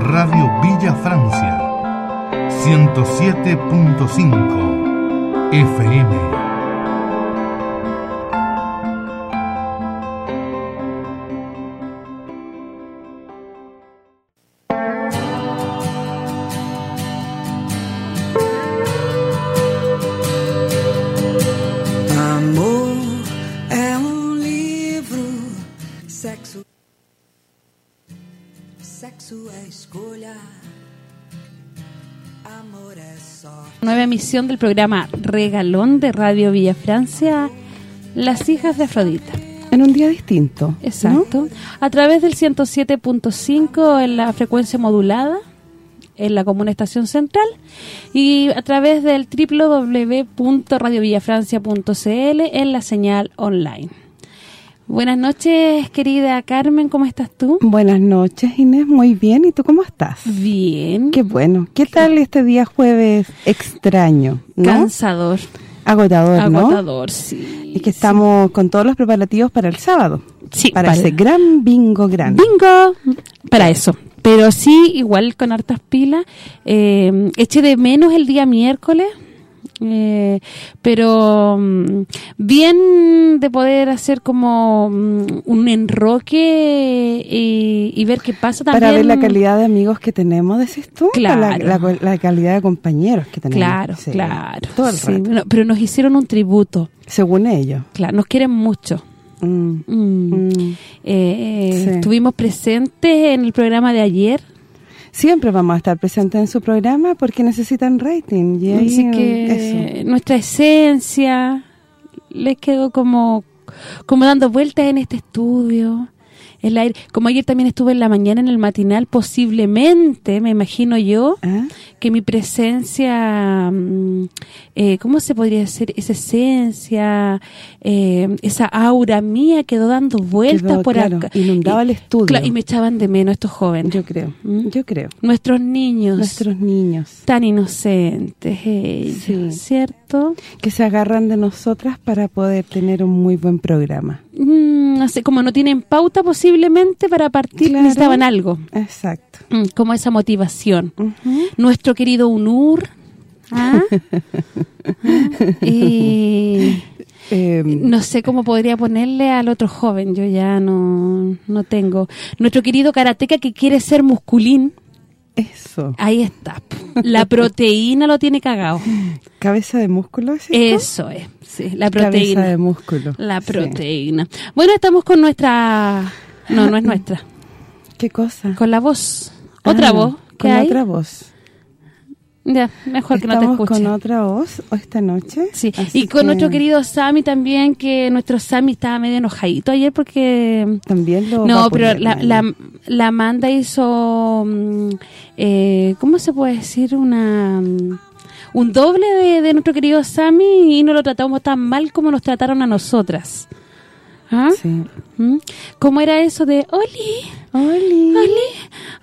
Radio Villa Francia, 107.5 FM. Emisión del programa Regalón de Radio Villa Francia, Las hijas de Afrodita. En un día distinto. Exacto. A través del 107.5 en la frecuencia modulada, en la Comuna Estación Central, y a través del www.radiovillafrancia.cl en la señal online. Buenas noches, querida Carmen, ¿cómo estás tú? Buenas noches, Inés, muy bien. ¿Y tú cómo estás? Bien. Qué bueno. ¿Qué tal este día jueves extraño? Cansador. Agotador, ¿no? Agotador, sí. Y que estamos con todos los preparativos para el sábado. Sí. Para, ese gran bingo grande. ¡Bingo! Para eso. Pero sí, igual con hartas pilas. Eh, eché de menos el día miércoles eh, pero mm, bien de poder hacer como mm, un enroque y, ver qué pasa también. Para ver la calidad de amigos que tenemos, decís tú. Claro. La, calidad de compañeros que tenemos. Claro, claro. pero nos hicieron un tributo. Según ellos. Claro, nos quieren mucho. Mm. Eh, estuvimos presentes en el programa de ayer siempre vamos a estar presentes en su programa porque necesitan rating. Y Así que nuestra esencia les quedó como como dando vueltas en este estudio el aire. Como ayer también estuve en la mañana en el matinal, posiblemente, me imagino yo, ¿Ah? que mi presencia, mm, eh, ¿cómo se podría decir? Esa esencia, eh, esa aura mía quedó dando vueltas por acá. inundaba el estudio. y me echaban de menos estos jóvenes. Yo creo, ¿Mm? yo creo. Nuestros niños. Nuestros niños. Tan inocentes ellos, ¿cierto? Que se agarran de nosotras para poder tener un muy buen programa. Mm, como no tienen pauta posiblemente para partir necesitaban algo. Exacto. Mm, como esa motivación. Nuestro querido UNUR. ¿ah? y em. no sé cómo podría ponerle al otro joven, yo ya no, no tengo. Nuestro querido karateca que quiere ser musculín. Eso. Ahí está. La proteína lo tiene cagado. ¿Cabeza de músculo es Eso es, sí, la proteína. Cabeza de músculo. La proteína. Bueno, estamos con nuestra... No, no es nuestra. ¿Qué cosa? Con la voz. Otra ah, voz. con otra voz. Ya, mejor que no te escuche. con otra voz esta noche. Sí, y con nuestro querido Sami también, que nuestro Sami estaba medio enojadito ayer porque... También lo No, pero la, la, la, Amanda hizo, mm, eh, ¿cómo se puede decir? Una mm, un doble de, nuestro querido Sami y no lo tratamos tan mal como nos trataron a nosotras. ¿Ah? Sí. ¿Mm? ¿Cómo era eso de Oli? Oli. Oli.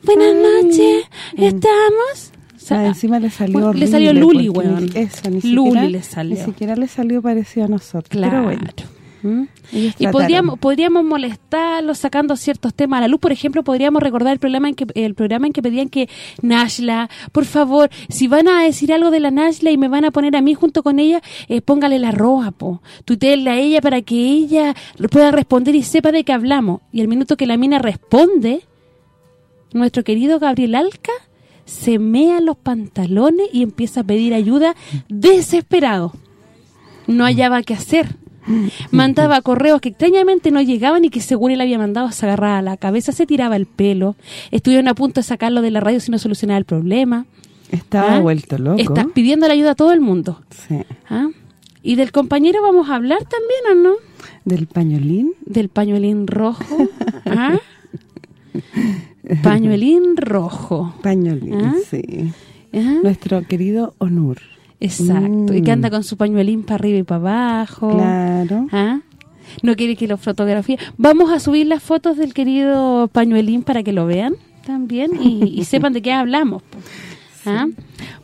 Buenas noches. ¿Estamos? Ah, encima le salió Le salió Luli, weón. Eso, ni Luli le salió. Ni siquiera le salió parecido a nosotros. Claro. Pero bueno. ¿Mm? Y podríamos podríamos molestarlo sacando ciertos temas a la luz, por ejemplo, podríamos recordar el programa en que el programa en que pedían que Nashla, por favor, si van a decir algo de la Nashla y me van a poner a mí junto con ella, eh, póngale la roja, po. Tuiteenle a ella para que ella pueda responder y sepa de qué hablamos. Y el minuto que la mina responde, nuestro querido Gabriel Alca se mea los pantalones y empieza a pedir ayuda desesperado. No hallaba qué hacer mandaba correos que extrañamente no llegaban y que según él había mandado se agarraba la cabeza, se tiraba el pelo. Estuvieron a punto de sacarlo de la radio si no solucionaba el problema. Estaba ¿Ah? vuelto loco. Está pidiendo la ayuda a todo el mundo. Sí. ¿Ah? ¿Y del compañero vamos a hablar también o no? ¿Del pañolín? Del pañolín rojo. ¿Ah? Pañuelín rojo. Pañuelín, ¿Ah? sí. Ajá. Nuestro querido Onur. Exacto. Y que Mm. anda con su pañuelín para arriba y para abajo. Claro. ¿Ah? No quiere que lo fotografíe. Vamos a subir las fotos del querido pañuelín para que lo vean también y, y sepan de qué hablamos. ¿Ah?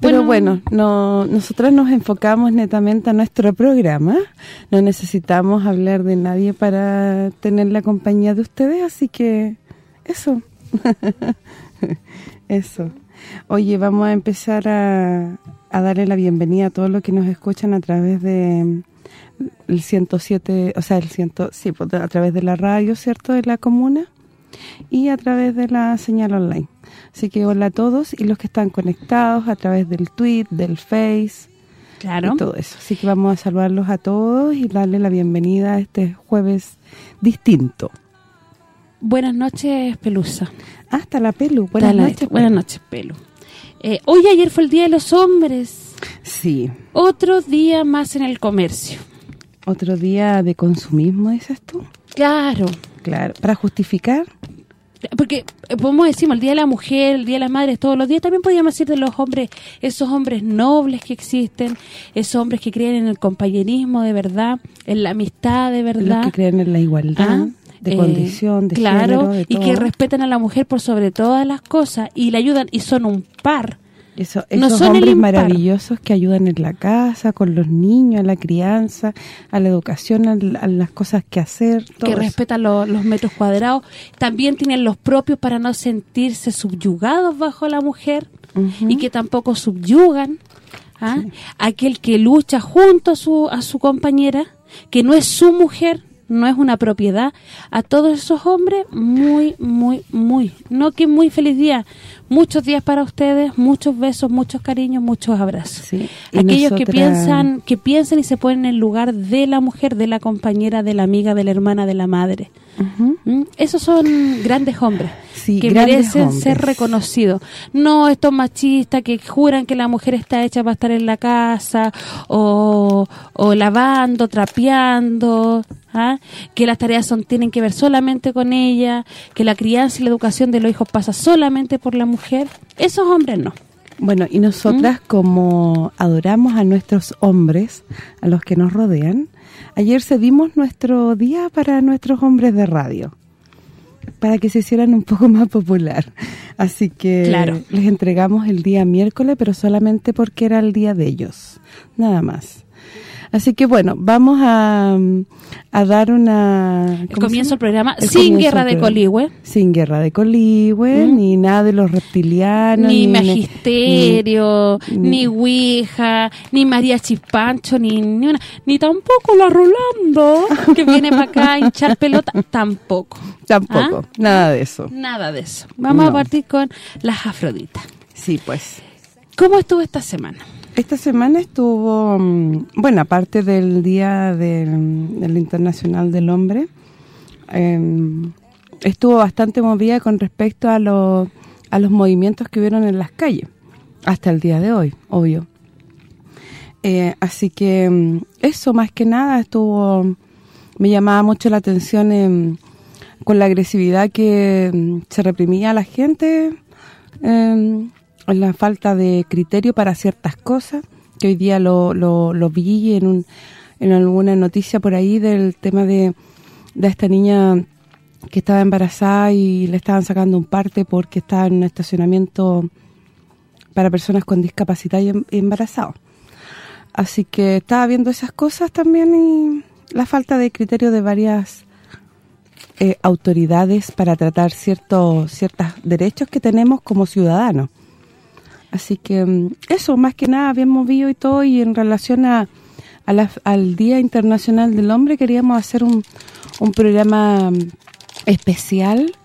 Pero bueno, no, nosotros nos enfocamos netamente a nuestro programa. No necesitamos hablar de nadie para tener la compañía de ustedes, así que eso. eso. Oye, vamos a empezar a, a darle la bienvenida a todos los que nos escuchan a través de mm, el 107, o sea, el 100, sí, pues, a través de la radio, ¿cierto?, de la comuna y a través de la señal online. Así que hola a todos y los que están conectados a través del tweet, del face Claro. y todo eso. Así que vamos a saludarlos a todos y darle la bienvenida a este jueves distinto. Buenas noches, Pelusa. Hasta la pelu. Buenas noches. Buenas noches, Pelu. Eh, hoy ayer fue el Día de los Hombres. Sí. Otro día más en el comercio. Otro día de consumismo, dices tú. Claro. Claro. Para justificar. Porque eh, podemos decir el Día de la Mujer, el Día de las Madres, todos los días, también podríamos decir de los hombres, esos hombres nobles que existen, esos hombres que creen en el compañerismo de verdad, en la amistad de verdad. Los que creen en la igualdad Ah, de eh, condición, de claro, género, de y que respetan a la mujer por sobre todas las cosas y le ayudan y son un par. Eso, no esos son el hombres maravillosos que ayudan en la casa, con los niños, a la crianza, a la educación, a, las cosas que hacer, todo que respetan lo- los metros cuadrados, también tienen los propios para no sentirse subyugados bajo la mujer y que tampoco subyugan. ¿ah? Aquel que lucha junto a su, a su compañera, que no es su mujer, no es una propiedad, a todos esos hombres, muy, muy, muy, no que muy feliz día, muchos días para ustedes, muchos besos, muchos cariños, muchos abrazos. Sí, Aquellos que piensan que piensan y se ponen en el lugar de la mujer, de la compañera, de la amiga, de la hermana, de la madre. ¿Mm? Esos son grandes hombres Sí, que grandes merecen hombres. ser reconocidos. No estos machistas que juran que la mujer está hecha para estar en la casa o, o lavando, trapeando, ¿ah? que las tareas son tienen que ver solamente con ella, que la crianza y la educación de los hijos pasa solamente por la mujer. Esos hombres no. Bueno, y nosotras ¿Mm? como adoramos a nuestros hombres, a los que nos rodean, ayer cedimos nuestro día para nuestros hombres de radio, para que se hicieran un poco más popular. Así que Claro. les entregamos el día miércoles, pero solamente porque era el día de ellos, nada más. Así que bueno, vamos a, a dar una... El ¿cómo se comienzo del programa El sin guerra de programa. coligüe, Sin guerra de coligüe, ¿Mm? ni nada de los reptilianos. ni magisterio, ni- ni ouija, ni María Chispancho, ni ni una, ni tampoco la Rolando, que viene para acá a hinchar pelota, tampoco. Tampoco, nada de eso. Nada de eso. Vamos a partir con las afroditas. Sí, pues. ¿Cómo estuvo esta semana? Esta semana estuvo, mm, bueno, aparte del Día del, Internacional del Hombre, em, estuvo bastante movida con respecto a, los a los movimientos que hubieron en las calles, hasta el día de hoy, obvio. Eh, así que mm, eso más que nada estuvo, me llamaba mucho la atención con la agresividad que mm, se reprimía a la gente, em, la falta de criterio para ciertas cosas, que hoy día lo, lo, lo vi en, un, en alguna noticia por ahí del tema de, de esta niña que estaba embarazada y le estaban sacando un parte porque estaba en un estacionamiento para personas con discapacidad y em- embarazados. Así que estaba viendo esas cosas también y la falta de criterio de varias eh, autoridades para tratar ciertos ciertos derechos que tenemos como ciudadanos. Así que mm, eso, más que nada, bien movido y todo, y en relación a, al Día Internacional del Hombre queríamos hacer un, un programa mm, especial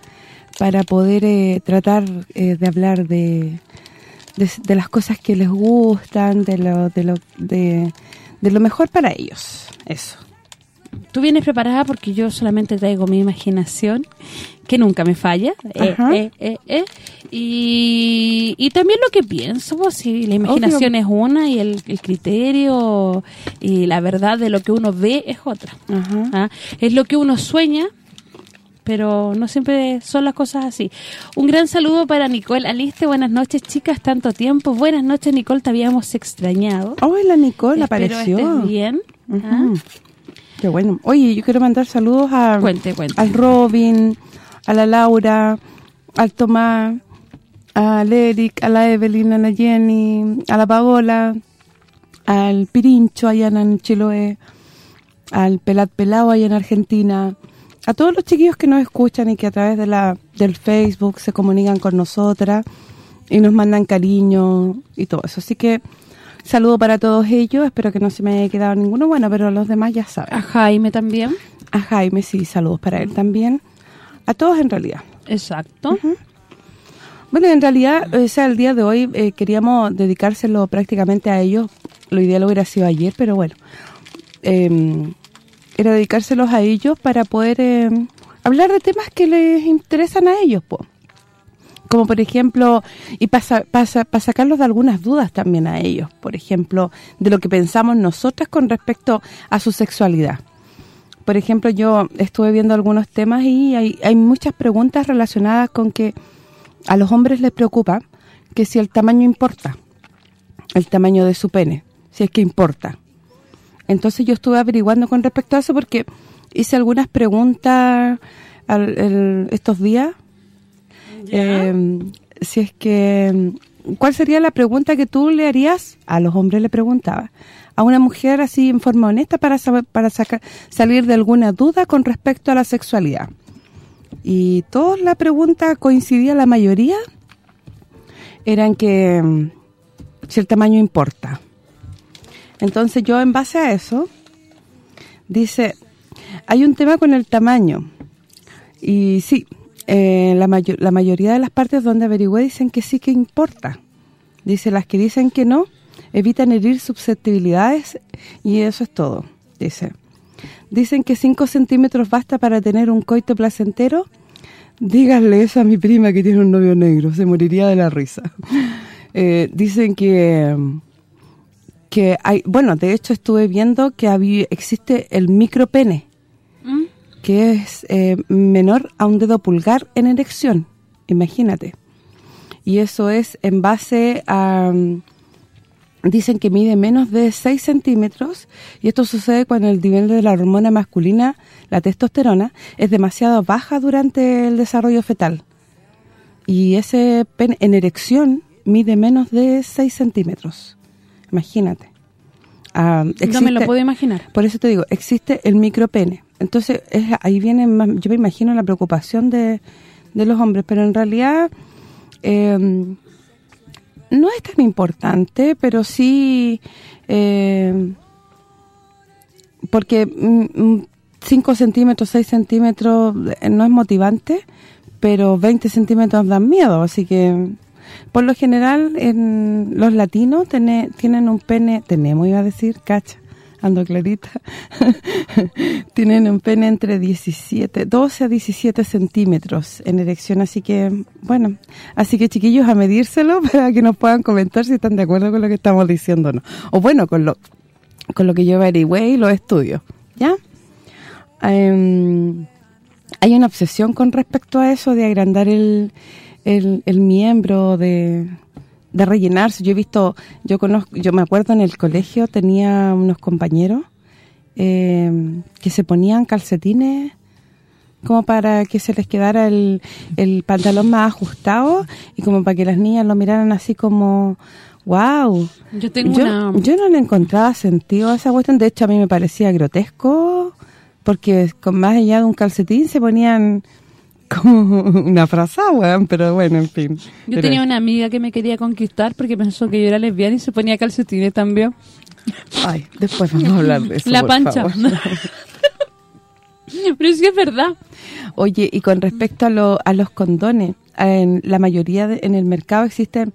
para poder eh, tratar eh, de hablar de, de, de las cosas que les gustan, de lo de lo de, de lo mejor para ellos. Eso. Tú vienes preparada porque yo solamente traigo mi imaginación, que nunca me falla. eh, eh, eh, eh, y, y también lo que pienso, pues, si la imaginación es una y el, el criterio y la verdad de lo que uno ve es otra. Ajá. ¿ah? Es lo que uno sueña, pero no siempre son las cosas así. Un gran saludo para Nicole Aliste, buenas noches chicas, tanto tiempo. Buenas noches Nicole, te habíamos extrañado. Hola Nicole, apareció. Estés bien. ¿ah? Qué bueno. Oye, yo quiero mandar saludos a cuente, cuente. al Robin, a la Laura, al Tomás, al Eric, a la Evelyn, a la Jenny, a la Paola, al Pirincho allá en Chiloé, al Pelat Pelao allá en Argentina, a todos los chiquillos que nos escuchan y que a través de la del Facebook se comunican con nosotras y nos mandan cariño y todo eso. Así que saludo para todos ellos, espero que no se me haya quedado ninguno bueno, pero los demás ya saben. A Jaime también. A Jaime, sí, saludos para él también. A todos en realidad. Exacto. Bueno, en realidad, o sea, el día de hoy eh, queríamos dedicárselo prácticamente a ellos. Lo ideal hubiera sido ayer, pero bueno. Eh, era dedicárselos a ellos para poder eh, hablar de temas que les interesan a ellos, po. Como por ejemplo, y para para sacarlos de algunas dudas también a ellos, por ejemplo, de lo que pensamos nosotras con respecto a su sexualidad. Por ejemplo, yo estuve viendo algunos temas y hay, hay muchas preguntas relacionadas con que a los hombres les preocupa que si el tamaño importa, el tamaño de su pene, si es que importa. Entonces yo estuve averiguando con respecto a eso porque hice algunas preguntas estos días. Eh, si es que ¿cuál sería la pregunta que tú le harías? A los hombres le preguntaba. A una mujer así en forma honesta para saber, para sacar, salir de alguna duda con respecto a la sexualidad. Y toda la pregunta coincidía, la mayoría, eran que mm, si el tamaño importa. Entonces yo en base a eso, dice, hay un tema con el tamaño. Y sí, eh, la, la mayoría de las partes donde averigüé dicen que sí que importa. Dice, las que dicen que no, evitan herir susceptibilidades y eso es todo, dice. Dicen que 5 centímetros basta para tener un coito placentero. Díganle eso a mi prima que tiene un novio negro, se moriría de la risa. Eh, dicen que que hay, bueno, de hecho estuve viendo que existe el micropene, ¿Mm? Que es eh, menor a un dedo pulgar en erección, imagínate. Y eso es en base a, mm, dicen que mide menos de 6 centímetros, y esto sucede cuando el nivel de la hormona masculina, la testosterona, es demasiado baja durante el desarrollo fetal. Y ese pene en erección mide menos de 6 centímetros. Imagínate. Ah, no me lo puedo imaginar. Por eso te digo, existe el micropene. Entonces, es, ahí viene, yo me imagino la preocupación de, los hombres, pero en realidad em, no es tan importante, pero sí... Em, porque 5 mm, centímetros, 6 centímetros eh, no es motivante, pero 20 centímetros dan miedo, así que por lo general, en los latinos tienen un pene, tenemos, iba a decir, cacha, ando clarita, tienen un pene entre 17, 12 a 17 centímetros en erección, así que, bueno, así que chiquillos, a medírselo para que nos puedan comentar si están de acuerdo con lo que estamos diciendo o no. O bueno, con lo con lo que yo averigüé y lo estudio, ¿ya? Em, hay una obsesión con respecto a eso de agrandar el el, miembro de, de rellenarse. Yo he visto, yo conozco, yo me acuerdo en el colegio tenía unos compañeros eh, que se ponían calcetines como para que se les quedara el, el pantalón más ajustado y como para que las niñas lo miraran así como wow. Yo tengo yo, no le encontraba sentido a esa cuestión, de hecho a mí me parecía grotesco porque con más allá de un calcetín se ponían como una weón, pero bueno, en fin. Yo tenía una amiga que me quería conquistar porque pensó que yo era lesbiana y se ponía calcetines también. Ay, después vamos a hablar de eso, La pancha. pero sí es verdad. Oye, y con respecto a, a los condones, en la mayoría en el mercado existen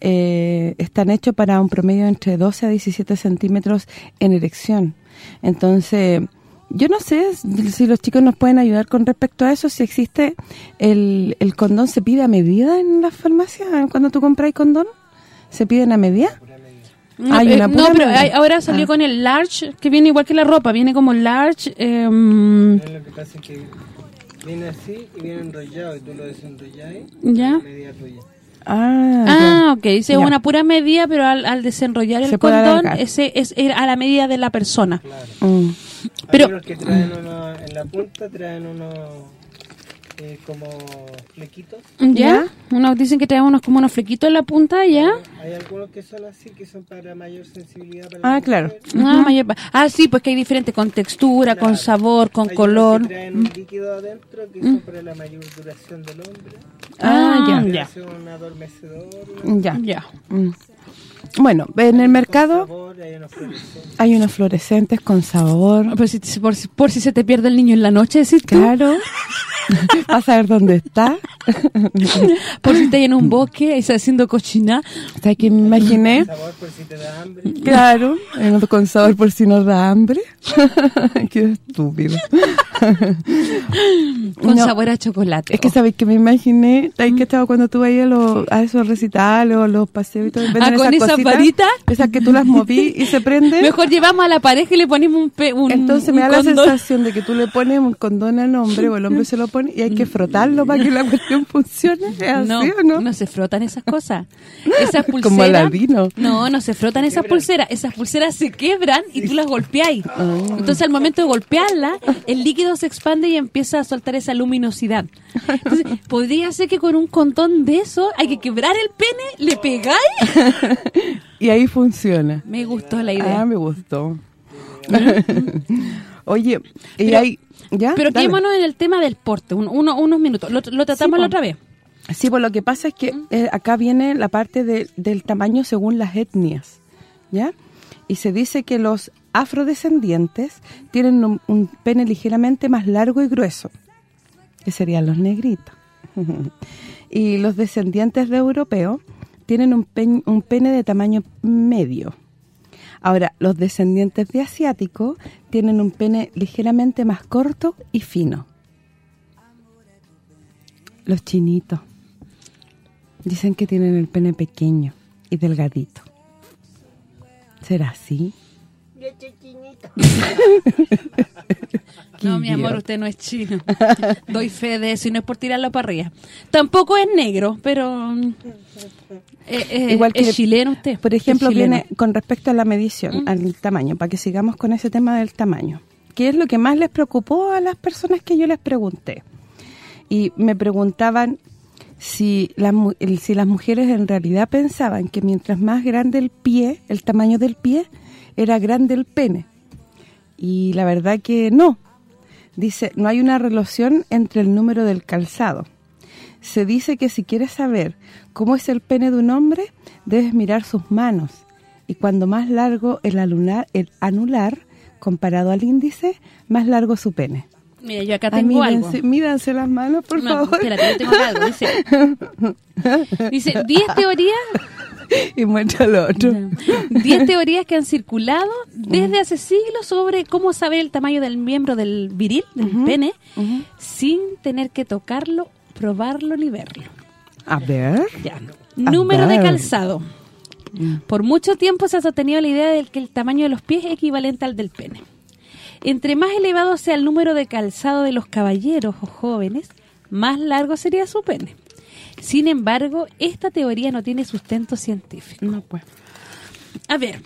eh, están hechos para un promedio entre 12 a 17 centímetros en erección. Entonces yo no sé si los chicos nos pueden ayudar con respecto a eso, si existe el, el condón, ¿se pide a medida en las farmacias cuando tú compras condón? ¿Se piden a medida? No, hay una no pero ahora salió ah. con el large, que viene igual que la ropa, viene como large... Eh, Viene así y viene enrollado y tú lo desenrollas ¿Ya? medida tuya. Ah, Ah, ok. Dice una pura medida, pero al, al desenrollar el condón, ese es a la medida de la persona. Claro. mm. Pero- Hay unos que traen uno, en la punta traen unos eh, como flequitos. ¿Ya? Unos dicen que traen unos como unos flequitos en la punta, ¿ya? Hay algunos que son así, que son para mayor sensibilidad. Para Ah, la claro. mujer. Ah, mayor ah, sí, pues que hay diferentes con textura, con Claro. sabor, con Hay color. que traen un líquido adentro que son para la mayor duración del hombre. Ah, ya. ya. Es un adormecedor, una- Ya. Ya. Mm. Bueno, en el con mercado sabor, hay unos fluorescentes. hay unos fluorescentes con sabor. Pero si, por, si- por si se te pierde el niño en la noche, decís tú. Claro. Vas a ver dónde está. Por si estás en un bosque y estás haciendo cochina. ¿Sabes que me imaginé? sabor por si te da hambre. Claro, con sabor por si nos da hambre. Qué estúpido. Con No, sabor a chocolate. Es que sabéis que me imaginé, ¿sabéis que estaba cuando tú vayas a, esos recitales o los paseos y todo? Ah, con esas esa cositas, varita. Esas que tú las moví y se prende. Mejor llevamos a la pareja y le ponemos un, pe- un Entonces un me da la condón. sensación de que tú le pones un condón al hombre o el hombre se lo pone y hay que frotarlo para que la cuestión funcione. ¿Es así No, o no? no se frotan esas cosas. Esas pulseras. Como Aladino. No, no se frotan esas pulseras. Esas pulseras se quebran y tú las golpeáis. Ah. Entonces, al momento de golpearla, el líquido se expande y empieza a soltar esa luminosidad. Entonces, podría ser que con un condón de eso hay que quebrar el pene, le pegáis. Y ahí funciona. Me gustó la idea. Ah, me gustó. Oye, y Pero- ahí... ¿Ya? Pero Dale. quedémonos en el tema del porte, un- uno- unos minutos. Lo, lo tratamos Sí, la otra vez. Sí, pues lo que pasa es que eh, acá viene la parte de- del tamaño según las etnias, ¿ya? Y se dice que los afrodescendientes tienen un, un pene ligeramente más largo y grueso, que serían los negritos. y los descendientes de europeos tienen un, un pene de tamaño medio. Ahora, los descendientes de asiáticos tienen un pene ligeramente más corto y fino. Los chinitos. Dicen que tienen el pene pequeño y delgadito. ¿Será así? No, mi amor, usted no es chino. Doy fe de eso y no es por tirarlo para arriba. Tampoco es negro, pero mm, eh, eh, Igual que, es chileno usted. Por ejemplo, viene con respecto a la medición, al tamaño, para que sigamos con ese tema del tamaño. ¿Qué es lo que más les preocupó a las personas que yo les pregunté? Y me preguntaban si las, si las mujeres en realidad pensaban que mientras más grande el pie, el tamaño del pie, era grande el pene. Y la verdad que no. Dice, no hay una relación entre el número del calzado. Se dice que si quieres saber cómo es el pene de un hombre, debes mirar sus manos. Y cuando más largo el anular, el anular comparado al índice, más largo su pene. Mira, yo acá Ah, tengo algo. míranse las manos, por No, favor. espérate, yo tengo algo. Dice, dice 10 teorías y muestra lo otro. 10 teorías que han circulado desde hace siglos sobre cómo saber el tamaño del miembro del viril, del pene, sin tener que tocarlo, probarlo ni verlo. A ver. Ya. Número de calzado. Por mucho tiempo se ha sostenido la idea de que el tamaño de los pies es equivalente al del pene. Entre más elevado sea el número de calzado de los caballeros o jóvenes, más largo sería su pene. Sin embargo, esta teoría no tiene sustento científico. No, pues. A ver,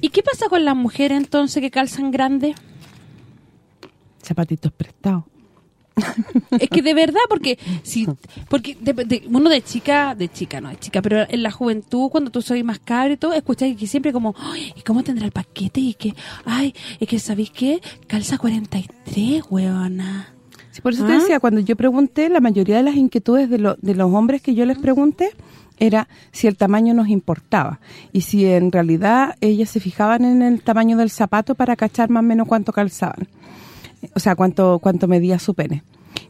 ¿y qué pasa con las mujeres entonces que calzan grande? Zapatitos prestados. Es que de verdad, porque si porque de- de- uno de chica, de chica no, de chica, pero en la juventud, cuando tú soy más cabra y todo, escucháis que siempre como, "Ay, ¿y cómo tendrá el paquete? Y que, ay, es que ¿sabéis qué? Calza 43, weona. Sí, por eso te decía, cuando yo pregunté, la mayoría de las inquietudes de, lo- de los hombres que yo les pregunté era si el tamaño nos importaba y si en realidad ellas se fijaban en el tamaño del zapato para cachar más o menos cuánto calzaban. O sea, cuánto cuánto medía su pene.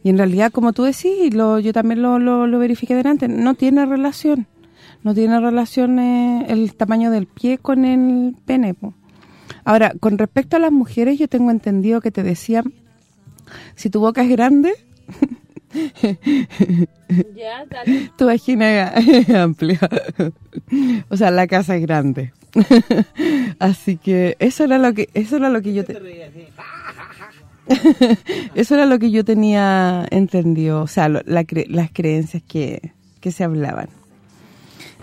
Y en realidad, como tú decís, y lo, yo también lo, lo, lo verifiqué delante, no tiene relación. No tiene relación eh, el tamaño del pie con el pene. po. Ahora, con respecto a las mujeres, yo tengo entendido que te decían si tu boca es grande, Ya, dale. tu vagina es amplia. o sea, la casa es grande. Así que eso era lo que eso era lo que yo te Eso era lo que yo tenía entendido, o sea, las creencias que, que se hablaban.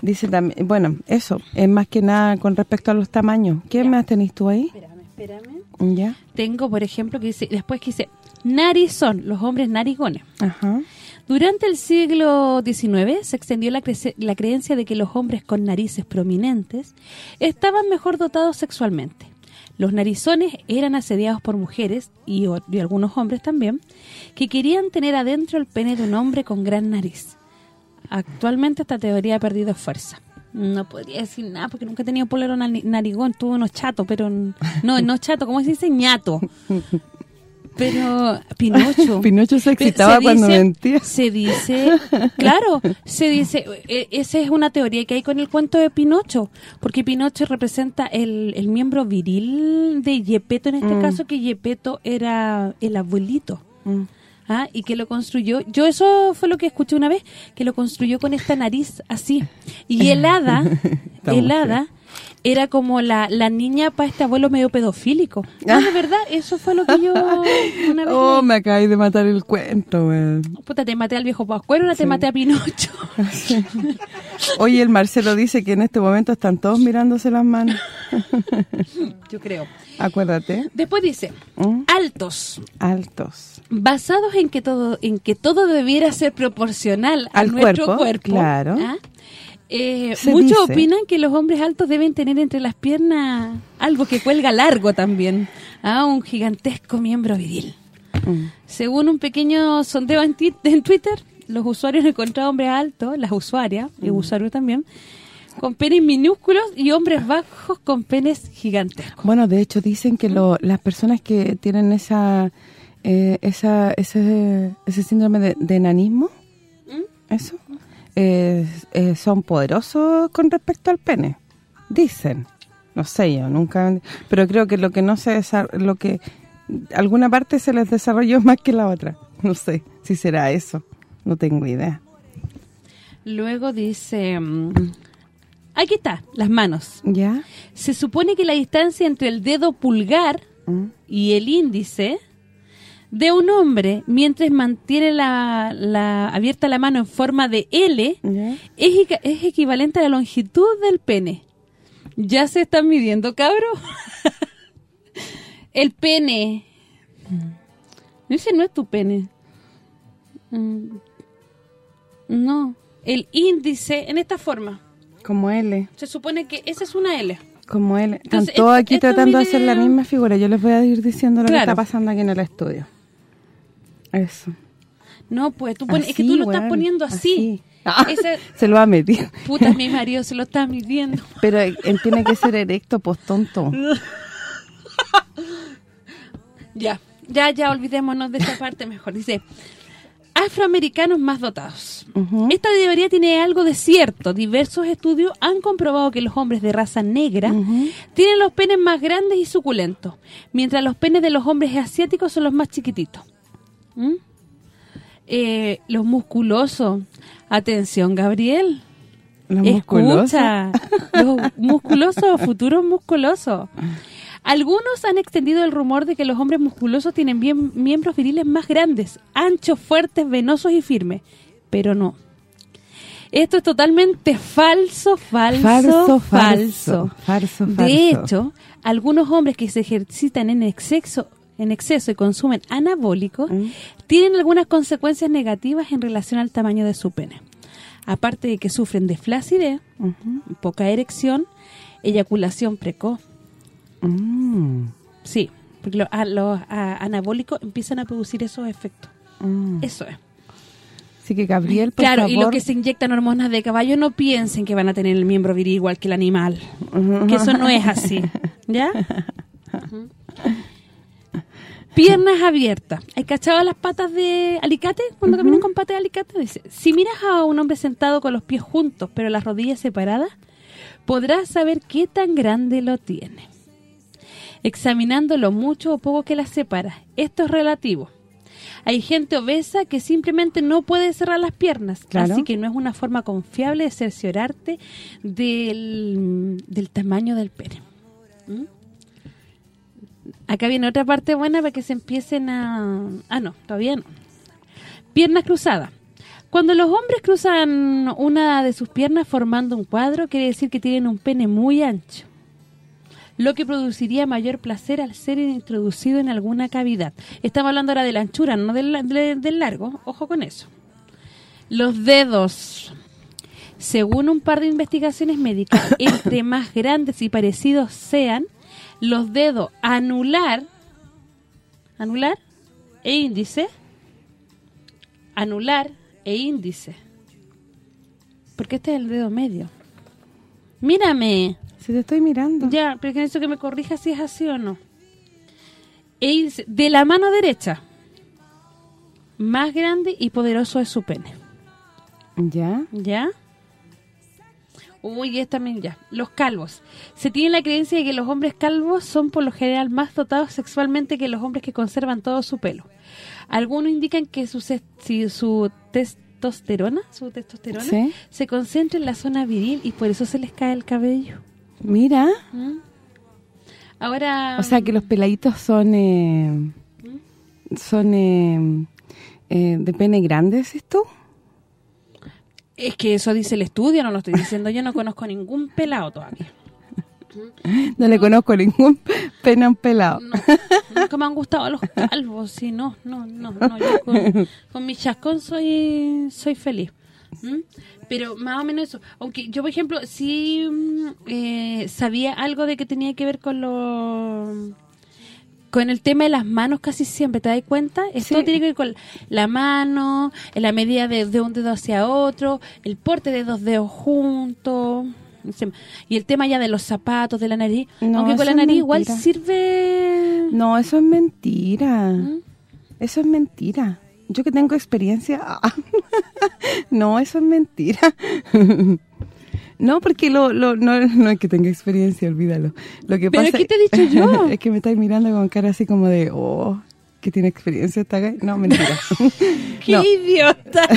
Dice también, bueno, eso, es más que nada con respecto a los tamaños. ¿Qué más tenéis tú ahí? Espérame, espérame. ¿Ya? Tengo, por ejemplo, que dice, después que dice, narizón, los hombres narigones. Ajá. Durante el siglo XIX se extendió la, la creencia de que los hombres con narices prominentes estaban mejor dotados sexualmente. Los narizones eran asediados por mujeres, y, y, algunos hombres también, que querían tener adentro el pene de un hombre con gran nariz. Actualmente esta teoría ha perdido fuerza. No podría decir nada porque nunca he tenido polero narigón, tuve unos chatos, pero no, no chato, ¿cómo se dice? ñato. Pero Pinocho... Pinocho se excitaba cuando mentía. Se dice, claro, se dice, e, esa es una teoría que hay con el cuento de Pinocho, porque Pinocho representa el, el miembro viril de Yepeto, en este mm. caso que Yepeto era el abuelito. Mm. ¿Ah? y que lo construyó, yo eso fue lo que escuché una vez, que lo construyó con esta nariz así. Y el hada, el hada era como la, la niña para este abuelo medio pedofílico. No, de verdad, eso fue lo que yo una vez Oh, me acabé de matar el cuento, Puta, te maté al viejo Pascuero, ahora te maté a Pinocho. Oye, el Marcelo dice que en este momento están todos mirándose las manos. yo creo. Acuérdate. Después dice, ¿Mm? altos. Altos. Basados en que todo en que todo debiera ser proporcional al nuestro cuerpo, claro. ¿ah? Eh, muchos opinan que los hombres altos deben tener entre las piernas algo que cuelga largo también, ¿ah? un gigantesco miembro viril. Mm. Según un pequeño sondeo en, Twitter, los usuarios han encontrado hombres altos, las usuarias, y mm. usuarios también, con penes minúsculos y hombres bajos con penes gigantescos. Bueno, de hecho dicen que las personas que tienen esa, eh, esa ese, ese síndrome de, de enanismo, ¿Mm? eso, eh, son poderosos con respecto al pene. Dicen. No sé yo, nunca... Pero creo que lo que no se lo que alguna parte se les desarrolló más que la otra. No sé si será eso. No tengo idea. Luego dice... Mm, aquí está, las manos. ¿Ya? Se supone que la distancia entre el dedo pulgar mm. y el índice de un hombre mientras mantiene la, abierta la mano en forma de L es, es, equivalente a la longitud del pene. ¿Ya se están midiendo, cabro? el pene. Ese no es tu pene. Mm. No. El índice en esta forma. Como L. Se supone que esa es una L. Como L. Están todos aquí tratando de hacer la misma figura. Yo les voy a ir diciendo lo que está pasando aquí en el estudio. Eso. No, pues tú es que tú lo estás poniendo así. Ah, se lo ha metido. Puta, mi marido se lo está midiendo. Pero él tiene que ser erecto, pues tonto. ya, ya, ya, olvidémonos de esa parte mejor. Dice, afroamericanos más dotados. Esta teoría tiene algo de cierto. Diversos estudios han comprobado que los hombres de raza negra tienen los penes más grandes y suculentos, mientras los penes de los hombres asiáticos son los más chiquititos. ¿Mm? Eh, los musculosos. Atención, Gabriel. ¿Los Escucha, los musculosos, futuros musculosos. Algunos han extendido el rumor de que los hombres musculosos tienen bien, miembros viriles más grandes, anchos, fuertes, venosos y firmes. Pero no. Esto es totalmente falso, falso, falso. falso. De hecho, algunos hombres que se ejercitan en exceso en exceso y consumen anabólicos, mm. tienen algunas consecuencias negativas en relación al tamaño de su pene. Aparte de que sufren de flacidez, poca erección, eyaculación precoz. Mm. Sí, porque los, anabólicos empiezan a producir esos efectos. Mm. Eso es. Así que Gabriel, por Claro, y los que se inyectan hormonas de caballo no piensen que van a tener el miembro viril igual que el animal. Que eso no es así. ¿Ya? Piernas abiertas. ¿Hay cachado las patas de alicate? Cuando caminan con patas de alicate. Dice, si miras a un hombre sentado con los pies juntos, pero las rodillas separadas, podrás saber qué tan grande lo tiene. Examinando lo mucho o poco que las separa. Esto es relativo. Hay gente obesa que simplemente no puede cerrar las piernas, así que no es una forma confiable de cerciorarte del, tamaño del pene. Acá viene otra parte buena para que se empiecen a... Ah, no, todavía no. Piernas cruzadas. Cuando los hombres cruzan una de sus piernas formando un cuadro, quiere decir que tienen un pene muy ancho, lo que produciría mayor placer al ser introducido en alguna cavidad. Estamos hablando ahora de la anchura, no del, del largo, ojo con eso. Los dedos. Según un par de investigaciones médicas, entre más grandes y parecidos sean, los dedos anular, anular e índice, anular e índice. Porque este es el dedo medio. Mírame. Si te estoy mirando. Ya, pero que necesito que me corrija si es así o no. E índice, de la mano derecha, más grande y poderoso es su pene. ¿Ya? ¿Ya? Uy, es también ya. Los calvos. Se tiene la creencia de que los hombres calvos son por lo general más dotados sexualmente que los hombres que conservan todo su pelo. Algunos indican que su, si su testosterona, su testosterona se concentra en la zona viril y por eso se les cae el cabello. Mira. ¿Mm? Ahora... O sea que los peladitos son... Eh, ¿Mm? son eh, eh, de pene grande, ¿es tú? Es que eso dice el estudio, no lo estoy diciendo yo, no conozco ningún pelado todavía. No le conozco ningún un pelado. No, nunca me han gustado los calvos, sí, no, no, no, no yo con, mi chascón soy soy feliz. Pero más o menos eso. Aunque yo, por ejemplo, sí mm, eh, sabía algo de que tenía que ver con los con el tema de las manos casi siempre, ¿te das cuenta? Esto tiene que ver con la mano, en la medida de, un dedo hacia otro, el porte de dos dedos juntos, y el tema ya de los zapatos, de la nariz, aunque con la nariz igual sirve... No, eso es mentira, ¿Mm? eso es mentira. Yo que tengo experiencia, no, eso es mentira. No, porque lo, lo, no, no es que tenga experiencia, olvídalo. Lo que ¿Pero qué te he dicho yo? es que me estáis mirando con cara así como de, oh, que tiene experiencia esta gay. No, mentira. ¡Qué idiota!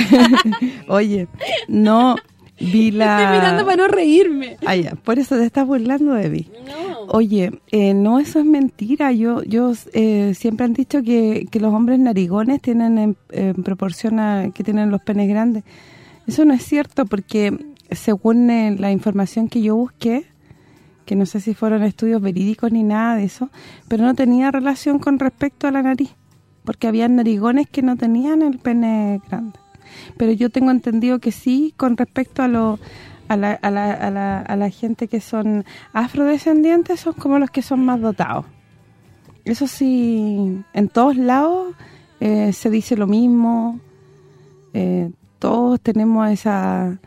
Oye, no vi la... Estoy mirando para no reírme. Ah, ya, por eso te estás burlando de mí. No. Oye, eh, no, eso es mentira. Yo yo eh, siempre han dicho que, que los hombres narigones tienen en proporción a que tienen los penes grandes. Eso no es cierto porque según eh, la información que yo busqué, que no sé si fueron estudios verídicos ni nada de eso, pero no tenía relación con respecto a la nariz, porque había narigones que no tenían el pene grande. Pero yo tengo entendido que sí con respecto a lo a la, a la, a la, gente que son afrodescendientes son como los que son más dotados. Eso sí, en todos lados eh, se dice lo mismo, eh, todos tenemos esa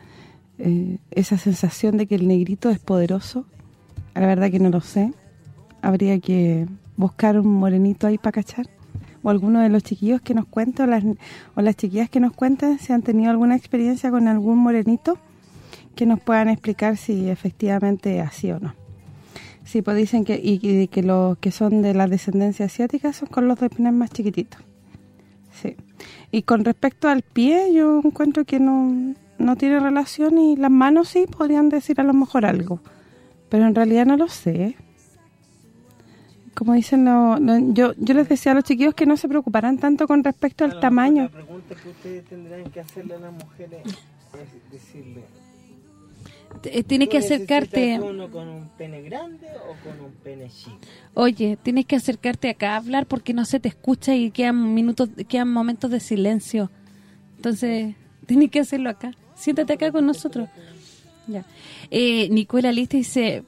eh, esa sensación de que el negrito es poderoso. La verdad que no lo sé. Habría que buscar un morenito ahí para cachar. O alguno de los chiquillos que nos cuenten, o las, chiquillas que nos cuenten si han tenido alguna experiencia con algún morenito, que nos puedan explicar si efectivamente así o no. Sí, pues dicen que y, que los que son de la descendencia asiática son con los de más chiquititos. Sí. Y con respecto al pie, yo encuentro que no no tiene relación y las manos sí podrían decir a lo mejor algo. Pero en realidad no lo sé. Como dicen, no, yo yo les decía a los chiquillos que no se preocuparan tanto con respecto al tamaño. La pregunta que ustedes tendrán que hacerle a las mujeres es decirle... Eh, tienes que acercarte... uno con un pene grande o con un pene chico? Oye, tienes que acercarte acá a hablar porque no se te escucha y quedan minutos quedan momentos de silencio. Entonces, tienes que hacerlo acá siéntate acá con nosotros. Ya. Eh, Nicola Lista dice,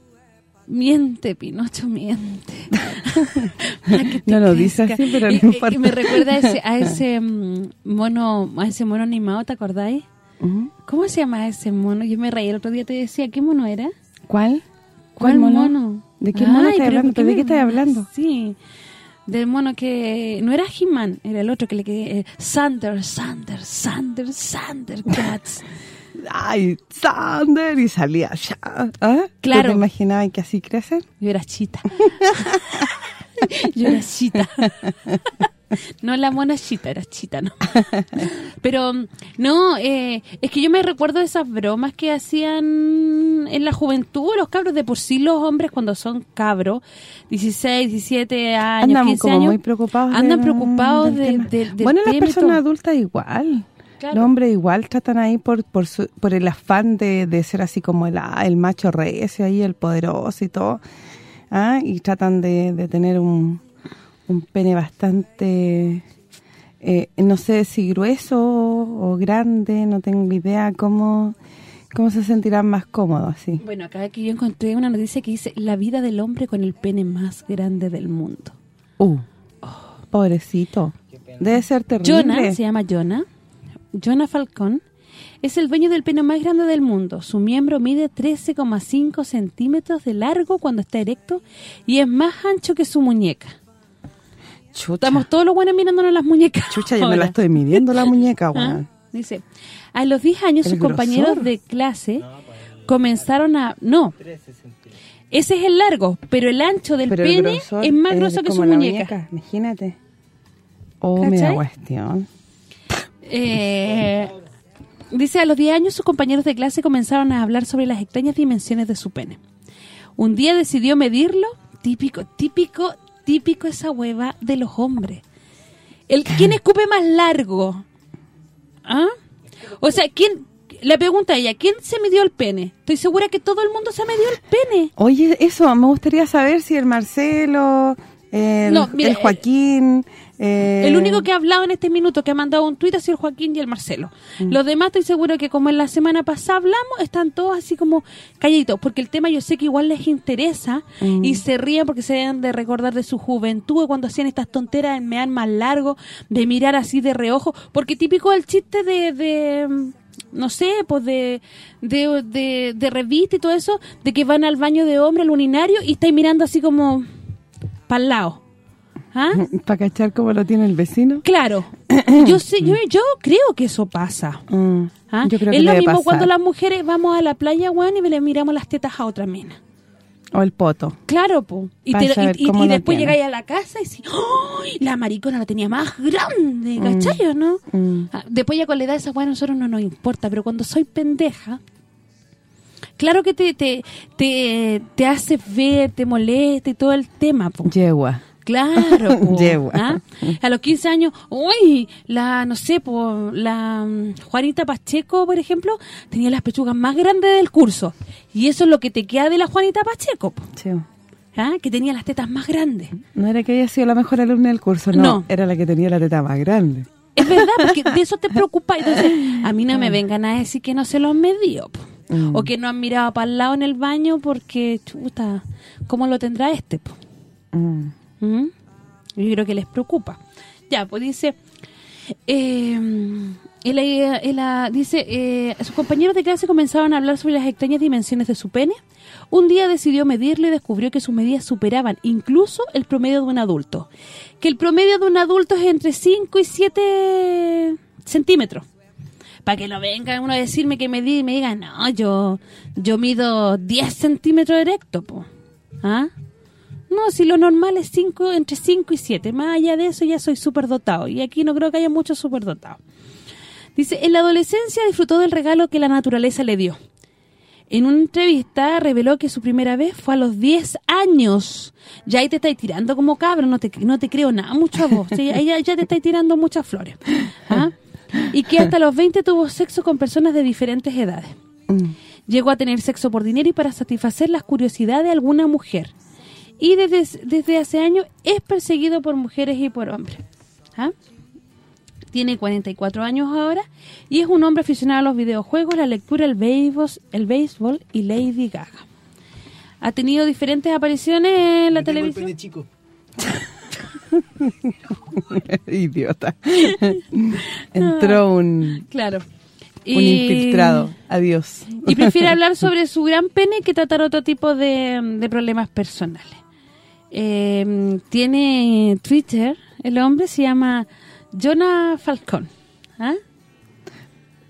miente, Pinocho, miente. no lo dice así, pero no importa. Y me recuerda a ese, a ese mm, mono a ese mono animado, ¿te acordáis? ¿Cómo se llama ese mono? Yo me reí el otro día, te decía, ¿qué mono era? ¿Cuál? ¿Cuál, mono? ¿De qué mono estás hablando? ¿De qué estás hablando? Sí, del mono que... No era He-Man, era el otro que le quedé... Eh, Sander, Sander, Sander, Sander Cats. Ay, Sander, y salía ya. ¿Ah? Claro. ¿Te imaginabas que así crecen? Yo era chita. Yo era chita. no la mona chita, era chita, ¿no? Pero, no, eh, es que yo me recuerdo de esas bromas que hacían en la juventud, los cabros, de por sí los hombres cuando son cabros, 16, 17 años, Andan 15 como años, muy preocupados. andan preocupados de, Bueno, las personas adultas igual. Claro. Los hombres igual tratan ahí por por, su- por el afán de, de ser así como el, ah, el macho recio ahí, el poderoso y todo. ¿ah? Y tratan de, de tener un, un pene bastante, eh, no sé si grueso o grande, no tengo idea cómo, cómo se sentirán más cómodos así. Bueno, acá que yo encontré una noticia que dice la vida del hombre con el pene más grande del mundo. Uh, pobrecito. Debe ser terrible. Jonah, se llama Jonah, Jonah Falcón, es el dueño del pene más grande del mundo. Su miembro mide 13,5 centímetros de largo cuando está erecto y es más ancho que su muñeca. Chucha, Estamos todos los buenos mirándonos las muñecas. chucha, yo me la estoy midiendo la muñeca, ¿Ah? weón. Dice, a los 10 años sus compañeros de clase comenzaron a... No, 13 centímetros. ese es el largo, pero el ancho del Pero pene es más grueso que su muñeca. Imagínate. Oh, me da cuestión. Eh, dice, a los 10 años sus compañeros de clase comenzaron a hablar sobre las extrañas dimensiones de su pene. Un día decidió medirlo, típico, típico, típico esa hueva de los hombres. El ¿Quién escupe más largo? ¿Ah? O sea, ¿quién le pregunta a ella, ¿quién se midió el pene? Estoy segura que todo el mundo se medió el pene. Oye, eso, me gustaría saber si el Marcelo, el, No, mira, el Joaquín... eh, El único que ha hablado en este minuto, que ha mandado un tuit ha sido el Joaquín y el Marcelo. Mm. Los demás estoy seguro que como en la semana pasada hablamos, están todos así como calladitos, porque el tema yo sé que igual les interesa Mm. y se ríen porque se deben de recordar de su juventud cuando hacían estas tonteras de mear más largo, de mirar así de reojo, porque típico el chiste de... de mm, no sé, pues de, de, de, de revista y todo eso, de que van al baño de hombre, al urinario, y estáis mirando así como para el lado. ¿Ah? Para cachar cómo lo tiene el vecino. Claro. yo sé, yo, yo creo que eso pasa. Mm, ¿ah? Yo creo que es lo mismo pasar. cuando las mujeres vamos a la playa, weón, y le miramos las tetas a otra mina. O el poto. Claro, po. Y, te- y- y- después llegáis a la casa y decís, ¡ay! La maricona la tenía más grande, ¿cachai o no? Mm. Ah, Después ya con la edad esa a nosotros no nos importa, pero cuando soy pendeja, claro que te, te, te, te hace ver, te molesta y todo el tema, po. Yegua. Claro, po, Yegua. ¿ah? A los 15 años, uy, la, no sé, po, la mm, Juanita Pacheco, por ejemplo, tenía las pechugas más grandes del curso. Y eso es lo que te queda de la Juanita Pacheco, po, Sí. ¿ah? que tenía las tetas más grandes. No era que haya sido la mejor alumna del curso, no. No. Era la que tenía la teta más grande. Es verdad, porque de eso te preocupa. Entonces, a mí no me vengan a decir que no se los medió, po. Mm. o que no han mirado para el lado en el baño porque, chuta, ¿cómo lo tendrá este? Mm. ¿Mm? Yo creo que les preocupa. Ya, pues dice... Él, él, ah, dice, eh, sus compañeros de clase comenzaron a hablar sobre las extrañas dimensiones de su pene. Un día decidió medirlo y descubrió que sus medidas superaban incluso el promedio de un adulto. Que el promedio de un adulto es entre 5 y 7 centímetros. Para que no venga uno a decirme que medí y me diga, no, yo yo mido 10 centímetros erecto, po. ¿Ah? No, si lo normal es cinco, entre 5 y 7. Más allá de eso ya soy superdotado. Y aquí no creo que haya muchos superdotados. Dice, en la adolescencia disfrutó del regalo que la naturaleza le dio. En una entrevista reveló que su primera vez fue a los 10 años. Ya ahí te estáis tirando como cabro, no te, no te creo nada mucho a vos. Sí, ya, ya te estáis tirando muchas flores. ¿Ah? Y que hasta los 20 tuvo sexo con personas de diferentes edades. Mm. Llegó a tener sexo por dinero y para satisfacer las curiosidades de alguna mujer. Y desde, desde hace años es perseguido por mujeres y por hombres. ¿Ah? Tiene 44 años ahora y es un hombre aficionado a los videojuegos, la lectura, el béisbol, el béisbol y Lady Gaga. Ha tenido diferentes apariciones en la Tengo el televisión. pene chico. Idiota. Entró un, Claro. un infiltrado. Adiós. Y prefiere hablar sobre su gran pene que tratar otro tipo de, de problemas personales. Eh, tiene Twitter, el hombre se llama Jonah Falcón. ¿Ah?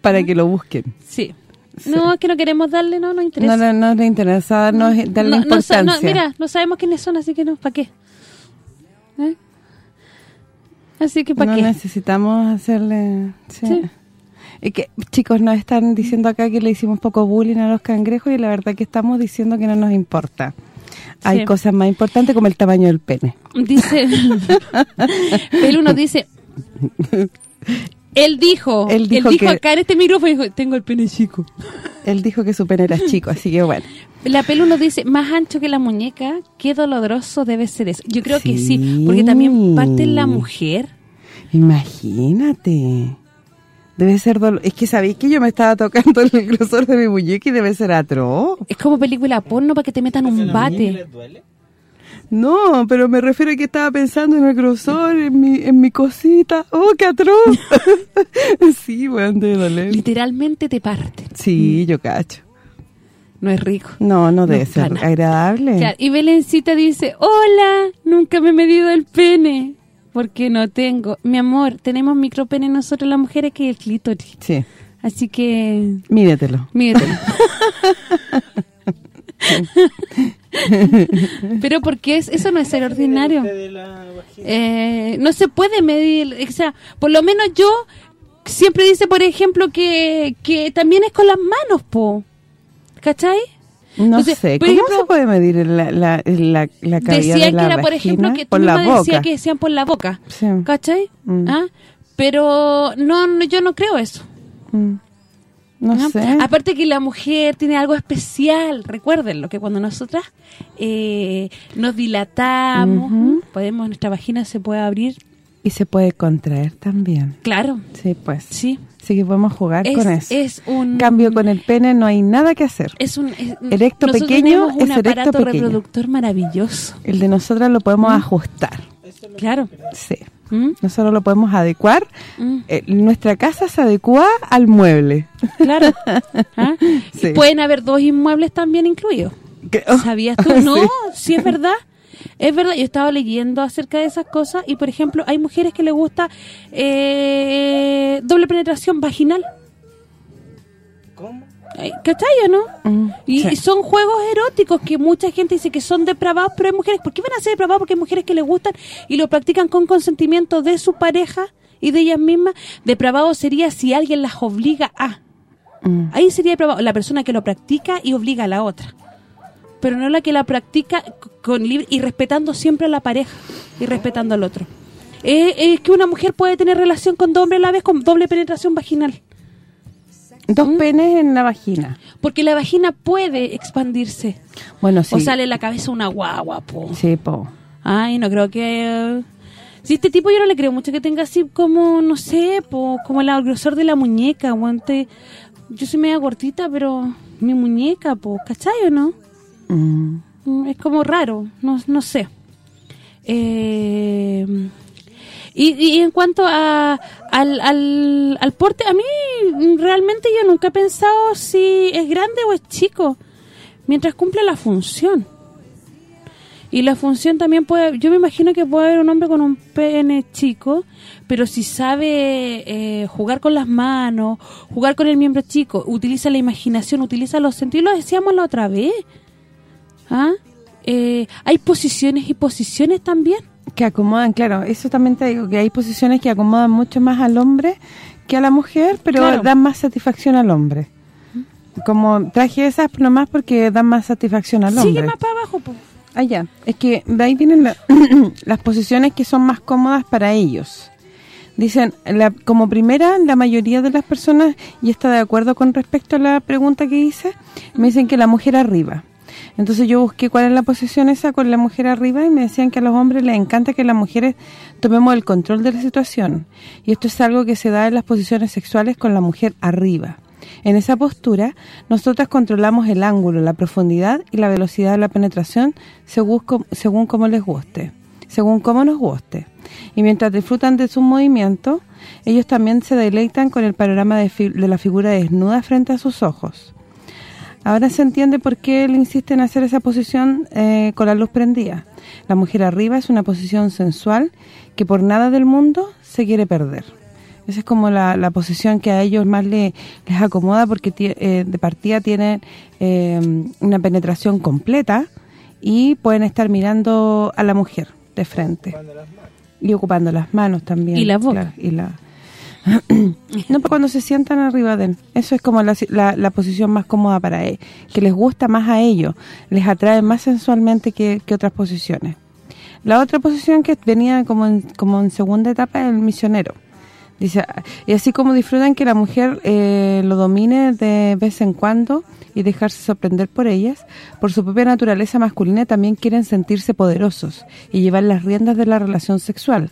Para que lo busquen. Sí. No, es que no queremos darle, no, no interesa. No, no, no le interesa darle No, no sa- importancia. no, mira, no sabemos quiénes son, así que no, ¿para qué? ¿Eh? Así que ¿para no qué? necesitamos hacerle... Sí. Que, chicos, nos están diciendo acá que le hicimos poco bullying a los cangrejos y la verdad que estamos diciendo que no nos importa. Hay Sí. cosas más importantes como el tamaño del pene. Dice, Pelu nos dice, él dijo, Él dijo que- acá en este micrófono, dijo, tengo el pene chico. Él dijo que su pene era chico, así que bueno. La Pelu nos dice, más ancho que la muñeca, qué doloroso debe ser eso. Yo creo que sí, porque también parte la mujer. Imagínate. Debe ser dolor. Es que sabéis que yo me estaba tocando el grosor de mi muñeca y debe ser atroz. Es como película porno para que te metan un ¿La muñeca bate. les duele? No, pero me refiero a que estaba pensando en el grosor, en mi, en mi cosita. ¡Oh, qué atroz! sí, weón, debe doler. Literalmente te parten. Sí, yo cacho. No es rico. No, no debe No, ser agradable. Claro, y Belencita dice, hola, nunca me he medido el pene, porque no tengo. Mi amor, tenemos micropene nosotros las mujeres que es el clítoris. Sí, Así que, mídetelo. míretelo. Pero porque es, eso no es ser ordinario. Eh, no se puede medir, o sea, por lo menos yo siempre dice, por ejemplo, que, que también es con las manos, po. ¿Cachai? No Entonces, sé, ¿cómo ejemplo, se puede medir la, la, la, la cavidad Decían de la que era, por ejemplo, que por la que decían por la boca. Sí. ¿Cachai? Mm. ¿Ah? Pero no, no, yo no creo eso. Mm. No ¿no? sé. Aparte que la mujer tiene algo especial, recuérdenlo, que cuando nosotras eh, nos dilatamos, podemos nuestra vagina se puede abrir, Y se puede contraer también. claro, Sí, pues. sí. Así que podemos jugar Es, con eso. es un... Cambio, con el pene no hay nada que hacer. es un es- Erecto pequeño un es erecto aparato pequeño. reproductor maravilloso, El de nosotras lo podemos Mm. ajustar. claro. Sí. ¿Mm? Nosotros lo podemos adecuar. ¿Mm? Eh, nuestra casa se adecua al mueble. Claro. ¿Ah? Sí. Pueden haber dos inmuebles también incluidos. Oh, ¿Sabías tú? No, sí. es verdad. Es verdad, yo estaba leyendo acerca de esas cosas y, por ejemplo, hay mujeres que les gusta eh, doble penetración vaginal. ¿Cómo? Eh, ¿Cachai o no? Mm, Y, sí. y son juegos eróticos que mucha gente dice que son depravados, pero hay mujeres, ¿por qué van a ser depravados? Porque hay mujeres que les gustan y lo practican con consentimiento de su pareja y de ellas mismas. Depravado sería si alguien las obliga a. Mm. Ahí sería depravado la persona que lo practica y obliga a la otra. Pero no la que la practica con libre y respetando siempre a la pareja y respetando al otro. Eh, Es que una mujer puede tener relación con dos hombres a la vez con doble penetración vaginal. Dos Mm. penes en la vagina. Porque la vagina puede expandirse. Bueno, sí. O sale la cabeza una guagua, po. Sí, po. Ay, no creo que... Si este tipo yo no le creo mucho que tenga así como, no sé, po, como el grosor de la muñeca, guante. Yo soy media gordita, pero mi muñeca, po, ¿cachai o no? Mm. Es como raro, no, no sé. Eh, y, y en cuanto a, al, al, al porte, a mí realmente yo nunca he pensado si es grande o es chico, mientras cumple la función. Y la función también puede, yo me imagino que puede haber un hombre con un pene chico, pero si sabe eh, jugar con las manos, jugar con el miembro chico, utiliza la imaginación, utiliza los sentidos, lo decíamos la otra vez. ¿Ah? Eh, hay posiciones y posiciones también. Que acomodan, claro, eso también te digo, que hay posiciones que acomodan mucho más al hombre que a la mujer, pero Claro. dan más satisfacción al hombre. Como traje esas nomás porque dan más satisfacción al hombre. Sigue más para abajo. Ah, ya. Es que de ahí vienen la- las posiciones que son más cómodas para ellos. Dicen, la, como primera, la mayoría de las personas, y está de acuerdo con respecto a la pregunta que hice, me dicen que la mujer arriba. Entonces yo busqué cuál es la posición esa con la mujer arriba y me decían que a los hombres les encanta que las mujeres tomemos el control de la situación. Y esto es algo que se da en las posiciones sexuales con la mujer arriba. En esa postura, nosotras controlamos el ángulo, la profundidad y la velocidad de la penetración según, según cómo les guste, según cómo nos guste. Y mientras disfrutan de sus movimientos, ellos también se deleitan con el panorama de la figura desnuda frente a sus ojos. Ahora se entiende por qué él insiste en hacer esa posición eh, con la luz prendida. La mujer arriba es una posición sensual que por nada del mundo se quiere perder. Esa es como la, la posición que a ellos más le- les acomoda porque eh, de partida tienen eh, una penetración completa y pueden estar mirando a la mujer de frente. Cuando las manos. Y ocupando las manos también. Y la boca. y la... no, pero cuando se sientan arriba de él. Eso es como la, la, posición más cómoda para él. Que les gusta más a ellos. Les atrae más sensualmente que, que otras posiciones. La otra posición que venía como en, como en segunda etapa es el misionero. Dice, y así como disfrutan que la mujer eh, lo domine de vez en cuando y dejarse sorprender por ellas, por su propia naturaleza masculina también quieren sentirse poderosos y llevar las riendas de la relación sexual.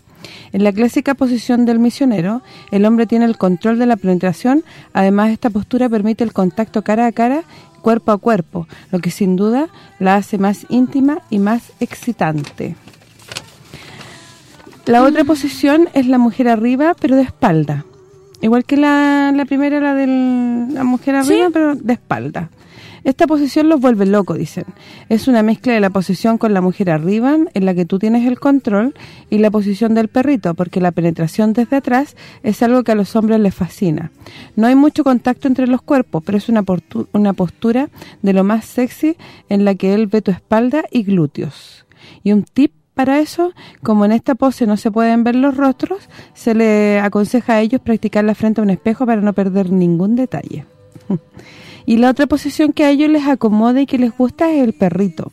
En la clásica posición del misionero, el hombre tiene el control de la penetración, además esta postura permite el contacto cara a cara, cuerpo a cuerpo, lo que sin duda la hace más íntima y más excitante. La otra posición es la mujer arriba, pero de espalda. Igual que la, la primera, la de la mujer arriba, pero de espalda. Esta posición los vuelve locos, dicen. Es una mezcla de la posición con la mujer arriba, en la que tú tienes el control, y la posición del perrito, porque la penetración desde atrás es algo que a los hombres les fascina. No hay mucho contacto entre los cuerpos, pero es una, postura de lo más sexy en la que él ve tu espalda y glúteos. Y un tip para eso, como en esta pose no se pueden ver los rostros, se le aconseja a ellos practicarla frente a un espejo para no perder ningún detalle. y la otra posición que a ellos les acomoda y que les gusta es el perrito.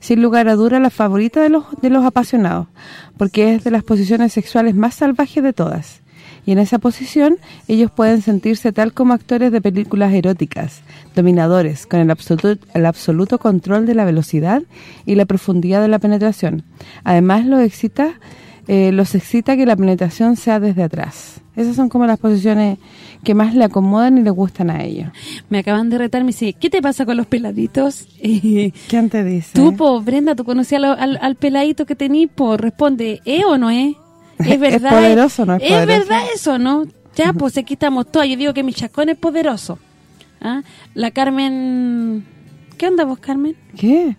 Sin lugar a duda la favorita de los, de los apasionados, porque es de las posiciones sexuales más salvajes de todas y en esa posición ellos pueden sentirse tal como actores de películas eróticas, dominadores, con el absoluto, el absoluto control de la velocidad y la profundidad de la penetración. Además los excita eh, los excita que la penetración sea desde atrás. Esas son como las posiciones que más le acomodan y le gustan a ellos. Me acaban de retar, me dice, ¿qué te pasa con los peladitos? ¿Quién te dice? Tú, po, Brenda, ¿tú conocías al, peladito que tenís? Pues responde, ¿eh o no es? Es verdad. ¿Es poderoso no es, es verdad eso, ¿no? Ya, pues aquí estamos todos. Yo digo que mi chacón es poderoso. ¿Ah? La Carmen... ¿Qué onda vos, Carmen? ¿Qué?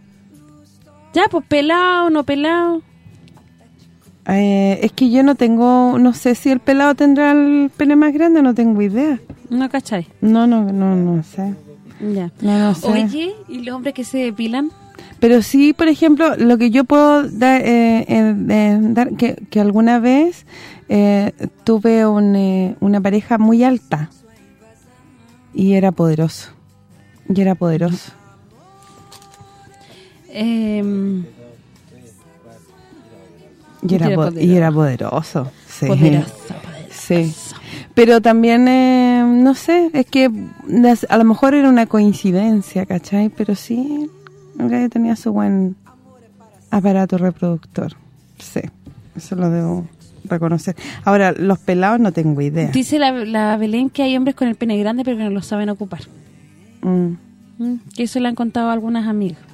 Ya, pues pelado, no pelado. Eh, es que yo no tengo, no sé si el pelado tendrá el pene más grande, no tengo idea. ¿No cachai? No, no, no, no sé. Ya. No, no sé. Oye, ¿y los hombres que se depilan? Pero sí, por ejemplo, lo que yo puedo dar, eh, dar que, que, alguna vez eh, tuve un, eh, una pareja muy alta y era poderoso. Y era poderoso. Eh, y, era, y era poderoso. Sí. Poderoso, Sí. Pero también, no sé, es que a lo mejor era una coincidencia, ¿cachai? Pero sí, que tenía su buen aparato reproductor. Sí, eso lo debo reconocer. Ahora, los pelados no tengo idea. Dice la, Belén que hay hombres con el pene grande pero que no lo saben ocupar. Mm. Mm, que eso le han contado algunas amigas.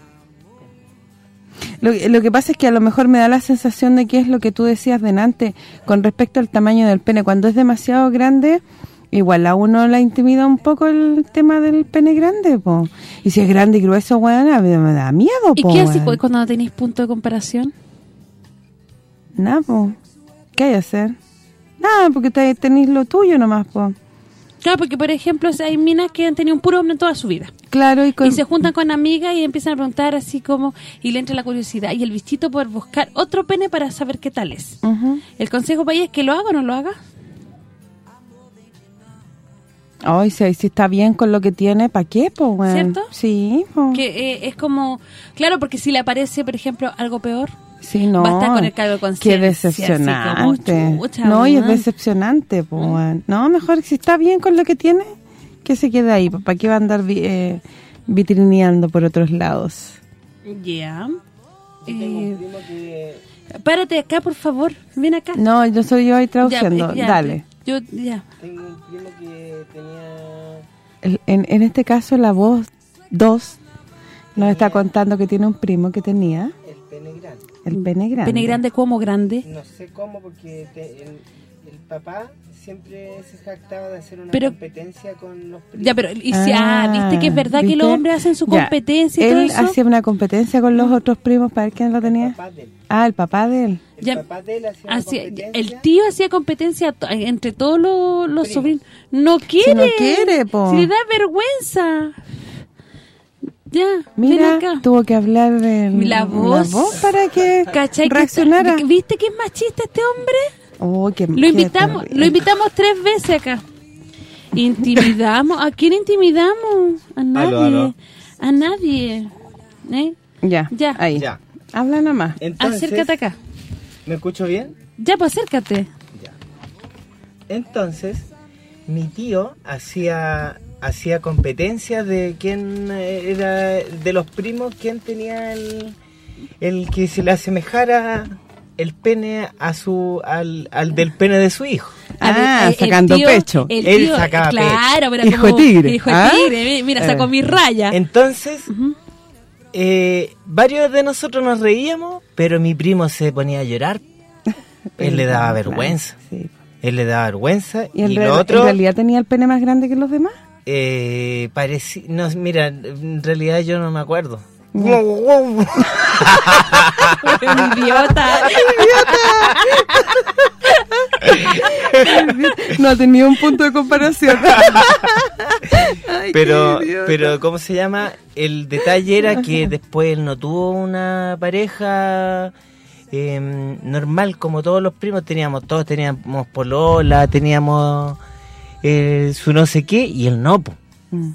Lo, lo, que pasa es que a lo mejor me da la sensación de que es lo que tú decías delante con respecto al tamaño del pene. Cuando es demasiado grande, igual a uno la intimida un poco el tema del pene grande, po. Y si es grande y grueso, bueno, me da miedo, ¿Y qué haces cuando no tenéis punto de comparación? Nada, po. ¿Qué hay que hacer? Nada, porque tenéis lo tuyo nomás, po. Claro, porque por ejemplo, hay minas que han tenido un puro hombre toda su vida. Claro, y, se juntan con amigas y empiezan a preguntar así como, y le entra la curiosidad y el bichito por buscar otro pene para saber qué tal es. El consejo para ella es que lo haga o no lo haga. Ay, si, si está bien con lo que tiene, ¿para qué, pues, ¿Cierto? Sí, Que eh, es como... Claro, porque si le aparece, por ejemplo, algo peor... Sí, no. Va a estar con el cargo de conciencia. Qué decepcionante. no, y es decepcionante, pues. No, mejor si está bien con lo que tiene, que se quede ahí. ¿Para qué va a andar eh, vitrineando por otros lados? Ya. Eh, párate acá, por favor. Ven acá. No, yo soy yo ahí traduciendo. Dale. Yo, ya. Tengo un primo que tenía... en, en este caso, la voz 2 nos está contando que tiene un primo que tenía... El pene grande. El pene grande. ¿Pene grande cómo grande? No sé cómo, porque el, el, papá siempre se jactaba de hacer una competencia con los primos. Ya, pero, y si, ah, ¿viste que es verdad que los hombres hacen su competencia y Él todo eso? hacía una competencia con los otros primos para ver quién lo tenía. El papá de él. Ah, el papá de él. El papá de él hacía, El tío hacía competencia entre todos los, los sobrinos. No quiere. Si no quiere, po. Si le da vergüenza. Ya, Mira, tuvo que hablar de la voz, para que reaccionara. ¿Viste que es machista este hombre? Oh, qué, lo invitamos, lo invitamos tres veces acá. Intimidamos, ¿a quién intimidamos? A nadie. A nadie. ¿Eh? Ya, ya. Ahí. Ya. Habla nomás. Acércate acá. ¿Me escucho bien? Ya, pues acércate. Ya. Entonces, mi tío hacía hacía competencia de quién era de los primos quién tenía el, el que se le asemejara el pene a su al, al del pene de su hijo. Ah, sacando pecho. Él sacaba claro, Pero hijo de tigre. Hijo de ¿Ah? tigre, mira, sacó eh. mi raya. Entonces, eh, varios de nosotros nos reíamos, pero mi primo se ponía a llorar. Él le daba vergüenza. Él le daba vergüenza. ¿Y, el otro, en realidad tenía el pene más grande que los demás? Eh, no, mira, en realidad yo no me acuerdo. idiota. no ha tenido un punto de comparación. pero, pero, ¿cómo se llama? El detalle era que después no tuvo una pareja em, normal como todos los primos teníamos. Todos teníamos polola, teníamos eh, su no sé qué y él no. Mm.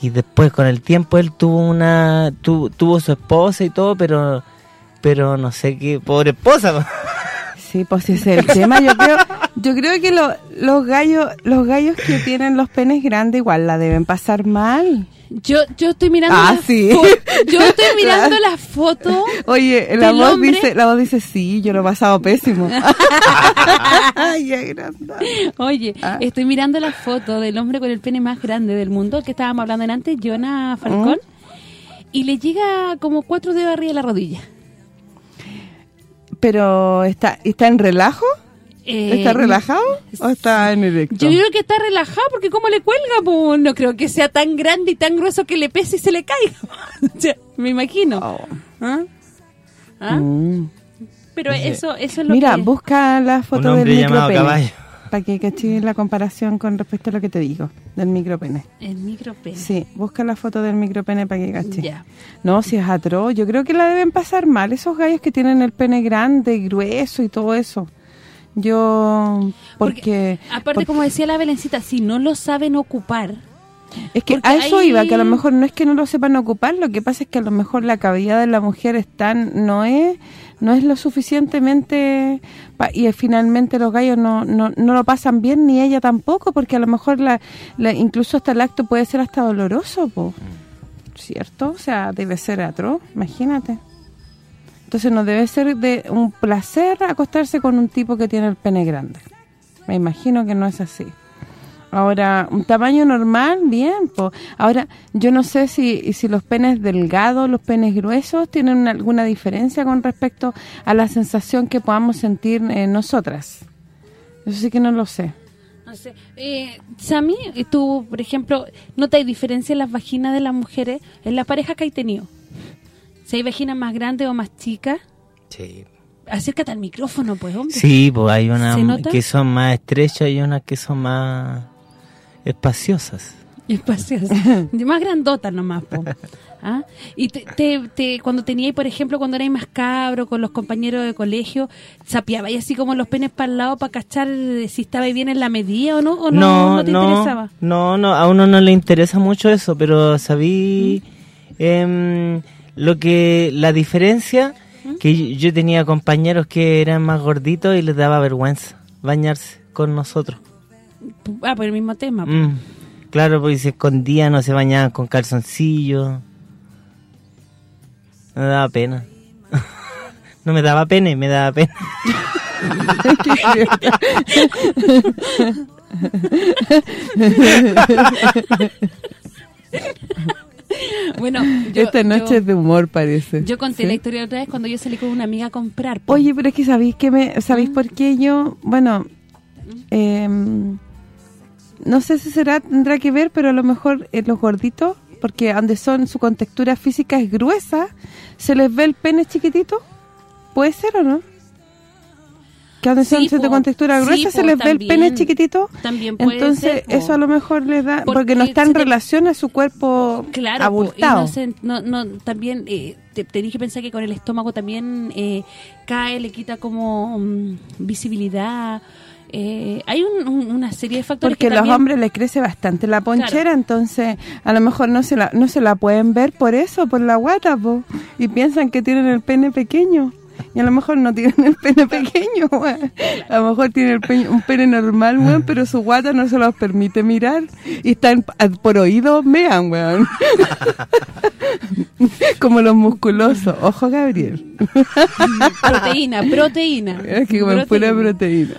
Y después con el tiempo él tuvo una tuvo su esposa y todo, pero pero no sé qué, pobre esposa. Sí, pues ese es el tema. Yo creo, yo creo que los gallos los gallos que tienen los penes grandes igual la deben pasar mal. Yo yo estoy mirando ah, sí. yo estoy mirando la foto. Oye, la voz dice la voz dice sí, yo lo he pasado pésimo. Ay, Oye, ah. estoy mirando la foto del hombre con el pene más grande del mundo que estábamos hablando antes, Jonah Falcón, ¿Mm? y le llega como cuatro dedos arriba de la rodilla. Pero está está en relajo? ¿Está eh, relajado o está en erecto? Yo creo que está relajado porque como le cuelga, pues no creo que sea tan grande y tan grueso que le pese y se le caiga. me imagino. Oh. ¿Ah? ¿Ah? Mm. Pero eso eso es lo Mira, busca la foto del micropene. Para que caché la comparación con respecto a lo que te digo, del micropene. El micropene. Sí, busca la foto del micropene para que caché. Ya. No, si es atroz, yo creo que la deben pasar mal esos gallos que tienen el pene grande, grueso y todo eso. Yo, porque... aparte, como decía la Belencita, si no lo saben ocupar... Es que a eso iba, que a lo mejor no es que no lo sepan ocupar, lo que pasa es que a lo mejor la cavidad de la mujer están, no es no es lo suficientemente y finalmente los gallos no, no, no, lo pasan bien ni ella tampoco porque a lo mejor la, incluso hasta el acto puede ser hasta doloroso ¿cierto? o sea debe ser atroz imagínate entonces no debe ser de un placer acostarse con un tipo que tiene el pene grande. Me imagino que no es así. Ahora, un tamaño normal, bien. pues Ahora, yo no sé si, si los penes delgados, los penes gruesos, tienen alguna diferencia con respecto a la sensación que podamos sentir eh, nosotras. Eso sí que no lo sé. No sé. Eh, Sammy, tú, por ejemplo, ¿notas diferencia en las vaginas de las mujeres en la pareja que hay tenido? Si hay vaginas más grandes o más chicas. Sí. Acércate al micrófono, pues, hombre. Sí, pues hay unas que son más estrechas y unas que son más espaciosas. Espaciosas. más grandotas nomás, pues. ¿Ah? Y te, te, cuando teníais, por ejemplo, cuando erais más cabro con los compañeros de colegio, ¿sapiabais así como los penes para el lado para cachar si estabais bien en la medida o no? ¿O no, no, te interesaba? No, no, a uno no le interesa mucho eso, pero sabí... ¿Mm? Em, lo que la diferencia que yo, tenía compañeros que eran más gorditos y les daba vergüenza bañarse con nosotros. Ah, por el mismo tema. Mm, claro, porque se escondían o se bañaban con calzoncillos. Me daba pena. no me daba pena, me daba pena. bueno, Esta noche es de humor, parece. Yo conté la historia otra vez cuando yo salí con una amiga a comprar. Oye, pero es que ¿sabéis que me sabéis por qué yo? Bueno, em, no sé si será tendrá que ver, pero a lo mejor en los gorditos, porque donde son su contextura física es gruesa, se les ve el pene chiquitito. ¿Puede ser o no? Que Sí, po. con textura Sí, gruesa se po, les ve el pene chiquitito. También puede Entonces, ser, po. eso a lo mejor les da, porque, Porque no está en te- relación a su cuerpo Claro, po, y abultado. no, no, no, también eh, te, tenés que pensar que con el estómago también eh, cae, le quita como mm, visibilidad. eh, hay un- un- una serie de factores Porque que los hombres les crece bastante la ponchera, Claro. entonces a lo mejor no se la no se la pueden ver por eso, por la guata, po, y piensan que tienen el pene pequeño. Y a lo mejor no tienen el pene pequeño, weón. A lo mejor tienen el pe- un pene normal, weón, pero su guata no se los permite mirar. Y están por oído, mean, weón. Como los musculosos. Ojo, Gabriel. Proteína, proteína. Es que comen pura proteína.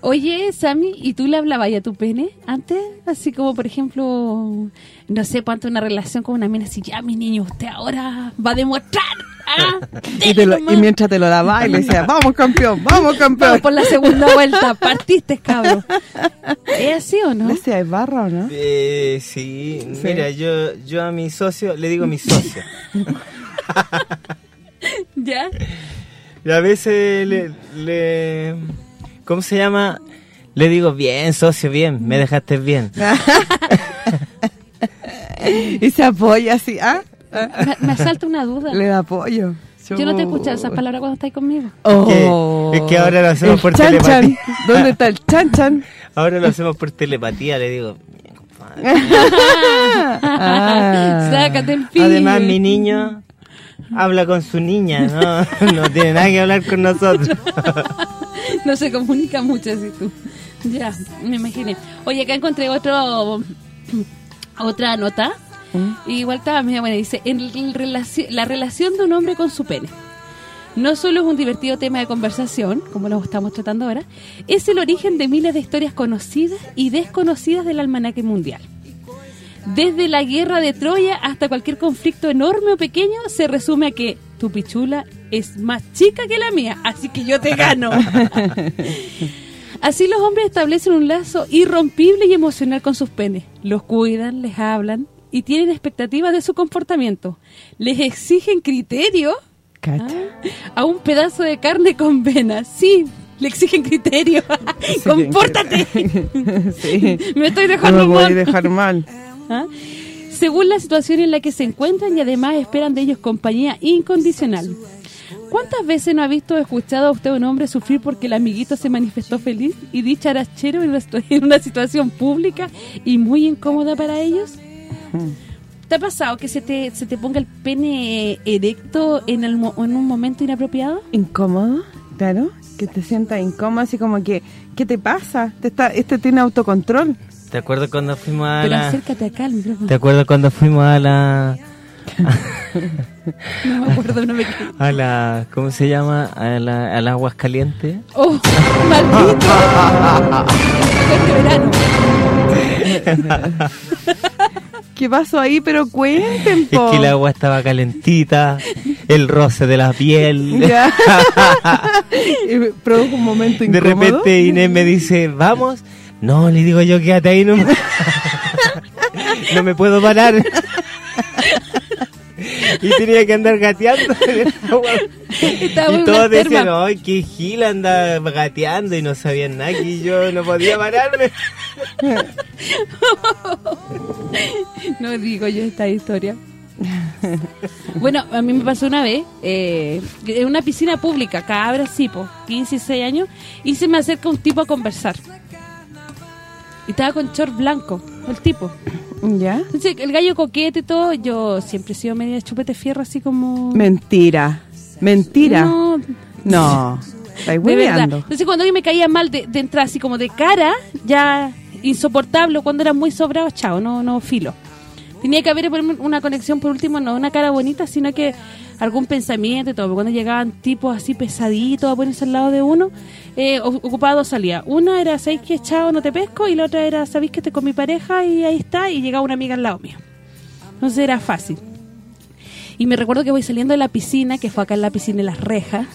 Oye, Sammy, ¿y tú le hablabas a tu pene antes? Así como, por ejemplo, no sé, ponte una relación con una mina así, ya, mi niño, usted ahora va a demostrar. Ah, Y, te lo- y nomás. mientras te lo daba y le decía, vamos campeón, vamos campeón. Vamos por la segunda vuelta, partiste, cabrón. ¿Es así o no? ¿Le decía, ¿es barra o no? Eh, sí, mira, yo yo a mi socio le digo mi socio. ¿Ya? Y a veces le, le... ¿Cómo se llama? Le digo, bien, socio, bien, me dejaste bien. Y se apoya así, ¿ah? Me, me asalta una duda. Le da apoyo. Yo no te he escuchado esas palabras cuando estás conmigo. Oh. Es que ahora lo hacemos El por chan, chan. telepatía. ¿Dónde está el chan chan? Ahora lo hacemos por telepatía, le digo. Ah. Sácate el. Además, mi niño habla con su niña, ¿no? No tiene nada que hablar con nosotros. No se comunica mucho así tú. Ya, me imaginé. Oye, acá encontré otro otra nota. Igual estaba medio buena. Dice, en el relaci- la relación de un hombre con su pene. No solo es un divertido tema de conversación, como lo estamos tratando ahora, es el origen de miles de historias conocidas y desconocidas del almanaque mundial. Desde la guerra de Troya hasta cualquier conflicto enorme o pequeño, se resume a que tu pichula es más chica que la mía, así que yo te gano. Así los hombres establecen un lazo irrompible y emocional con sus penes. Los cuidan, les hablan y tienen expectativas de su comportamiento. Les exigen criterio Cacha. a un pedazo de carne con venas. Sí, le exigen criterio. ¡Compórtate! sí. Me estoy No dejando me voy a mal. dejar mal. ¿Ah? Según la situación en la que se encuentran y además esperan de ellos compañía incondicional. ¿Cuántas veces no ha visto o escuchado a usted un hombre sufrir porque el amiguito se manifestó feliz y dicharachero en una situación pública y muy incómoda para ellos? ¿Te ha pasado que se te, se te ponga el pene erecto en, el en un momento inapropiado? ¿Incómodo? Claro. Que te sientas incómodo, así como que, ¿qué te pasa? Te está, este tiene autocontrol. ¿Te acuerdas cuando fuimos a Pero la... acércate acá al micrófono. ¿Te acuerdas cuando fuimos a la... No me acuerdo, no me a la... ¿Cómo se llama? A la, a las aguas calientes? ¡Oh, maldito! Este verano. ¿Qué pasó ahí? Pero cuenten, Es que el agua estaba calentita, el roce de la piel. Ya. Produjo un momento De incómodo. repente Inés me dice, vamos. No, le digo yo, quédate ahí, no, no me puedo parar. Y tenía que andar gateando. y todos decían, ay, qué gila anda gateando y no sabían nada, y yo no podía pararme. No digo yo esta historia. Bueno, a mí me pasó una vez, eh, en una piscina pública, cabra, sí, po, 15, 16 años, y se me acerca un tipo a conversar. Y estaba con short blanco, el tipo. ¿Ya? Entonces, el gallo coquete y todo, yo siempre he sido media chupete fierro, así como... Mentira. Mentira. No, No. De verdad. Entonces, cuando a mí me caía mal de, de entrar así como de cara, ya insoportable, cuando era muy sobrado, chao, no, no filo. Tenía que haber una conexión, por último, no una cara bonita, sino que algún pensamiento y todo. Cuando llegaban tipos así pesaditos a ponerse al lado de uno, eh, ocupaba dos salidas. Una era, ¿sabéis que chao, no te pesco? Y la otra era, ¿sabéis que estoy con mi pareja? Y ahí está, y llegaba una amiga al lado mío. Entonces era fácil. Y me recuerdo que voy saliendo de la piscina, que fue acá en la piscina de las rejas,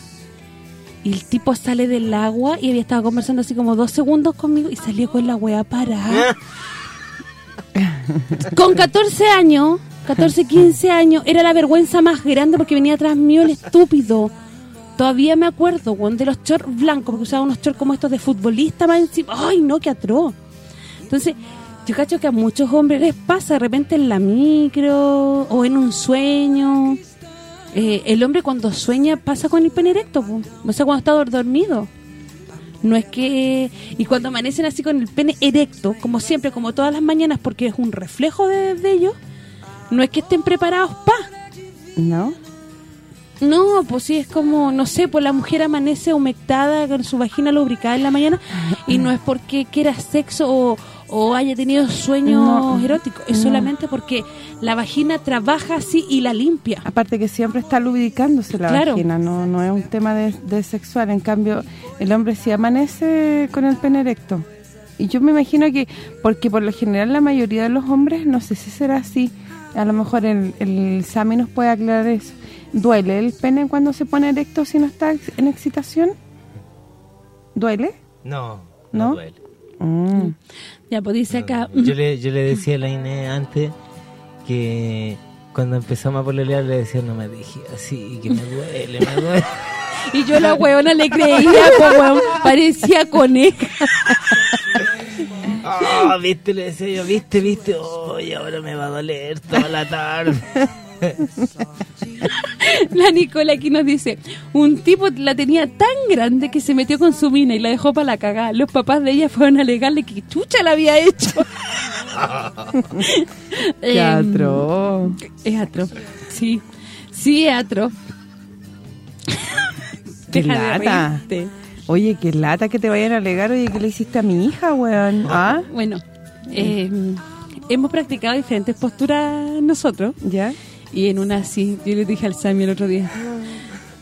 y el tipo sale del agua y había estado conversando así como dos segundos conmigo y salió con la wea parada. con 14 años, 14, 15 años, era la vergüenza más grande porque venía atrás mío el estúpido. todavía me acuerdo, weón, de los shorts blancos, porque usaba unos shorts como estos de futbolista más encima. ¡Ay, no, qué atroz! Entonces, yo cacho que a muchos hombres les pasa de repente en la micro o en un sueño. Eh, el hombre cuando sueña pasa con el pene erecto, po. o cuando está dormido. No es que... Y cuando amanecen así con el pene erecto, como siempre, como todas las mañanas, porque es un reflejo de ellos, no es que estén preparados pa. ¿No? No, pues sí, es como, no sé, pues la mujer amanece humectada con su vagina lubricada en la mañana y no es porque quiera sexo o, o haya tenido sueños No, eróticos, es no. solamente porque la vagina trabaja así y la limpia. Aparte que siempre está lubricándose la Claro. vagina, no no es un tema de, de sexual. En cambio, el hombre sí amanece con el pene erecto. Y yo me imagino que, porque por lo general la mayoría de los hombres, no sé si será así, a lo mejor el, el Sami nos puede aclarar eso. ¿Duele el pene cuando se pone erecto si no está en excitación? ¿Duele? No, ¿No? no, duele. Mm. Ya, pues dice acá... Yo le, yo le decía a la Inés antes que cuando empezamos a pololear le decía no me dije así, que me duele, me duele. Y yo la huevona le creía, parecía coneja. Ah, viste, le decía yo, viste, viste, hoy ahora me va a doler toda la tarde. La Nicola aquí nos dice, un tipo la tenía tan grande que se metió con su mina y la dejó para la cagada. Los papás de ella fueron a alegarle que chucha la había hecho. Qué Em, atroz. Es atro. Sí, sí es atro. Qué Deja de lata. reírte. Oye, qué lata que te vayan a alegar, oye, ¿qué le hiciste a mi hija, weón? ¿Ah? Bueno, em, hemos practicado diferentes posturas nosotros. ¿Ya? Y en una así, yo le dije al Sammy el otro día,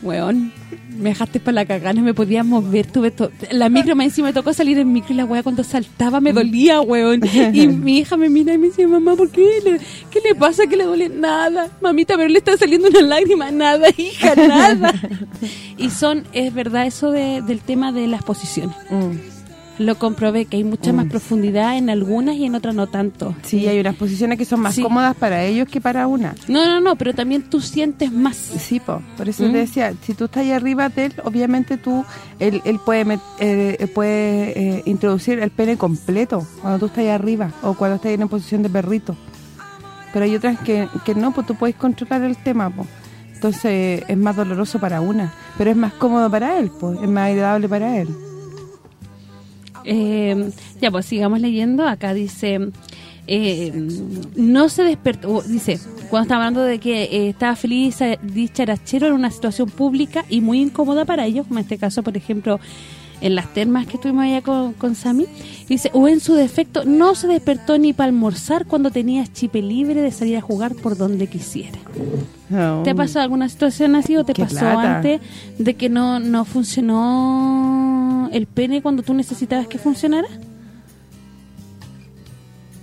weón, me dejaste para la cagada, no me podía mover, tuve to- la micro me encima me tocó salir en micro y la weá cuando saltaba me dolía, weón. Y mi hija me mira y me dice, mamá, ¿por qué? Le, ¿Qué le pasa? ¿Qué le duele? Nada, mamita, pero le está saliendo una lágrima, nada, hija, nada. y son, es verdad eso de, del tema de las posiciones. Mm. Lo comprobé, que hay mucha más profundidad en algunas y en otras no tanto. Sí, hay unas posiciones que son más Sí. cómodas para ellos que para una. No, no, no, pero también tú sientes más. Sí, po. por eso ¿Mm? te decía, si tú estás ahí arriba de él, obviamente tú, él, él puede met- eh, puede eh, introducir el pene completo cuando tú estás ahí arriba o cuando estás en posición de perrito. Pero hay otras que, que no, pues tú puedes controlar el tema, pues. Entonces es más doloroso para una, pero es más cómodo para él, pues, es más agradable para él. Eh, ya, pues sigamos leyendo. Acá dice, eh, no se despertó, o dice, cuando estaba hablando de que eh, estaba feliz, eh, dicharachero en una situación pública y muy incómoda para ellos, como en este caso, por ejemplo, en las termas que estuvimos allá con, con Sammy, dice, o en su defecto, no se despertó ni para almorzar cuando tenía chipe libre de salir a jugar por donde quisiera. No. ¿Te ha pasado alguna situación así o te Qué pasó antes de que no, no funcionó el pene cuando tú necesitabas que funcionara?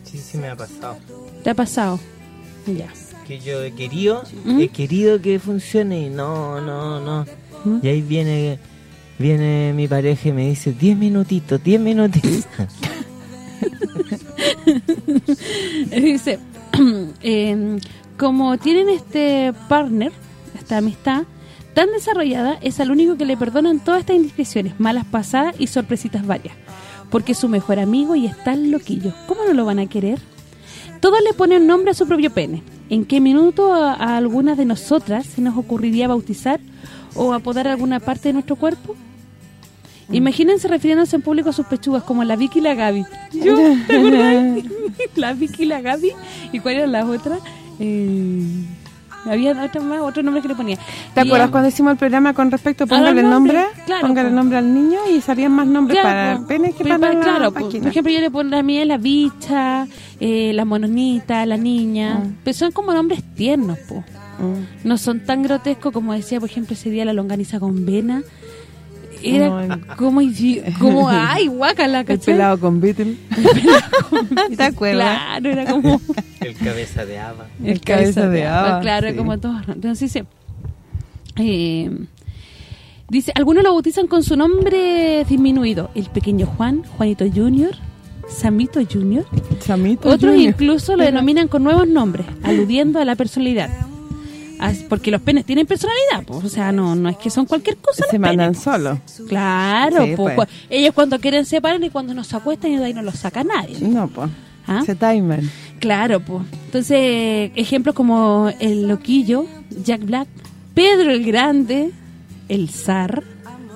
Sí, sí me ha pasado. ¿Te ha pasado? Ya. Que yo he querido, ¿Mm? he querido que funcione y no, no, no. ¿Mm? Y ahí viene viene mi pareja y me dice 10 minutitos, 10 minutitos. Dice, em, como tienen este partner, esta amistad tan desarrollada, es al único que le perdonan todas estas indiscreciones, malas pasadas y sorpresitas varias. Porque es su mejor amigo y es tan loquillo. ¿Cómo no lo van a querer? Todos le ponen nombre a su propio pene. ¿En qué minuto a, a algunas de nosotras se nos ocurriría bautizar o apodar alguna parte de nuestro cuerpo? Imagínense refiriéndose en público a sus pechugas como la Vicky y la Gaby. ¿Yo? ¿Te acordás? la Vicky y la Gaby. ¿Y cuál era la otra? Eh, había otra más, otro nombre que le ponía. ¿Te Y, acuerdas cuando hicimos el programa con respecto a póngale el nombre, claro, póngale el nombre al niño y salían más nombres Claro, para po. pene que para, la claro, po. Por ejemplo, yo le pongo a mí la bicha, eh, la mononita, la niña. Mm. Pero son como nombres tiernos, po. Mm. No son tan grotescos como decía, por ejemplo, ese día la longaniza con vena. Era Ay. como, como, ay, guácala, El ¿cachai? pelado con Beatle. ¿Te acuerdas? Claro, era como... El cabeza de haba. El cabeza de haba, Claro, sí. como todo. Entonces dice, eh, dice, algunos lo bautizan con su nombre disminuido. El pequeño Juan, Juanito Junior, Samito Junior. Samito Otros Junior. incluso lo denominan con nuevos nombres, aludiendo a la personalidad. Porque los penes tienen personalidad, pues, o sea, no no es que son cualquier cosa. Se mandan solos. Claro, pues. ellos cuando quieren se paran y cuando nos acuestan y de ahí no los saca nadie. No, pues. Se timer. Claro, pues. Entonces, ejemplos como el loquillo, Jack Black, Pedro el Grande, el zar,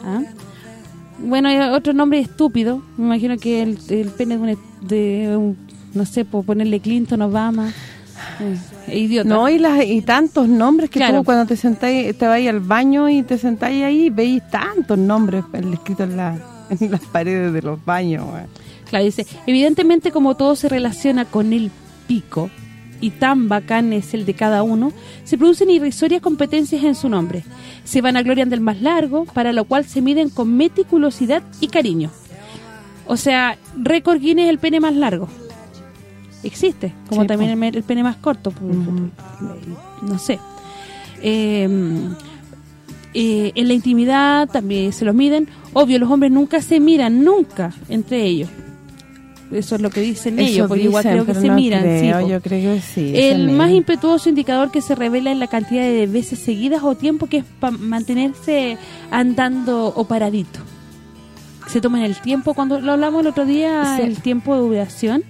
¿ah? Bueno, hay otro nombre estúpido. Me imagino que el, pene de, un, no sé, por ponerle Clinton, Obama. Eh, idiota. No, y, las, y tantos nombres que tú cuando te sentáis, te vais al baño y te sentáis ahí, veis tantos nombres escritos en, la, en las paredes de los baños. Claro, dice, evidentemente como todo se relaciona con el pico, y tan bacán es el de cada uno, se producen irrisorias competencias en su nombre. Se van a gloriar del más largo, para lo cual se miden con meticulosidad y cariño. O sea, récord Guinness es el pene más largo. Existe, como también el, pene más corto. No sé. Em, eh, en la intimidad también se lo miden. Obvio, los hombres nunca se miran, nunca, entre ellos. Eso es lo que dicen ellos, porque igual creo que se miran. yo creo que sí. El más impetuoso indicador que se revela en la cantidad de veces seguidas o tiempo que es para mantenerse andando o paradito. Se toman el tiempo, cuando lo hablamos el otro día, el tiempo de duración.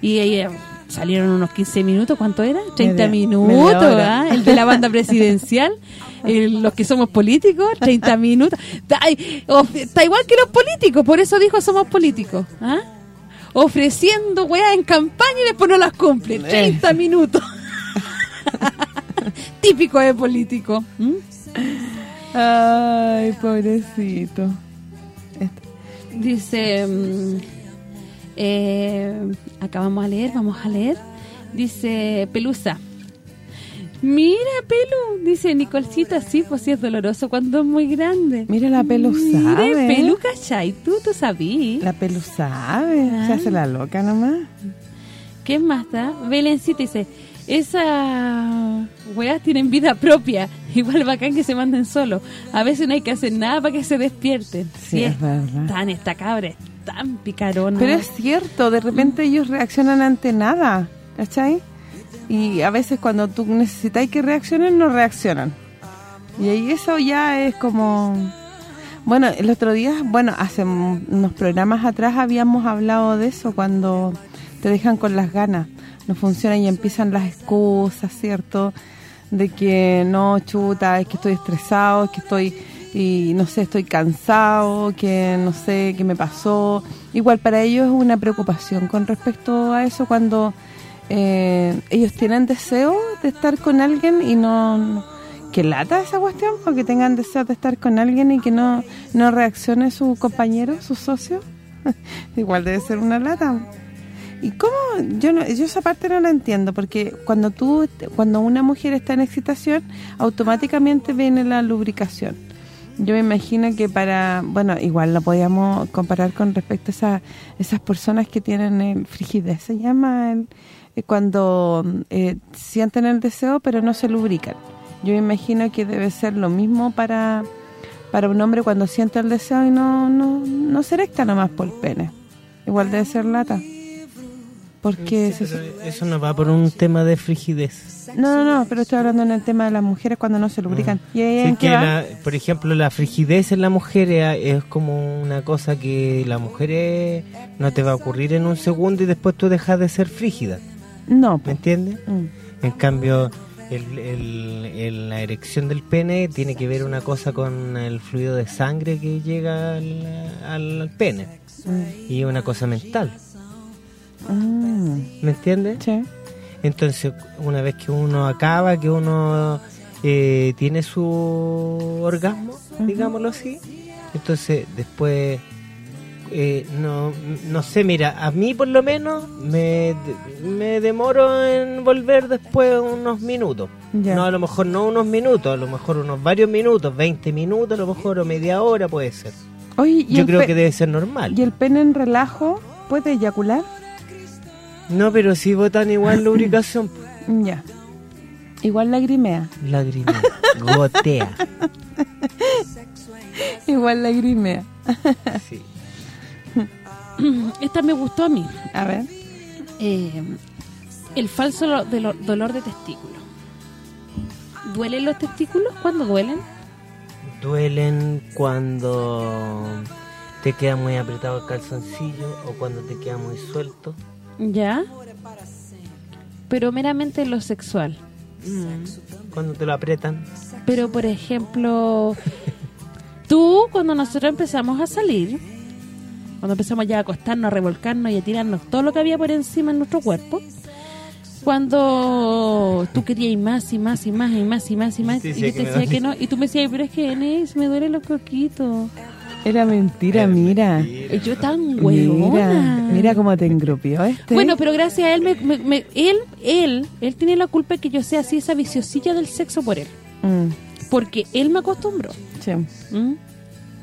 Y eh, salieron unos 15 minutos, ¿cuánto era? 30 minutos, ¿ah? El de la banda presidencial. los que somos políticos, 30 minutos. Está, está, igual que los políticos, por eso dijo somos políticos. ¿ah? ofreciendo weá en campaña y después no las cumple. 30 eh. minutos. Típico de político. Ay, pobrecito. Dice, mm, eh, acá vamos a leer, vamos a leer. Dice Pelusa, Mira, Pelu, dice Nicolcita, sí, pues sí es doloroso cuando es muy grande. Mira, la Pelu sabe. Mira, Pelu, ¿cachai? Tú, tú sabí. La Pelu sabe, se hace la loca nomás. ¿Qué más da? Belencita dice, esas weas tienen vida propia. Igual bacán que se manden solo. A veces no hay que hacer nada para que se despierten. Sí, es, verdad. Tan esta cabra, es tan picarona. Pero es cierto, de repente ellos reaccionan ante nada, ¿cachai? y a veces cuando tú necesitas que reaccionen, no reaccionan. Y ahí eso ya es como... Bueno, el otro día, bueno, hace unos programas atrás habíamos hablado de eso, cuando te dejan con las ganas, no funciona y empiezan las excusas, ¿cierto? De que no, chuta, es que estoy estresado, es que estoy, y no sé, estoy cansado, que no sé qué me pasó. Igual para ellos es una preocupación con respecto a eso cuando eh, ellos tienen deseo de estar con alguien y no, que lata esa cuestión porque tengan deseo de estar con alguien y que no no reaccione su compañero, su socio igual debe ser una lata y cómo yo no, yo esa parte no la entiendo porque cuando tú cuando una mujer está en excitación automáticamente viene la lubricación yo me imagino que para, bueno, igual la podíamos comparar con respecto a esa, esas personas que tienen el frigidez, se llama el, eh, cuando eh, sienten el deseo pero no se lubrican. Yo me imagino que debe ser lo mismo para para un hombre cuando siente el deseo y no, no, no se erecta nomás por el pene. Igual debe ser lata. Porque eso, no va por un tema de frigidez. No, no, no, pero estoy hablando en el tema de las mujeres cuando no se lubrican. ¿Y que por ejemplo, la frigidez en la mujer es como una cosa que la mujer no te va a ocurrir en un segundo y después tú dejas de ser frígida. No. ¿Me entiendes? Mm. En cambio, el, la erección del pene tiene que ver una cosa con el fluido de sangre que llega al, pene. Mm. Y una cosa mental. Mm. ¿Me entiendes? Sí. Entonces, una vez que uno acaba, que uno eh, tiene su orgasmo, digámoslo así, entonces después eh, no, no sé, mira, a mí por lo menos me, me demoro en volver después unos minutos. No, a lo mejor no unos minutos, a lo mejor unos varios minutos, 20 minutos, a lo mejor o media hora puede ser. Yo creo que debe ser normal. ¿Y el pene en relajo puede eyacular? No, pero sí botan igual lubricación. Ya. Igual lagrimea. Lagrimea. Gotea. igual lagrimea. sí. Esta me gustó a mí. A ver. Eh, el falso dolor de testículo. ¿Duelen los testículos? ¿Cuándo duelen? Duelen cuando te queda muy apretado el calzoncillo o cuando te queda muy suelto. ¿Ya? Pero meramente en lo sexual. Mm, cuando te lo aprietan. Pero, por ejemplo, tú, cuando nosotros empezamos a salir, cuando empezamos ya a acostarnos, a revolcarnos y a tirarnos todo lo que había por encima en nuestro cuerpo, cuando tú querías ir más y más y más y más y más y más, y yo te decía que no, y tú me decías, pero es que, Enes, me duelen los coquitos. Era mentira, mira. Yo tan huevona. Mira, cómo te engrupió este. Bueno, pero gracias a él, me, él, él, él tiene la culpa de que yo sea así esa viciosilla del sexo por él. Mm. Porque él me acostumbró. Sí. ¿Mm?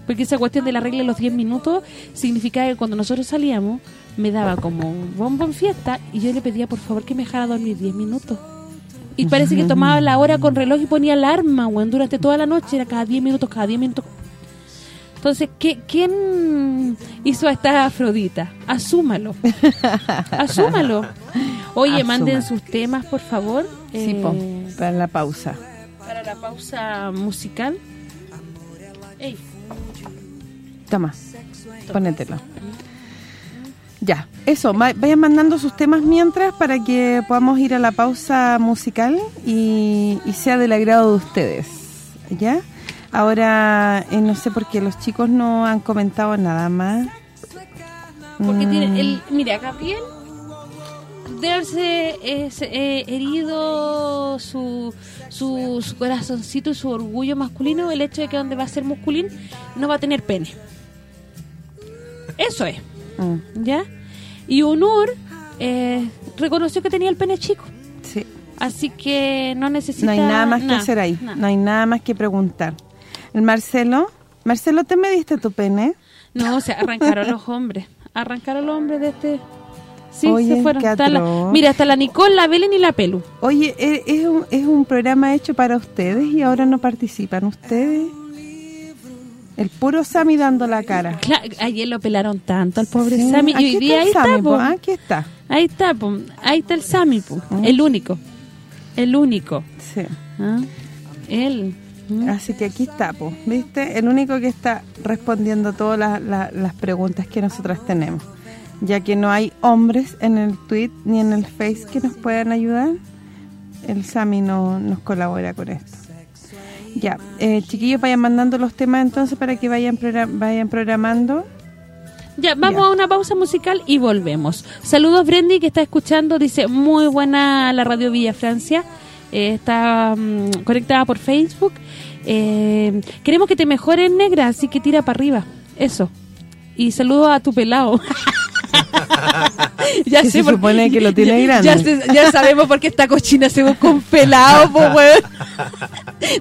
Porque esa cuestión de la regla de los 10 minutos significaba que cuando nosotros salíamos me daba como bombo en fiesta y yo le pedía por favor que me dejara dormir 10 minutos. Y parece que tomaba la hora con reloj y ponía alarma, weón, durante toda la noche, era cada 10 minutos, cada 10 minutos. Entonces, ¿qué, ¿quién hizo a esta Afrodita? Asúmalo. Asúmalo. Oye, manden sus temas, por favor. Sí, eh, para la pausa. Para la pausa musical. Ey. Toma, ponételo. Ya, eso, vayan mandando sus temas mientras para que podamos ir a la pausa musical y, y sea del agrado de ustedes, ¿ya? Ahora, eh, no sé por qué los chicos no han comentado nada más. Porque tiene mm. el, mira, Gabriel de haberse eh, herido su, su, su, corazoncito y su orgullo masculino el hecho de que donde va a ser masculino no va a tener pene. Eso es. Mm. ¿Ya? Y Unur eh, reconoció que tenía el pene chico. Sí. Así que no necesita... No hay nada más que hacer ahí. No hay nada más que preguntar. El Marcelo, Marcelo, ¿te mediste tu pene? No, o sea, arrancaron los hombres. Arrancaron los hombres de este... Sí, se fueron. mira, hasta la Nicole, la Belén y la Pelu. Oye, e, es un, es un programa hecho para ustedes y ahora no participan ustedes. El puro Sammy dando la cara. Claro, ayer lo pelaron tanto al pobre Sammy. Y hoy día ahí está, Aquí está. Ahí está, ahí está el Sammy, ah. el único. El único. Sí. ¿Ah? Él. Así que aquí está, ¿viste? El único que está respondiendo todas las preguntas que nosotras tenemos. Ya que no hay hombres en el tweet ni en el face que nos puedan ayudar, el Sami no nos colabora con esto. Ya, eh, chiquillos, vayan mandando los temas entonces para que vayan vayan programando. Ya, vamos a una pausa musical y volvemos. Saludos, Brendy, que está escuchando. Dice, muy buena la Radio Villa Francia. Eh, está mm, conectada por Facebook. Eh, queremos que te mejores, negra, así que tira para arriba. Eso. Y saludo a tu pelado. ya se supone que lo tiene grande. Ya, sabemos por qué esta cochina se busca un pelado,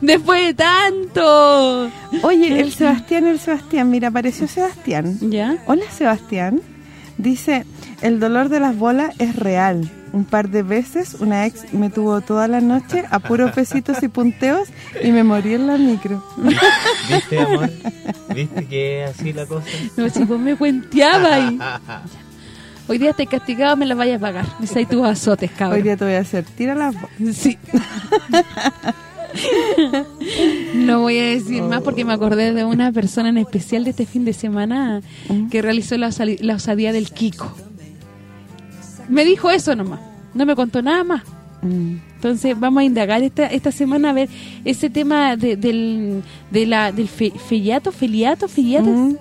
Después de tanto. Oye, el Sebastián, el Sebastián, mira, apareció Sebastián. ¿Ya? Hola, Sebastián. Dice, el dolor de las bolas es real. Un par de veces una ex me tuvo toda la noche a puros besitos y punteos y me morí en la micro. ¿Viste, amor? ¿Viste que es así la cosa? No, si vos me cuenteabas Hoy día estoy castigado, me la vayas a pagar. Me hay tus azotes, cabrón. Hoy día te voy a hacer, tira la Sí. no voy a decir más porque me acordé de una persona en especial de este fin de semana que realizó la, la osadía del Kiko me dijo eso nomás, no me contó nada más. Mm. Entonces vamos a indagar esta esta semana a ver ese tema de, del de la del feliato, feliato, mm.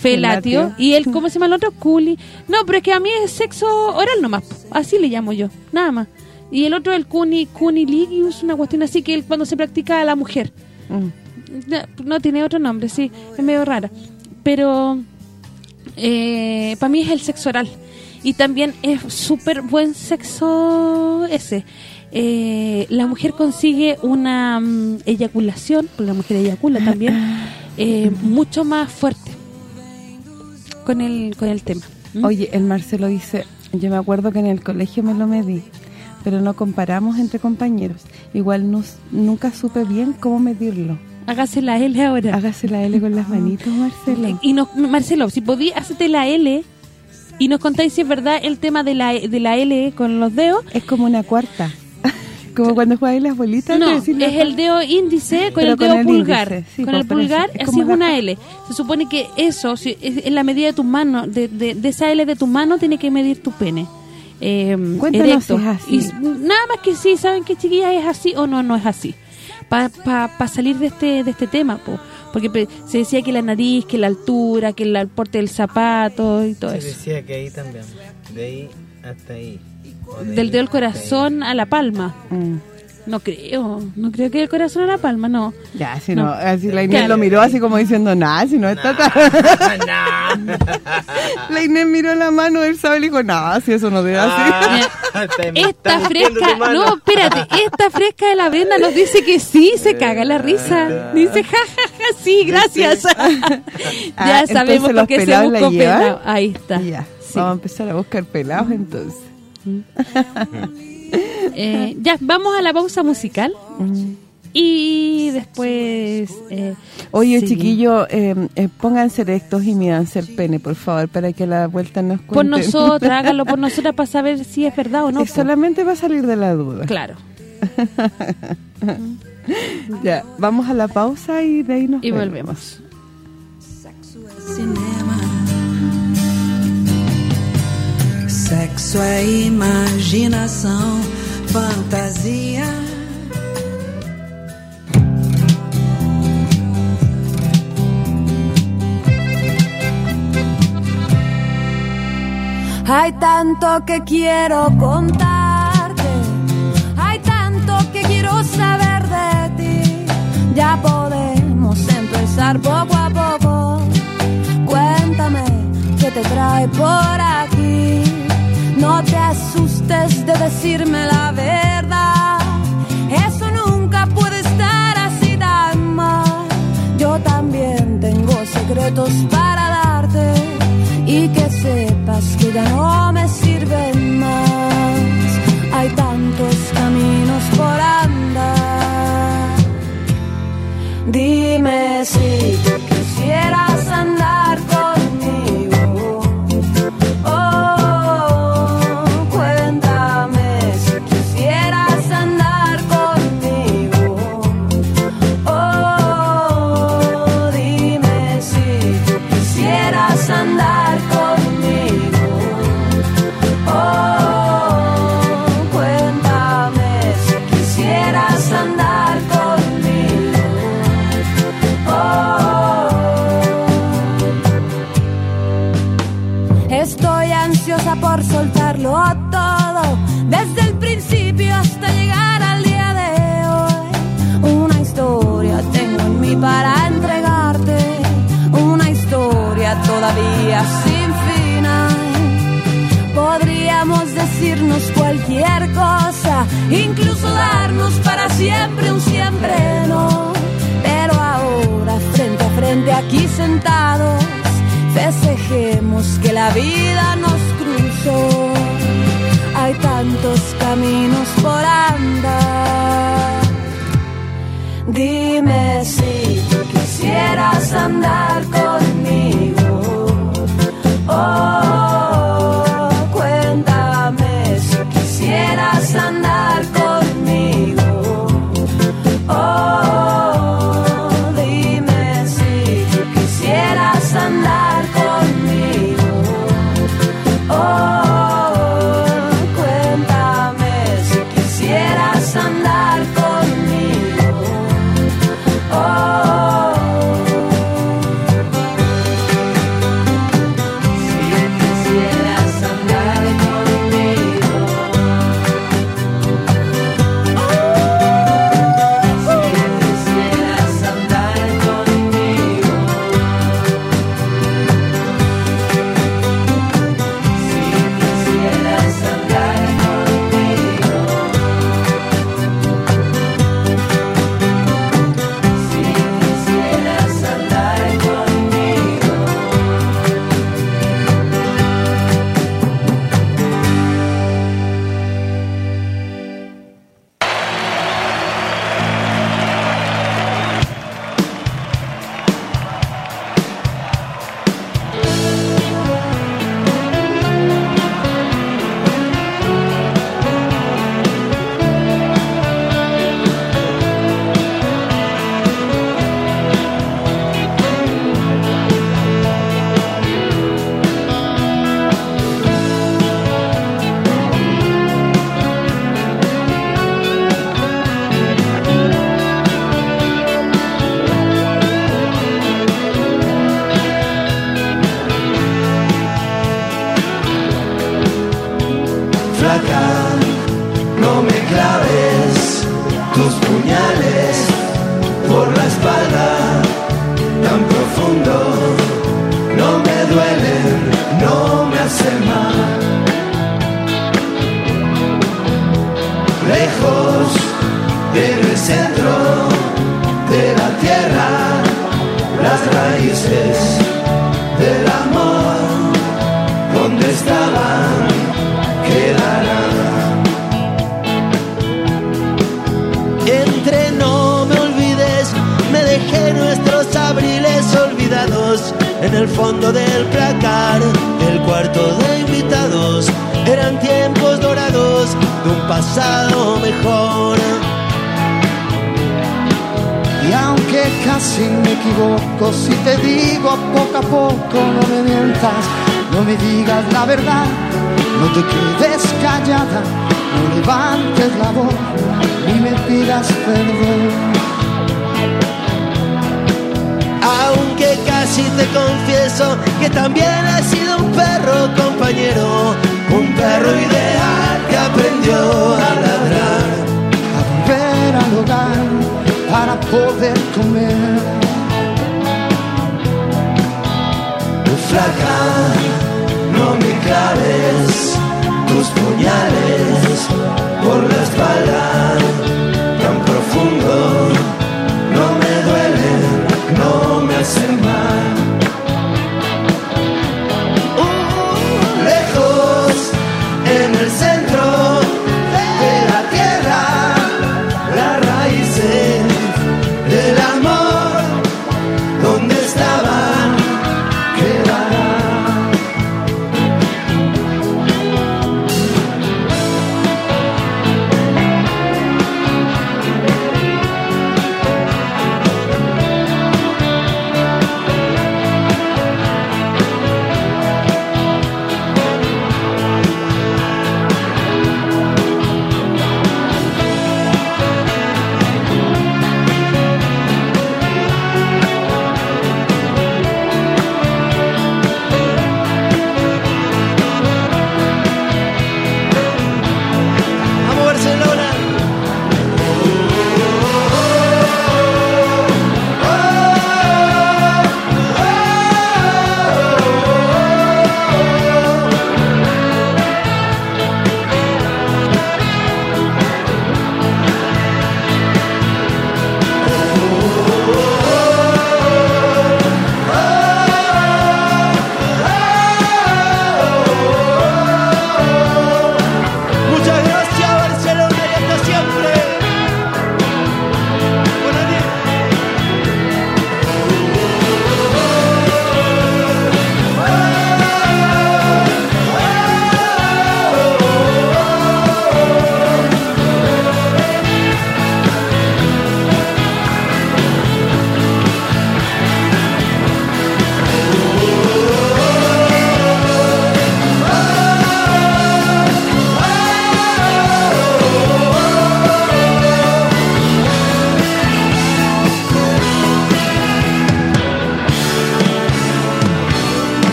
felatio y él cómo se llama el otro culi. No, pero es que a mí es sexo oral nomás, así le llamo yo, nada más. Y el otro el cuni cuniligius, una cuestión así que él cuando se practica a la mujer. Mm. No, tiene otro nombre, sí, es medio rara. Pero eh, para mí es el sexo oral y también es súper buen sexo ese. Eh, la mujer consigue una mm, eyaculación, porque la mujer eyacula también, eh, mucho más fuerte con el, con el tema. ¿Mm? Oye, el Marcelo dice, yo me acuerdo que en el colegio me lo medí, pero no comparamos entre compañeros. Igual nunca supe bien cómo medirlo. Hágase la L ahora. Hágase la L con las manitos, Marcelo. Y no, Marcelo, si podía, hacerte la L y nos contáis si es verdad el tema de la, de la L con los dedos. Es como una cuarta. Como cuando jugáis las bolitas. No, es el dedo índice con el dedo pulgar. con el pulgar, así es una L. Se supone que eso, si, en la medida de tus manos, de, de, esa L de tu mano, tiene que medir tu pene. Eh, Cuéntanos es así. nada más que sí, ¿saben que chiquilla es así o no, no es así? Para pa, salir de este de este tema, porque se decía que la nariz, que la altura, que el porte del zapato y todo eso. Se decía que ahí también, de ahí hasta ahí. Del dedo del corazón a la palma. Mm. No creo, no creo que el corazón a la palma, no. Ya, si no, así la Inés lo miró así como diciendo, nada, si no está tan... la Inés miró la mano del sable y dijo, nada, si eso no debe así. Ah, esta fresca, no, espérate, esta fresca de la Brenda nos dice que sí, se caga la risa. Dice, jajaja, ja, ja, sí, gracias. ya ah, sabemos por qué se buscó pelado. Ahí está. Ya, vamos a empezar a buscar pelados entonces. Eh, ya, vamos a la pausa musical. Y después... Eh, Oye, chiquillo, em, eh, pónganse erectos y mídanse el pene, por favor, para que la vuelta nos cuente. Por nosotras, háganlo por nosotras para saber si es verdad o no. solamente va a salir de la duda. Claro. ya, vamos a la pausa y de ahí nos Y volvemos. Sexo é imaginação, fantasia. Hay tanto que quiero contarte, hay tanto que quiero saber de ti. Ya podemos empezar poco a poco. Cuéntame qué te trae por aquí. Te asustes de decirme la verdad. Eso nunca puede estar así tan mal. Yo también tengo secretos para darte y que sepas que ya no me sirven más. Hay tantos caminos por andar. Dime si quisieras andar incluso darnos para siempre un siempre no. Pero ahora, frente a frente, aquí sentados, festejemos que la vida nos cruzó. Hay tantos caminos por andar. Dime si tú quisieras andar conmigo. Oh,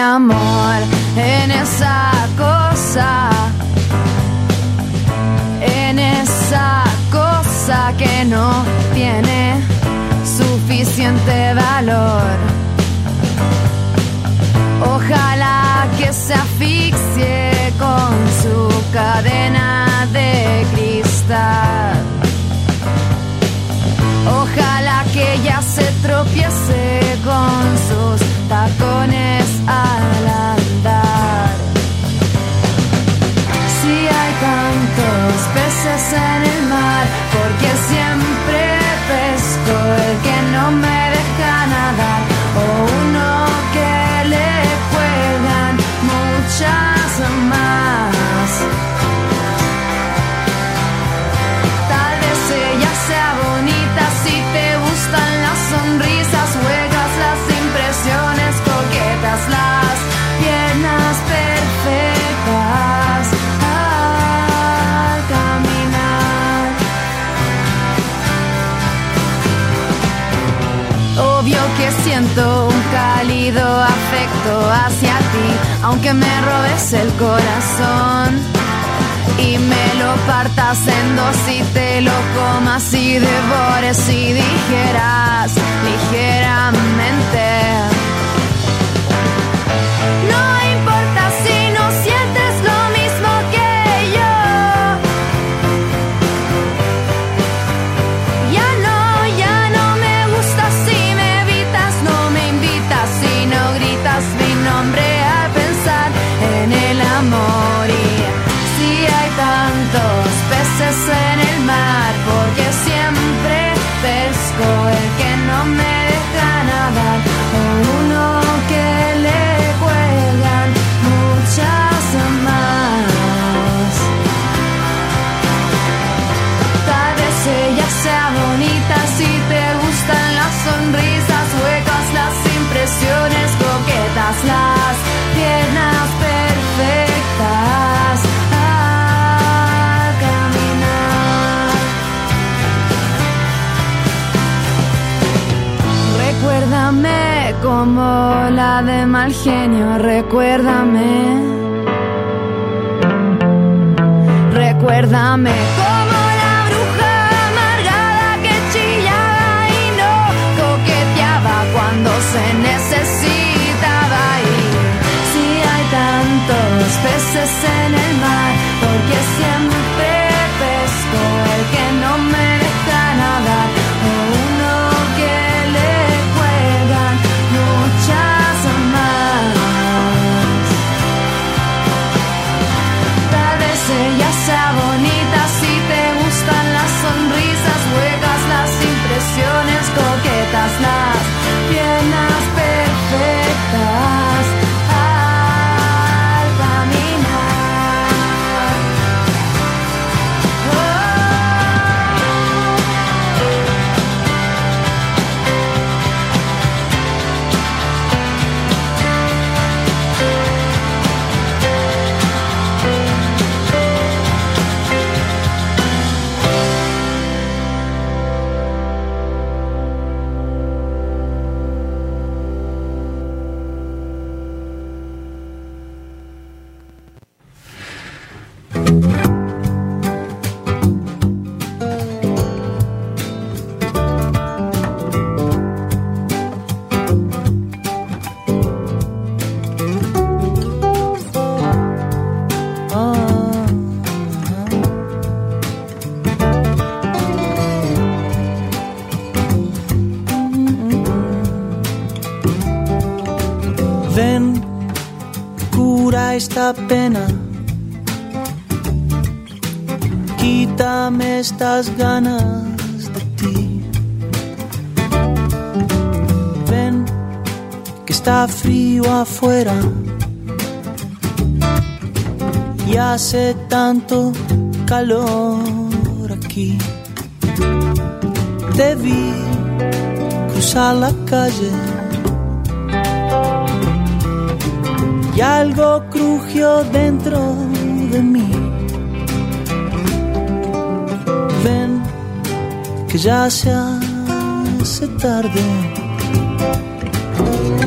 amor aunque me robes el corazón y me lo partas en dos y te lo comas y devores y dijeras ligeramente. De mal genio, recuérdame. Recuérdame Estas ganas de ti. Ven, que está frío afuera. Y hace tanto calor aquí. Debí cruzar la calle y algo crujió dentro de mí. Que ya se hace tarde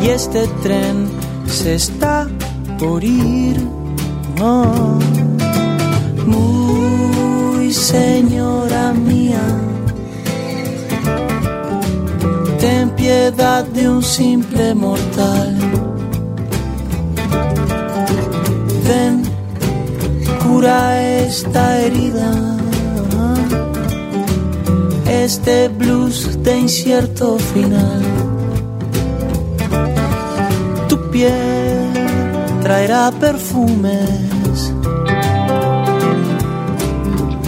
y este tren se está por ir. Muy señora mía, ten piedad de un simple mortal ven, cura esta herida. Este blues de incierto final. Tu piel traerá perfumes,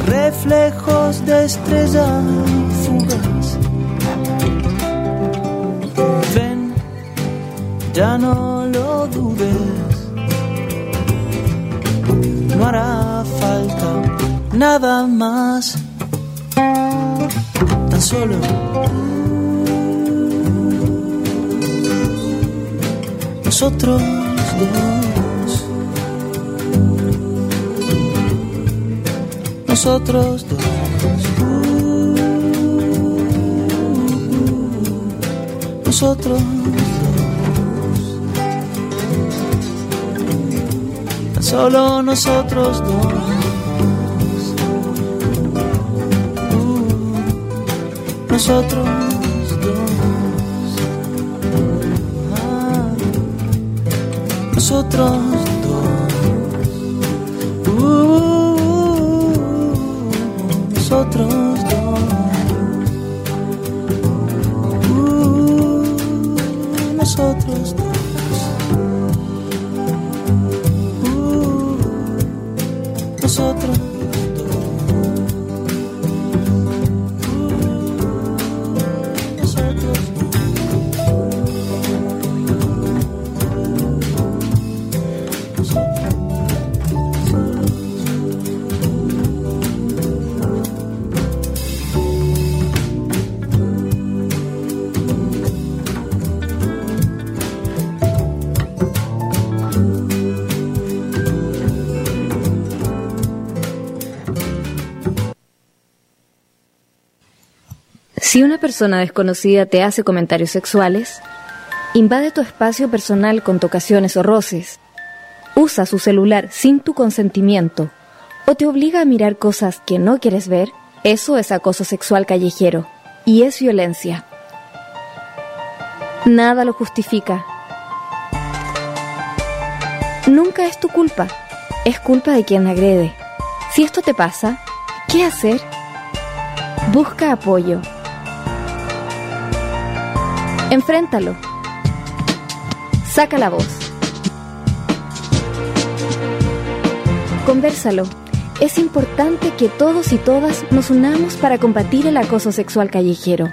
reflejos de estrella fugas. Ven, ya no lo dudes no hará falta nada más. Solo nosotros dos. Nosotros dos. nosotros dos, solo nosotros dos. Nosotros dos, ah, nosotros Si una persona desconocida te hace comentarios sexuales, invade tu espacio personal con tocaciones o roces, usa su celular sin tu consentimiento o te obliga a mirar cosas que no quieres ver, eso es acoso sexual callejero y es violencia. Nada lo justifica. Nunca es tu culpa, es culpa de quien agrede. Si esto te pasa, ¿qué hacer? Busca apoyo. Enfréntalo. Saca la voz. Conversalo. Es importante que todos y todas nos unamos para combatir el acoso sexual callejero.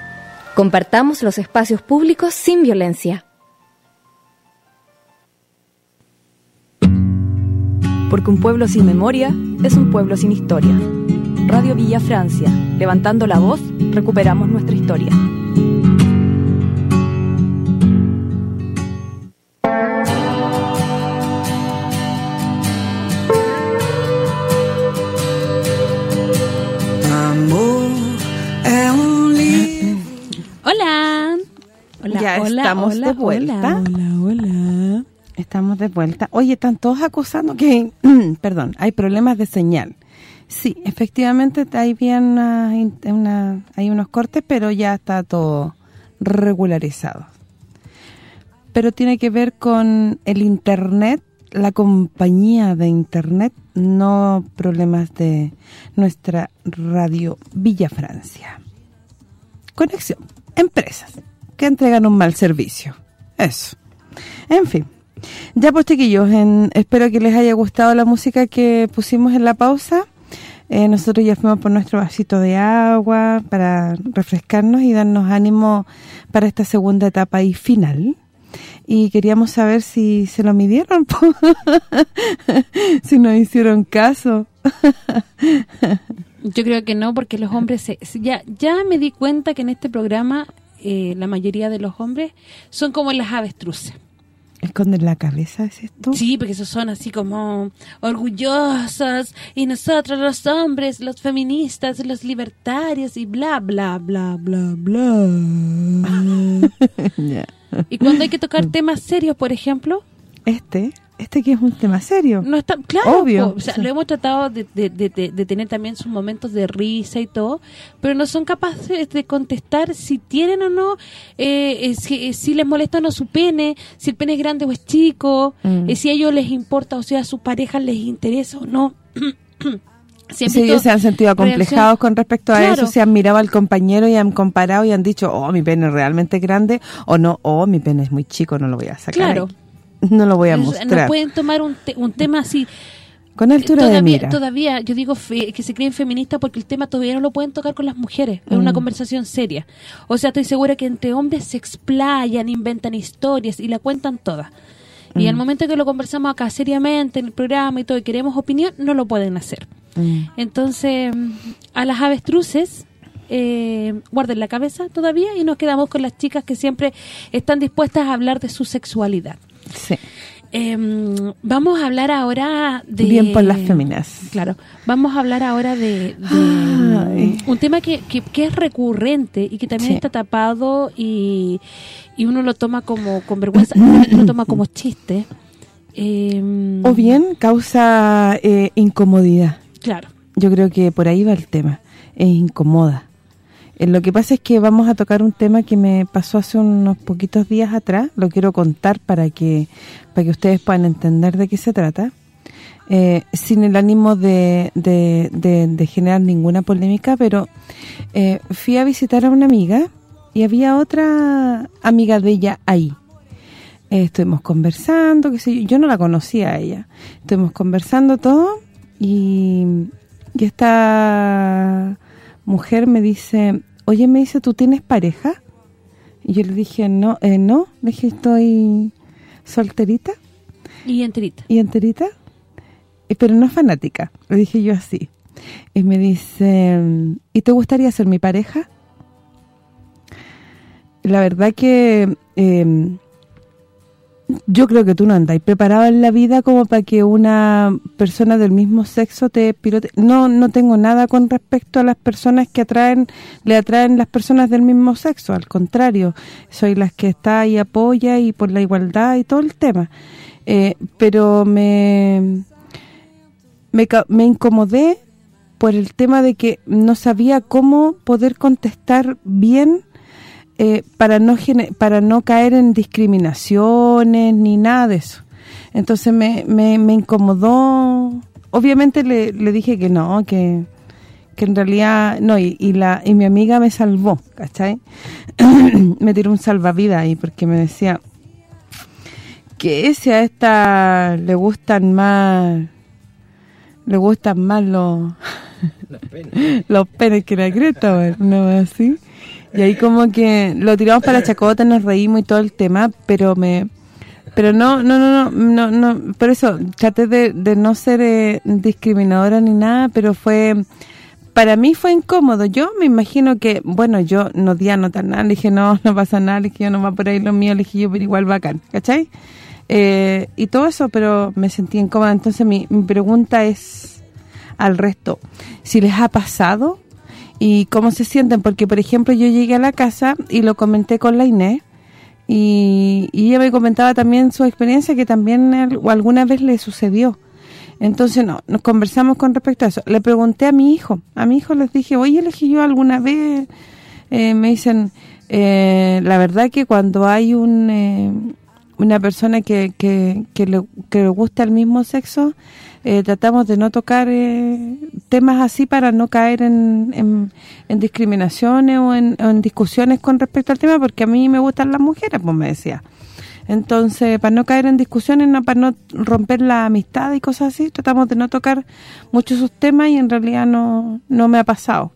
Compartamos los espacios públicos sin violencia. Porque un pueblo sin memoria es un pueblo sin historia. Radio Villa Francia, levantando la voz, recuperamos nuestra historia. Ya hola, estamos hola, de vuelta. Hola, hola. Estamos de vuelta. Oye, están todos acusando que, perdón, hay problemas de señal. Sí, efectivamente hay bien una, una- hay unos cortes, pero ya está todo regularizado. Pero tiene que ver con el internet, la compañía de internet, no problemas de nuestra radio Villa Francia. Conexión, empresas que entregan un mal servicio. Eso. En fin. Ya pues chiquillos, espero que les haya gustado la música que pusimos en la pausa. Eh, nosotros ya fuimos por nuestro vasito de agua para refrescarnos y darnos ánimo para esta segunda etapa y final. Y queríamos saber si se lo midieron, si nos hicieron caso. Yo creo que no, porque los hombres... se- ya ya me di cuenta que en este programa eh, la mayoría de los hombres son como las avestruces. Esconder la cabeza, ¿es esto? Sí, porque esos son así como orgullosos y nosotros los hombres, los feministas, los libertarios y bla, bla, bla, bla, bla. Y cuando hay que tocar temas serios, por ejemplo, Este, este que es un tema serio. no está claro, Obvio, o sea, sí. lo hemos tratado de, de- de- de- de tener también sus momentos de risa y todo, pero no son capaces de contestar si tienen o no, eh, eh, si, eh, si les molesta o no su pene, si el pene es grande o es chico, Mm. eh, si a ellos les importa, o sea, a sus parejas les interesa o no. Si Sí, ellos se han sentido acomplejados reacción- con respecto a Claro. eso, se han mirado al compañero y han comparado y han dicho, oh, mi pene es realmente grande, o no, oh, mi pene es muy chico, no lo voy a sacar. Claro. ahí. No lo voy a mostrar. No pueden tomar un, te- un tema así. Con altura todavía, de mira. Todavía, yo digo fe- que se creen feministas porque el tema todavía no lo pueden tocar con las mujeres. Es una Mm. conversación seria. O sea, estoy segura que entre hombres se explayan, inventan historias y la cuentan todas. Y Mm. al momento que lo conversamos acá seriamente en el programa y todo y queremos opinión, no lo pueden hacer. Mm. Entonces, a las avestruces, eh, guarden la cabeza todavía y nos quedamos con las chicas que siempre están dispuestas a hablar de su sexualidad. Sí. Em, vamos a hablar ahora de... Bien por las féminas. Claro, vamos a hablar ahora de, un tema que, que, que es recurrente y que también Sí. está tapado y, y uno lo toma como con vergüenza, lo toma como chiste. Eh, O bien causa eh, incomodidad. Claro. Yo creo que por ahí va el tema. Es incomoda. Eh, lo que pasa es que vamos a tocar un tema que me pasó hace unos poquitos días atrás. Lo quiero contar para que para que ustedes puedan entender de qué se trata. Eh, sin el ánimo de, de- generar ninguna polémica, pero eh, fui a visitar a una amiga y había otra amiga de ella ahí. Estuvimos conversando, qué sé yo, yo no la conocía a ella. Estuvimos conversando todo y, y esta mujer me dice, oye, me dice, ¿tú tienes pareja? Y yo le dije, no, eh, no, le dije, estoy solterita Y enterita. y enterita, eh, pero no fanática, le dije yo así. Y me dice, ¿y te gustaría ser mi pareja? La verdad que eh, yo creo que tú no andas preparado en la vida como para que una persona del mismo sexo te pirote. No no tengo nada con respecto a las personas que atraen le atraen las personas del mismo sexo, al contrario, soy las que está y apoya y por la igualdad y todo el tema. Eh, pero me me, me incomodé por el tema de que no sabía cómo poder contestar bien eh, para no para no caer en discriminaciones ni nada de eso. Entonces me, me, me incomodó. Obviamente le, le dije que no, que, que en realidad no y, y la y mi amiga me salvó, ¿cachai? me tiró un salvavidas ahí porque me decía que si a esta le gustan más le gustan más los los penes que la creta, no así. Y ahí como que lo tiramos para la chacota, nos reímos y todo el tema, pero me pero no no no no no, no por eso traté de, no ser eh, discriminadora ni nada, pero fue para mí fue incómodo. Yo me imagino que, bueno, yo no di a notar nada, le dije, no, no pasa nada, le dije, yo no va por ahí lo mío, le dije yo, pero igual bacán, ¿cachai? Eh, y todo eso, pero me sentí incómoda. Entonces mi, mi pregunta es al resto, si les ha pasado y cómo se sienten, porque por ejemplo yo llegué a la casa y lo comenté con la Inés y, ella me comentaba también su experiencia que también o alguna vez le sucedió. Entonces no, nos conversamos con respecto a eso. Le pregunté a mi hijo, a mi hijo les dije, oye, elegí yo alguna vez, Eh, me dicen, eh, la verdad que cuando hay un eh, una persona que, que, que, le, que le gusta el mismo sexo, eh, tratamos de no tocar eh, temas así para no caer en, en, discriminaciones o en, en discusiones con respecto al tema, porque a mí me gustan las mujeres, pues me decía. Entonces, para no caer en discusiones, no para no romper la amistad y cosas así, tratamos de no tocar mucho esos temas y en realidad no, no me ha pasado.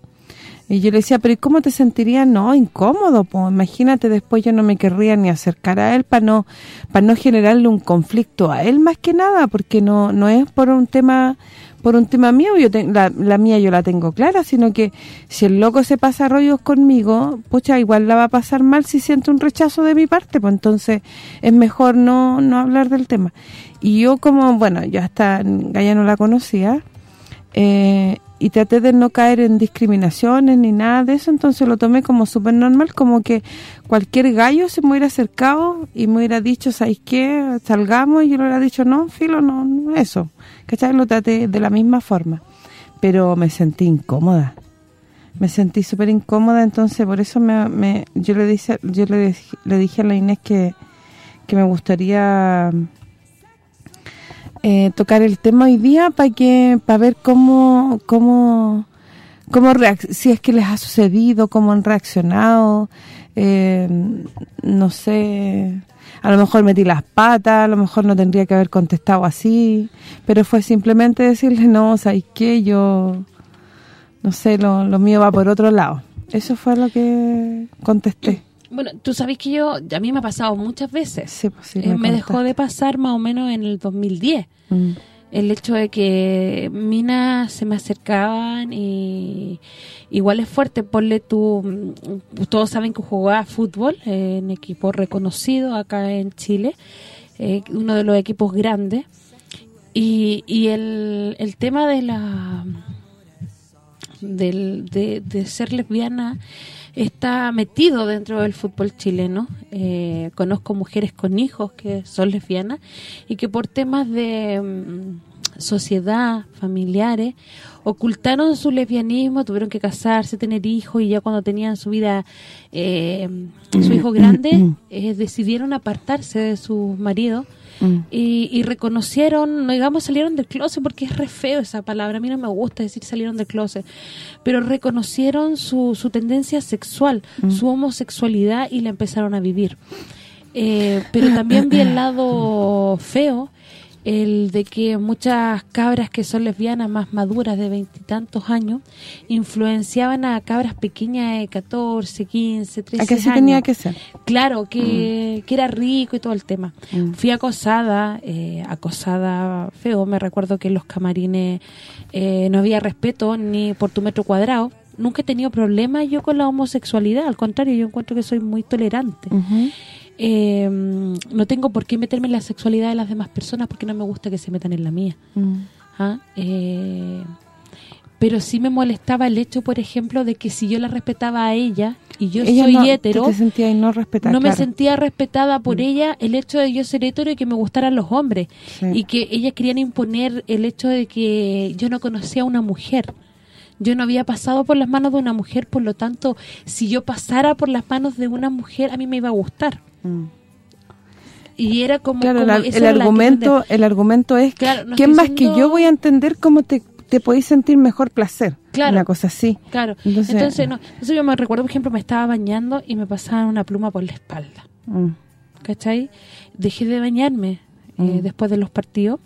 Y yo le decía, pero ¿y cómo te sentirías? No, incómodo, pues imagínate, después yo no me querría ni acercar a él para no para no generarle un conflicto a él más que nada, porque no no es por un tema por un tema mío, yo la, la mía yo la tengo clara, sino que si el loco se pasa rollos conmigo, pucha, igual la va a pasar mal si siente un rechazo de mi parte, pues entonces es mejor no, no hablar del tema. Y yo como, bueno, yo hasta Gaya no la conocía, eh, y traté de no caer en discriminaciones ni nada de eso, entonces lo tomé como súper normal, como que cualquier gallo se me hubiera acercado y me hubiera dicho, ¿sabes qué? Salgamos, y yo le hubiera dicho, no, filo, no, no eso. ¿Cachai? Lo traté de la misma forma, pero me sentí incómoda. Me sentí súper incómoda, entonces por eso me, me yo le dije yo le, le dije a la Inés que, que me gustaría eh, tocar el tema hoy día para que para ver cómo cómo cómo si es que les ha sucedido, cómo han reaccionado, eh, no sé, a lo mejor metí las patas, a lo mejor no tendría que haber contestado así, pero fue simplemente decirle, no, ¿sabes qué? Yo, no sé, lo, lo mío va por otro lado. Eso fue lo que contesté. Bueno, tú sabes que yo, a mí me ha pasado muchas veces. Sí, pues sí, Eh, me me dejó de pasar más o menos en el 2010. Mm. El hecho de que minas se me acercaban y igual es fuerte, ponle tú, mm, todos saben que jugaba fútbol eh, en equipo reconocido acá en Chile, eh, uno de los equipos grandes, y, y el, el tema de la del, de, de ser lesbiana está metido dentro del fútbol chileno. Eh, conozco mujeres con hijos que son lesbianas y que por temas de mm, sociedad, familiares, ocultaron su lesbianismo, tuvieron que casarse, tener hijos y ya cuando tenían su vida, eh, su hijo grande, eh, decidieron apartarse de sus maridos Mm. y, y reconocieron, no digamos salieron del closet porque es re feo esa palabra, a mí no me gusta decir salieron del closet, pero reconocieron su, su tendencia sexual, Mm. su homosexualidad y la empezaron a vivir. Eh, pero también vi el lado feo, el de que muchas cabras que son lesbianas más maduras de veintitantos años influenciaban a cabras pequeñas de 14, 15, 13 ¿A que así años. tenía que ser? Claro, que, que era rico y todo el tema. Mm. Fui acosada, eh, acosada feo. Me recuerdo que en los camarines eh, no había respeto ni por tu metro cuadrado. Nunca he tenido problemas yo con la homosexualidad. Al contrario, yo encuentro que soy muy tolerante. Eh, no tengo por qué meterme en la sexualidad de las demás personas porque no me gusta que se metan en la mía. Mm. ¿ah? Eh, pero sí me molestaba el hecho, por ejemplo, de que si yo la respetaba a ella y yo Ella soy no- te sentías no respetada, no me claro. Mm. sentía respetada por ella el hecho de yo ser hétero y que me gustaran los hombres. Sí. Y que ellas querían imponer el hecho de que yo no conocía a una mujer. Yo no había pasado por las manos de una mujer, por lo tanto, si yo pasara por las manos de una mujer, a mí me iba a gustar. Mm. Y era como... Claro, como- el, argumento el argumento es Claro, no ¿quién más que yo voy a entender cómo te, te podéis sentir mejor placer? Claro. Una cosa así. Claro, Entonces- entonces, no, entonces yo me recuerdo, por ejemplo, me estaba bañando y me pasaban una pluma por la espalda. Mm. ¿cachai? Dejé de bañarme eh, Mm. después de los partidos.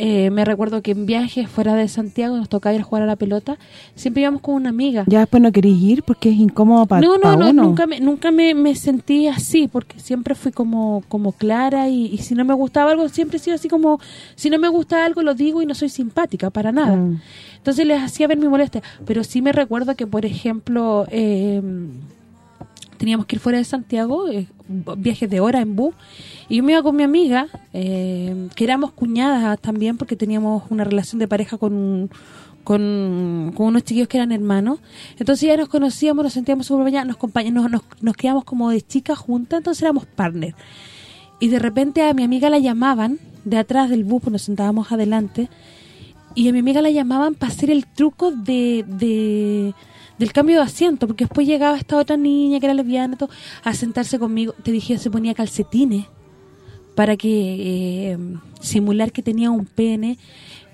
Eh, me recuerdo que en viajes fuera de Santiago nos tocaba ir a jugar a la pelota. Siempre íbamos con una amiga. Ya después no queréis ir porque es incómodo para no, no, no, uno. nunca me nunca me, me sentí así porque siempre fui como como clara y, y si no me gustaba algo siempre he sido así como si no me gusta algo lo digo y no soy simpática para nada. Mm. Entonces les hacía ver mi molestia, pero sí me recuerdo que por ejemplo eh, teníamos que ir fuera de Santiago, eh, viajes de hora en bus, y yo me iba con mi amiga, eh, que éramos cuñadas también porque teníamos una relación de pareja con, con, unos chiquillos que eran hermanos. Entonces ya nos conocíamos, nos sentíamos súper nos, nos, nos, nos quedamos como de chicas juntas, entonces éramos partners. Y de repente a mi amiga la llamaban de atrás del bus, pues nos sentábamos adelante, y a mi amiga la llamaban para hacer el truco de, de del cambio de asiento, porque después llegaba esta otra niña que era lesbiana todo, a sentarse conmigo, te dije, se ponía calcetines para que eh, simular que tenía un pene,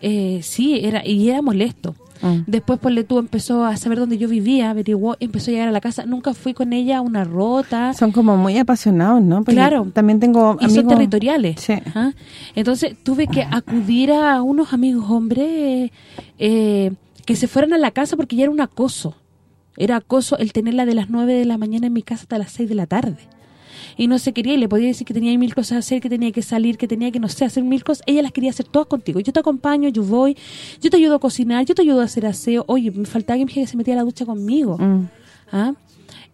eh, sí, era y era molesto. Mm. Después, pues, tú empezó a saber dónde yo vivía, averiguó, empezó a llegar a la casa. Nunca fui con ella a una rota. Son como muy apasionados, ¿no? Porque Claro. También tengo Y son amigos... territoriales. Sí. Ajá. Entonces tuve que acudir a unos amigos hombres eh, que se fueran a la casa porque ya era un acoso. Era acoso el tenerla de las 9 de la mañana en mi casa hasta las 6 de la tarde. Y no se quería, y le podía decir que tenía mil cosas a hacer, que tenía que salir, que tenía que, no sé, hacer mil cosas. Ella las quería hacer todas contigo. Yo te acompaño, yo voy, yo te ayudo a cocinar, yo te ayudo a hacer aseo. Oye, me faltaba que mi hija se metiera a la ducha conmigo. Mm. ¿Ah?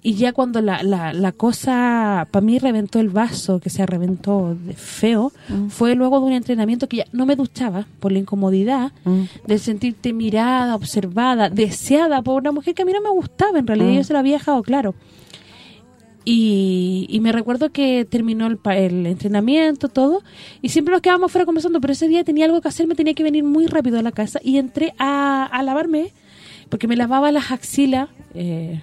Y ya cuando la, la, la cosa, para mí reventó el vaso, que se reventó de feo, fue luego de un entrenamiento que ya no me duchaba por la incomodidad Mm. de sentirte mirada, observada, deseada por una mujer que a mí no me gustaba, en realidad Mm. yo se lo había dejado claro. Y, y me recuerdo que terminó el, el entrenamiento, todo, y siempre nos quedábamos fuera conversando, pero ese día tenía algo que hacer, me tenía que venir muy rápido a la casa, y entré a, a lavarme, porque me lavaba las axilas eh,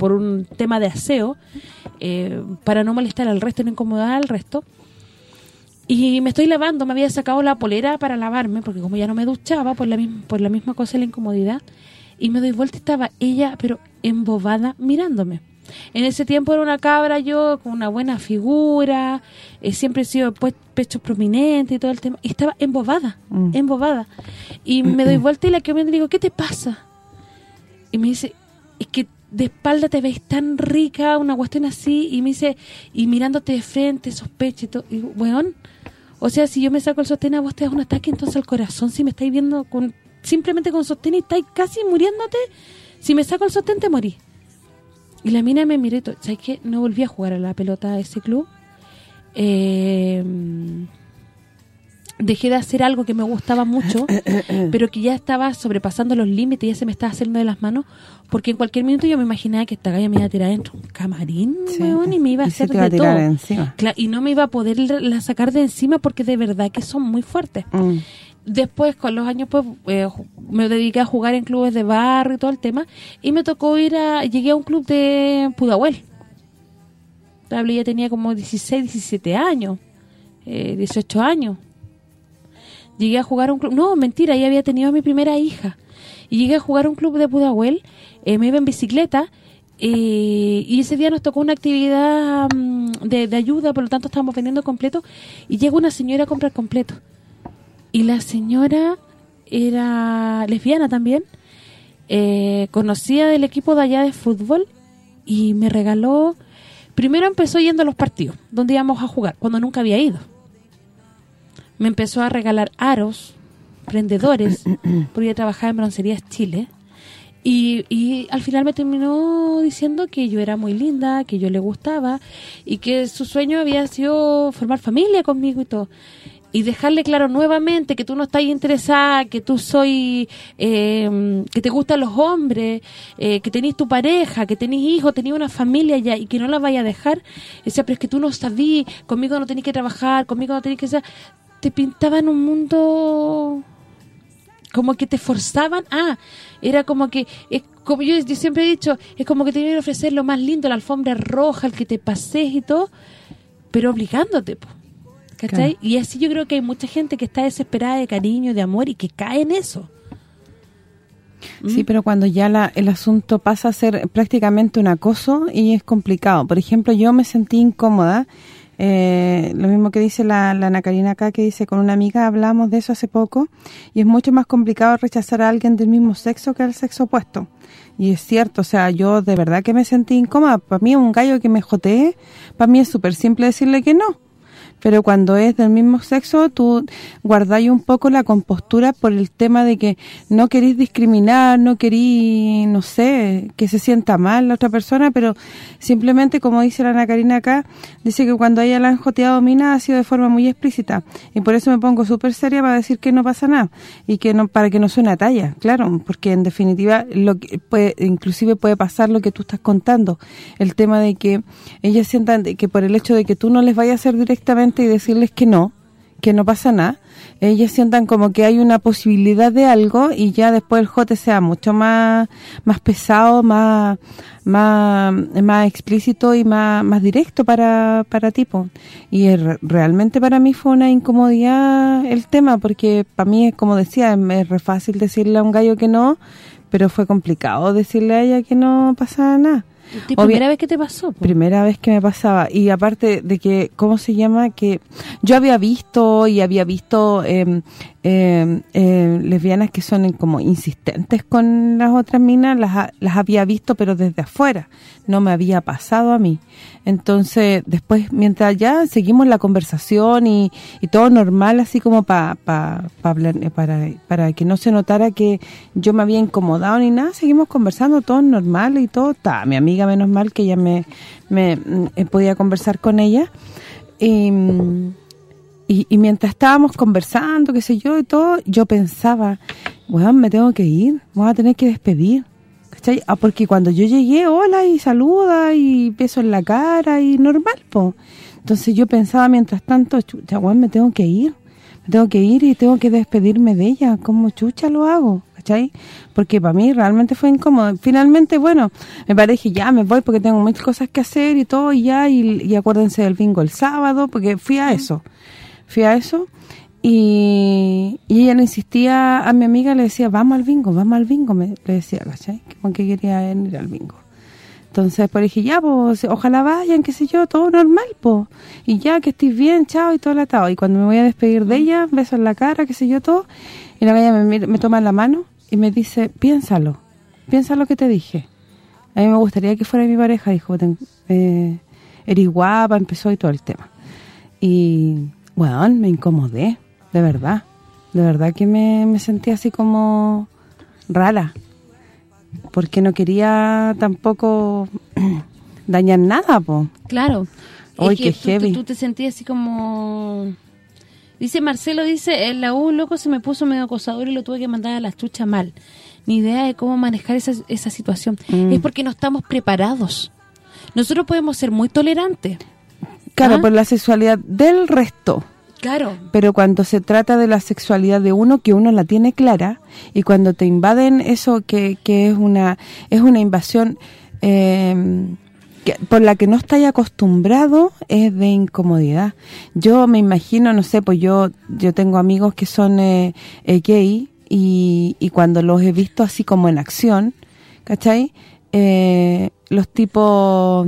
por un tema de aseo, eh, para no molestar al resto, no incomodar al resto. Y me estoy lavando, me había sacado la polera para lavarme, porque como ya no me duchaba por la, misma, por la misma cosa la incomodidad, y me doy vuelta y estaba ella, pero embobada, mirándome. En ese tiempo era una cabra yo con una buena figura, eh, siempre he sido pues, pechos prominentes y todo el tema, y estaba embobada, Mm. embobada. Y me doy vuelta y la que me digo, ¿qué te pasa? Y me dice, es que de espalda te ves tan rica, una cuestión así, y me dice, y mirándote de frente, sospecha y todo, y weón, o sea, si yo me saco el sostén a vos te das un ataque entonces al corazón, si me estáis viendo con simplemente con sostén y estáis casi muriéndote, si me saco el sostén te morí. Y la mina me miró y todo, ¿sabes qué? No volví a jugar a la pelota a ese club. Eh, dejé de hacer algo que me gustaba mucho, pero que ya estaba sobrepasando los límites, ya se me estaba haciendo de las manos, porque en cualquier minuto yo me imaginaba que esta galla me iba a tirar dentro un camarín, weón, y me iba a Y hacer de todo. encima. Y no me iba a poder la sacar de encima porque de verdad que son muy fuertes. Mm. Después, con los años, pues eh, me dediqué a jugar en clubes de barrio y todo el tema, y me tocó ir a... Llegué a un club de Pudahuel. Ya tenía como 16, 17 años, eh, 18 años. Llegué a jugar a un club... No, mentira, ya había tenido a mi primera hija. Y llegué a jugar a un club de Pudahuel, eh, me iba en bicicleta, eh, y ese día nos tocó una actividad mm, de, ayuda, por lo tanto estábamos vendiendo completo, y llega una señora a comprar completo. Y la señora era lesbiana también, eh, conocía del equipo de allá de fútbol, y me regaló... Primero empezó yendo a los partidos, donde íbamos a jugar, cuando nunca había ido me empezó a regalar aros, prendedores, porque ella trabajaba en Broncerías Chile. Y, y al final me terminó diciendo que yo era muy linda, que yo le gustaba y que su sueño había sido formar familia conmigo y todo. Y dejarle claro nuevamente que tú no estás interesada, que tú soy, eh, que te gustan los hombres, eh, que tenés tu pareja, que tenés hijos, tenés una familia ya y que no la vaya a dejar. Decía, pero es que tú no sabí, conmigo no tenés que trabajar, conmigo no tenés que ser... Te pintaban un mundo como que te forzaban ah era como que es como yo, yo siempre he dicho es como que te iban a ofrecer lo más lindo la alfombra roja el que te pases y todo pero obligándote po, ¿cachai? Claro. y así yo creo que hay mucha gente que está desesperada de cariño de amor y que cae en eso Sí, pero cuando ya la, el asunto pasa a ser prácticamente un acoso y es complicado. Por ejemplo, yo me sentí incómoda, eh, lo mismo que dice la, la Ana Karina acá, que dice, con una amiga hablamos de eso hace poco, y es mucho más complicado rechazar a alguien del mismo sexo que al sexo opuesto. Y es cierto, o sea, yo de verdad que me sentí incómoda. Para mí un gallo que me jotee, para mí es súper simple decirle que no. Pero cuando es del mismo sexo, tú guardáis un poco la compostura por el tema de que no querís discriminar, no querís, no sé, que se sienta mal la otra persona, pero simplemente, como dice la Ana Karina acá, dice que cuando ella la han joteado mina ha sido de forma muy explícita. Y por eso me pongo súper seria para decir que no pasa nada. Y que no para que no suene a talla, claro, porque en definitiva, lo que puede, inclusive puede pasar lo que tú estás contando. El tema de que ellas sientan que por el hecho de que tú no les vayas a hacer directamente y decirles que no, que no pasa nada, ellas sientan como que hay una posibilidad de algo y ya después el jote sea mucho más más pesado, más más más explícito y más más directo para para tipo. Y realmente para mí fue una incomodidad el tema porque para mí como decía, es re fácil decirle a un gallo que no, pero fue complicado decirle a ella que no pasaba nada. ¿Tu Obvia- primera vez que te pasó? po? Primera vez que me pasaba. Y aparte de que, ¿cómo se llama? Que yo había visto y había visto eh, eh, eh, lesbianas que son como insistentes con las otras minas, las, las había visto pero desde afuera. No me había pasado a mí. Entonces, después, mientras ya seguimos la conversación y, todo normal, así como pa, pa- hablar- eh, para, para que no se notara que yo me había incomodado ni nada, seguimos conversando, todo normal y todo. Está, mi amiga, menos mal, que ella me, mm, eh, podía conversar con ella. Y, y, y mientras estábamos conversando, qué sé yo, y todo, yo pensaba, bueno, me tengo que ir, voy a tener que despedir. ¿Cachai? Ah, porque cuando yo llegué, hola, y saluda, y beso en la cara, y normal, po. Entonces yo pensaba, mientras tanto, chucha, weón, me tengo que ir. Me tengo que ir y tengo que despedirme de ella. ¿Cómo chucha lo hago? ¿Cachai? Porque para mí realmente fue incómodo. Finalmente, bueno, me parece ya me voy porque tengo muchas cosas que hacer y todo, y ya, y, y acuérdense del bingo el sábado, porque fui a eso. Fui a eso y, ella le insistía a mi amiga, le decía, vamos al bingo, vamos al bingo, me le decía, ¿cachai? Como que quería ir al bingo. Entonces, pues dije, ya, pues, ojalá vayan, qué sé yo, todo normal, pues. Y ya, que estés bien, chao, y todo el. Y cuando me voy a despedir de ella, beso en la cara, qué sé yo, todo. Y la galla me, me toma la mano y me dice, piénsalo, piensa lo que te dije. A mí me gustaría que fuera mi pareja, dijo, eh, eres guapa, empezó y todo el tema. Y, bueno, me incomodé, de verdad. De verdad que me, me sentí así como rara. Porque no quería tampoco dañar nada, po. Claro. Es que qué tú- tú- heavy. Tú, te sentías así como... Dice Marcelo, dice, en la U, loco, se me puso medio acosador y lo tuve que mandar a la chucha mal. Ni idea de cómo manejar esa, esa situación. Mm. Es porque no estamos preparados. Nosotros podemos ser muy tolerantes. Claro, ¿Ah? por la sexualidad del resto. Claro. Pero cuando se trata de la sexualidad de uno, que uno la tiene clara, y cuando te invaden eso que, que es una es una invasión eh, que- por la que no estáis acostumbrado, es de incomodidad. Yo me imagino, no sé, pues yo yo tengo amigos que son eh, eh, gay, y, y cuando los he visto así como en acción, ¿cachai? Eh, los tipos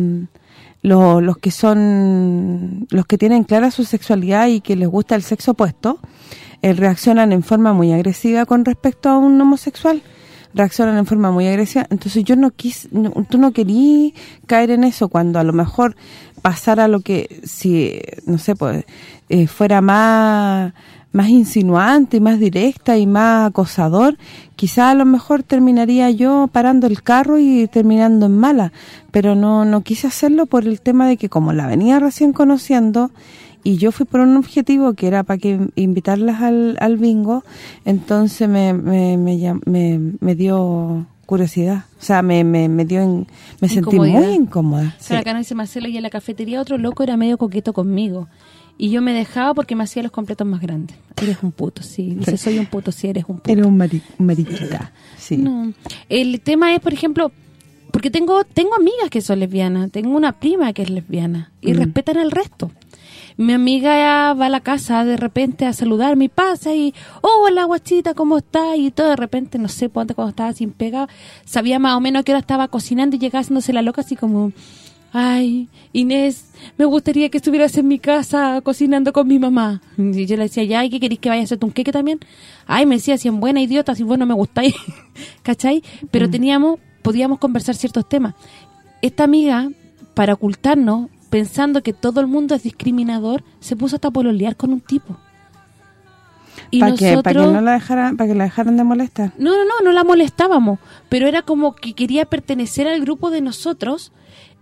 los, los que son los que tienen clara su sexualidad y que les gusta el sexo opuesto eh, reaccionan en forma muy agresiva con respecto a un homosexual. Reaccionan en forma muy agresiva. Entonces yo no quis no- tú no querí caer en eso cuando a lo mejor pasara lo que si no sé pues eh, fuera más más insinuante y más directa y más acosador, quizá a lo mejor terminaría yo parando el carro y terminando en mala, pero no no quise hacerlo por el tema de que como la venía recién conociendo y yo fui por un objetivo que era para que invitarlas al, al bingo, entonces me, me, me, me, me dio curiosidad, o sea, me, me, me dio en- me sentí muy incómoda. O sea, acá no dice Marcelo y en la cafetería otro loco era medio coqueto conmigo. Y yo me dejaba porque me hacía los completos más grandes. Eres un puto, sí. Dice, soy un puto, sí, eres un puto. Era un, mari, un mariquita, sí. No. El tema es, por ejemplo, porque tengo tengo amigas que son lesbianas, tengo una prima que es lesbiana y Mm. respetan al resto. Mi amiga va a la casa de repente a saludarme y pasa y, oh, hola guachita, ¿cómo estás? Y todo de repente, no sé, cuando estaba sin pega, sabía más o menos a qué hora estaba cocinando y llegaba haciéndose la loca así como, ay, Inés, me gustaría que estuvieras en mi casa cocinando con mi mamá. Y yo le decía, ya, ¿y qué querés que vaya a hacerte un queque también? Ay, me decía, si en buena idiota, si vos no me gustáis, ¿cachai? Pero teníamos, podíamos conversar ciertos temas. Esta amiga, para ocultarnos, pensando que todo el mundo es discriminador, se puso hasta a pololear con un tipo. Para que para que no la dejaran para que la dejaran de molestar. no, no, no, no la molestábamos, pero era como que quería pertenecer al grupo de nosotros,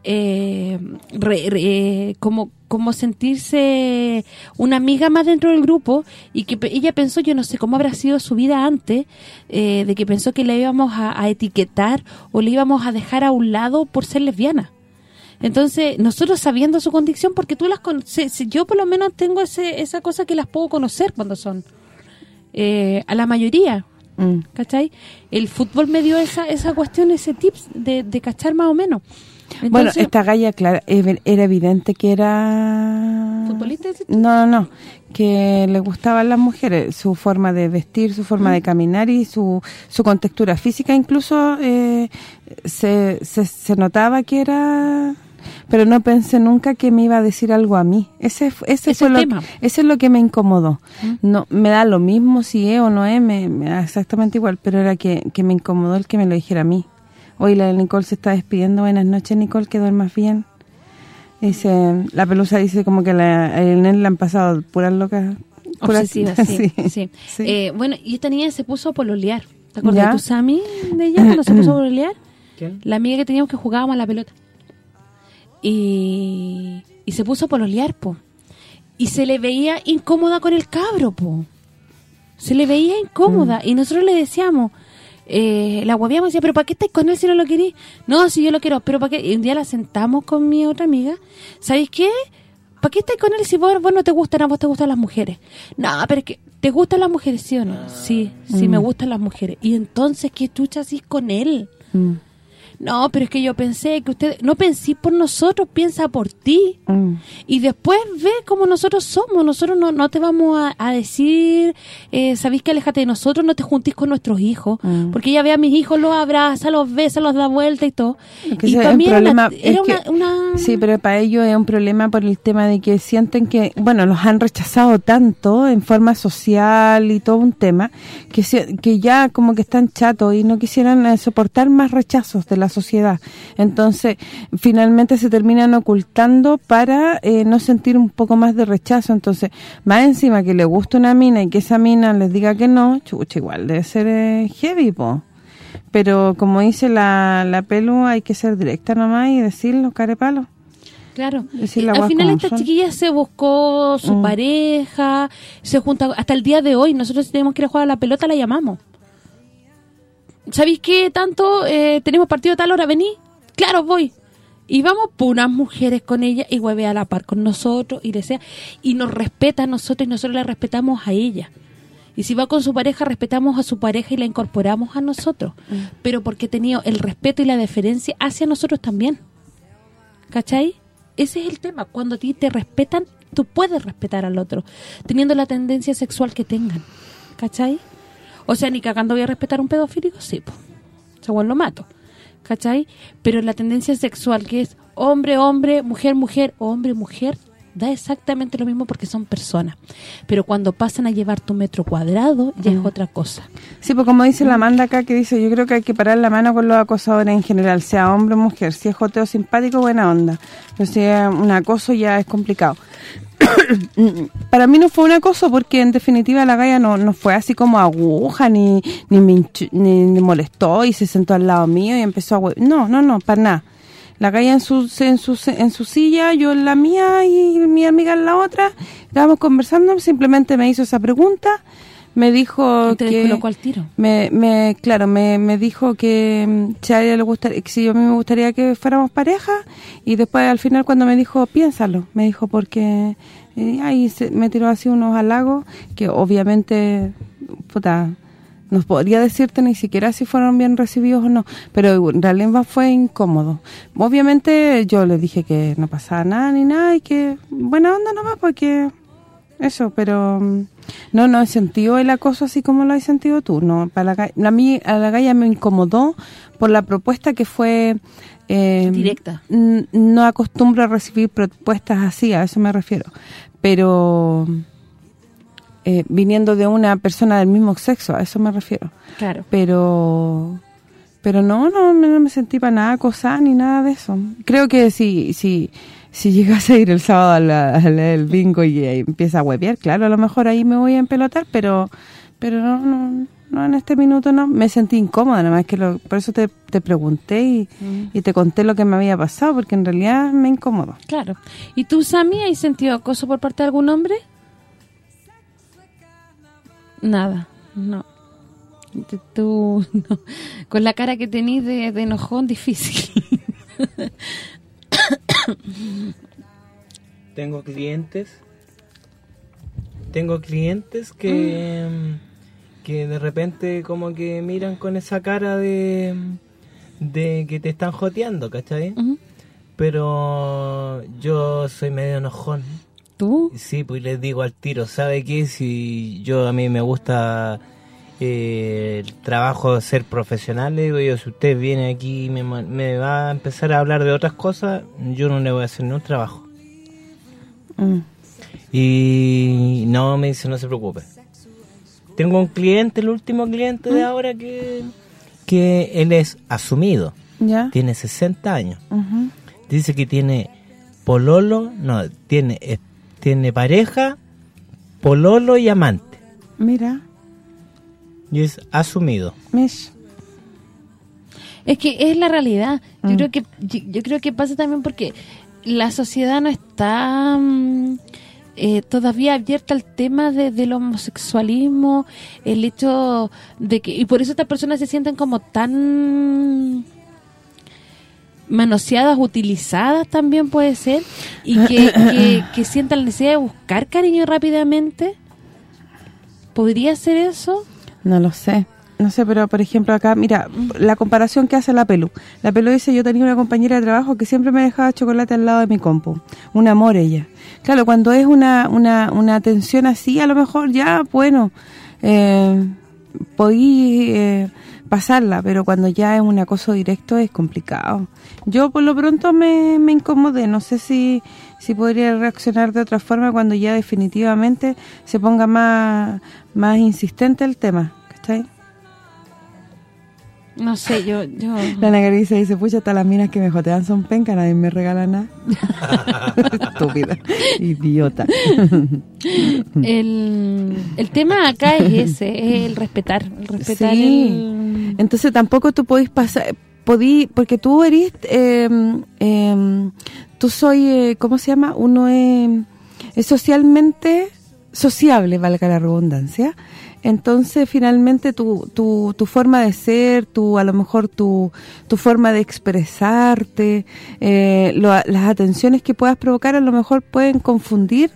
eh, re- re- como como sentirse una amiga más dentro del grupo y que ella pensó, yo no sé cómo habrá sido su vida antes, eh, de que pensó que le íbamos a, a etiquetar o le íbamos a dejar a un lado por ser lesbiana. Entonces, nosotros sabiendo su condición, porque tú las conoces, yo por lo menos tengo ese, esa cosa que las puedo conocer cuando son, eh, a la mayoría, Mm. ¿cachai? El fútbol me dio esa esa cuestión, ese tips de, de cachar más o menos. Bueno, esta galla, claro, era evidente que era... ¿Futbolista? No, no, no, que le gustaban las mujeres, su forma de vestir, su forma de caminar y su, su contextura física, incluso eh, se, se, se notaba que era... Pero no pensé nunca que me iba a decir algo a mí. Ese ese Es fue lo ese es lo que me incomodó. No me da lo mismo si es o no es, me, me da exactamente igual, pero era que, que me incomodó el que me lo dijera a mí. Hoy la Nicole se está despidiendo. Buenas noches, Nicole, que duermas bien. Dice, la pelusa dice como que la, a Elena le han pasado puras locas. puras- obsesiva, sí. sí. sí. Eh, bueno, y esta niña se puso a pololear. ¿Te acuerdas ¿Ya? de tu Sammy de ella cuando se puso a pololear? ¿Quién? La amiga que teníamos que jugábamos a la pelota. Y, y se puso a pololear, po. Y se le veía incómoda con el cabro, po. Se le veía incómoda. Y nosotros le decíamos, eh, la huevíamos y decía, pero ¿para qué estás con él si no lo querís? No, si yo lo quiero, pero ¿para qué? Y un día la sentamos con mi otra amiga. ¿Sabéis qué? ¿Para qué estás con él si vos, vos no te gustan, a vos te gustan las mujeres? No, pero es que, ¿te gustan las mujeres, sí o no? Sí, sí me gustan las mujeres. Y entonces, ¿qué chucha hacís con él? Mm, No, pero es que yo pensé que usted... No pensé por nosotros, piensa por ti. mm. Y después ve cómo nosotros somos. Nosotros no, no te vamos a, a decir, eh, sabéis que aléjate de nosotros, no te juntís con nuestros hijos. Mm. Porque ella ve a mis hijos, los abraza, los besa, los da vuelta y todo. Que y mí era, una, que- una- Sí, pero para ellos es un problema por el tema de que sienten que, bueno, los han rechazado tanto en forma social y todo un tema, que se- que ya como que están chatos y no quisieran eh, soportar más rechazos de la sociedad. Entonces, finalmente se terminan ocultando para eh, no sentir un poco más de rechazo. Entonces, más encima que le gusta una mina y que esa mina les diga que no, chucha, igual debe ser eh, heavy, po. Pero como dice la, la pelu, hay que ser directa nomás y decirlo, carepalo. Claro. Eh, Al final esta son. chiquilla se buscó su Mm. pareja, se junta hasta el día de hoy. Nosotros si tenemos que ir a jugar a la pelota, la llamamos. ¿Sabéis qué tanto eh, tenemos partido a tal hora? Vení. Claro, voy. Y vamos puras mujeres con ella y hueve a la par con nosotros y desea y nos respeta a nosotros y nosotros la respetamos a ella. Y si va con su pareja, respetamos a su pareja y la incorporamos a nosotros. Pero porque tenido el respeto y la deferencia hacia nosotros también. ¿Cachai? Ese es el tema. Cuando a ti te respetan, tú puedes respetar al otro, teniendo la tendencia sexual que tengan. ¿Cachai? O sea, ni cagando voy a respetar a un pedofílico, sí, pues. Según lo mato. ¿Cachai? Pero la tendencia sexual que es hombre, hombre, mujer, mujer, hombre, mujer, da exactamente lo mismo porque son personas. Pero cuando pasan a llevar tu metro cuadrado, ya es otra cosa. Sí, pues como dice la Amanda acá, que dice, yo creo que hay que parar la mano con los acosadores en general, sea hombre o mujer. Si es joteo simpático, buena onda. Pero si es un acoso, ya es complicado. Para mí no fue un acoso porque en definitiva la galla no, no fue así como aguja, ni ni me, ni, ni molestó y se sentó al lado mío y empezó a... No, no, no, para nada. La galla en su, en su en su silla, yo en la mía y mi amiga en la otra. Estábamos conversando, simplemente me hizo esa pregunta. Me dijo te que... al tiro. Me, me, claro, me, me dijo que mm, si a ella le gustaría, que si a mí me gustaría que fuéramos pareja y después al final cuando me dijo, piénsalo, me dijo porque eh, ahí se- me tiró así unos halagos que obviamente, puta, no podría decirte ni siquiera si fueron bien recibidos o no, pero en realidad fue incómodo. Obviamente yo le dije que no pasaba nada ni nada y que buena onda nomás porque eso, pero mm, no, no he sentido el acoso así como lo has sentido tú. no para la, a mí, a la galla me incomodó por la propuesta que fue... eh, Directa. No acostumbro a recibir propuestas así, a eso me refiero. Pero eh, viniendo de una persona del mismo sexo, a eso me refiero. Claro. Pero pero no, no, me- no me sentí para nada acosada ni nada de eso. Creo que si si si llegase a ir el sábado al, al- bingo y eh, empieza a huevear, claro, a lo mejor ahí me voy a empelotar, pero pero no, no, no en este minuto no. Me sentí incómoda, nada más que lo, por eso te, te pregunté y, y te conté lo que me había pasado, porque en realidad me incomodó. Claro. ¿Y tú, Sammy, has sentido acoso por parte de algún hombre? Nada, no. Tú, no. con la cara que tenís de, de enojón, difícil. Tengo clientes tengo clientes que que de repente como que miran con esa cara de de que te están joteando, ¿cachai? Pero yo soy medio enojón. ¿Tú? Sí, pues les digo al tiro, ¿sabe qué? Si yo a mí me gusta eh, el trabajo ser profesional, le digo yo, si usted viene aquí y me, va a empezar a hablar de otras cosas, yo no le voy a hacer ni un trabajo. Mm. Y no, me dice, no se preocupe. Tengo un cliente, el último cliente de ahora que, que él es asumido. ¿Ya? Tiene 60 años. Dice que tiene pololo, no, tiene eh, tiene pareja, pololo y amante. Mira, Y es asumido. Mish. Es que es la realidad. Yo Mm. creo que yo, yo creo que pasa también porque la sociedad no está mm, eh, todavía abierta al tema de, del homosexualismo, el hecho de que y por eso estas personas se sienten como tan manoseadas, utilizadas también puede ser y que, que, que sientan la necesidad de buscar cariño rápidamente. ¿Podría ser eso? No lo sé. No sé, pero por ejemplo acá, mira, la comparación que hace la Pelu. La Pelu dice, yo tenía una compañera de trabajo que siempre me dejaba chocolate al lado de mi compu. Un amor ella. Claro, cuando es una, una, una atención así, a lo mejor ya, bueno, eh, podí eh, pasarla, pero cuando ya es un acoso directo es complicado. Yo por lo pronto me, me incomodé, no sé si, si podría reaccionar de otra forma cuando ya definitivamente se ponga más, más insistente el tema, ¿cachai? No sé, yo... yo... La Nagarisa dice, pucha, hasta las minas que me jotean son pencas, nadie me regala nada. Estúpida, idiota. el, el tema acá es ese, es el respetar, el respetar Sí. el... Entonces tampoco tú podés pasar podí, porque tú eres, eh, eh, tú soy, eh, ¿cómo se llama? Uno es, es socialmente sociable, valga la redundancia. Entonces, finalmente, tu, tu, tu forma de ser, tu a lo mejor tu, tu forma de expresarte, eh, lo- las atenciones que puedas provocar a lo mejor pueden confundir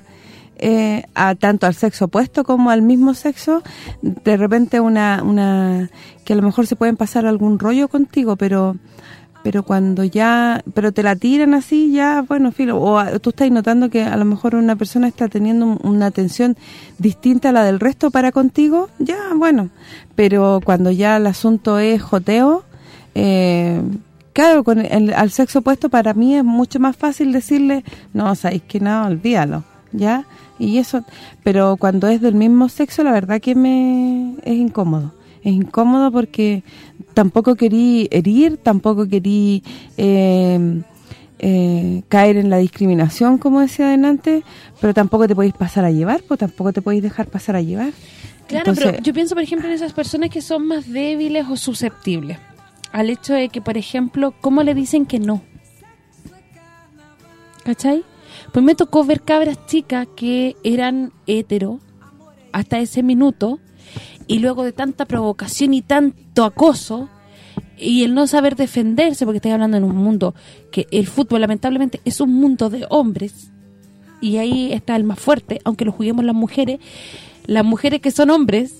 eh, a tanto al sexo opuesto como al mismo sexo, de repente una una que a lo mejor se pueden pasar algún rollo contigo, pero pero cuando ya pero te la tiran así ya bueno filo. O a- tú estás notando que a lo mejor una persona está teniendo un- una atención distinta a la del resto para contigo ya bueno. Pero cuando ya el asunto es joteo eh, claro con el, al sexo opuesto para mí es mucho más fácil decirle no sabéis que no olvídalo ya y eso pero cuando es del mismo sexo la verdad que me es incómodo es incómodo porque tampoco querí herir, tampoco querí eh, eh, caer en la discriminación, como decía adelante, pero tampoco te podéis pasar a llevar, pues tampoco te podéis dejar pasar a llevar. Claro, Entonces, pero yo pienso, por ejemplo, en esas personas que son más débiles o susceptibles. Al hecho de que, por ejemplo, ¿cómo le dicen que no? ¿Cachai? Pues me tocó ver cabras chicas que eran hetero hasta ese minuto y luego de tanta provocación y tanto acoso y el no saber defenderse, porque estoy hablando en un mundo que el fútbol lamentablemente es un mundo de hombres y ahí está el más fuerte, aunque lo juguemos las mujeres, las mujeres que son hombres,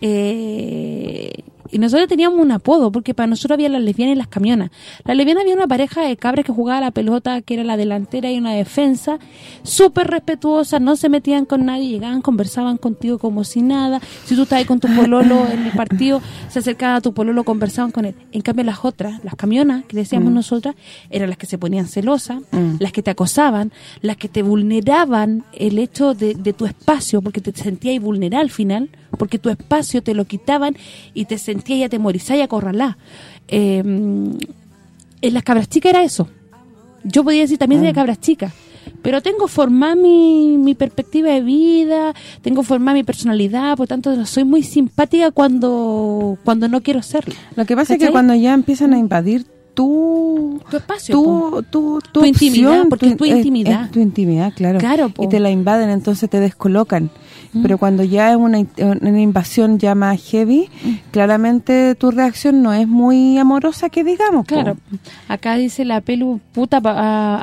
eh, y nosotros teníamos un apodo, porque para nosotros había las lesbianas y las camionas. La lesbiana había una pareja de cabras que jugaba la pelota, que era la delantera y una defensa, súper respetuosa, no se metían con nadie, llegaban, conversaban contigo como si nada. Si tú estabas con tu pololo en el partido, se acercaban a tu pololo, conversaban con él. En cambio, las otras, las camionas, que decíamos Mm. nosotras, eran las que se ponían celosas, Mm. las que te acosaban, las que te vulneraban el hecho de, de tu espacio, porque te sentías vulnerable al final, porque tu espacio te lo quitaban y te sentías atemorizada y acorralada. Eh, en las cabras chicas era eso. Yo podía decir también de cabras chicas, pero tengo formada mi, mi perspectiva de vida, tengo formada mi personalidad, por tanto soy muy simpática cuando cuando no quiero serlo. Lo que pasa es que cuando ya empiezan a invadir tu Tu espacio, tu, tu, Tu intimidad, opción, porque es tu intimidad. es tu intimidad, claro. Claro, y te la invaden, entonces te descolocan. Pero cuando ya es una, una invasión ya más heavy, claramente tu reacción no es muy amorosa que digamos. po. Claro, acá dice la pelu puta,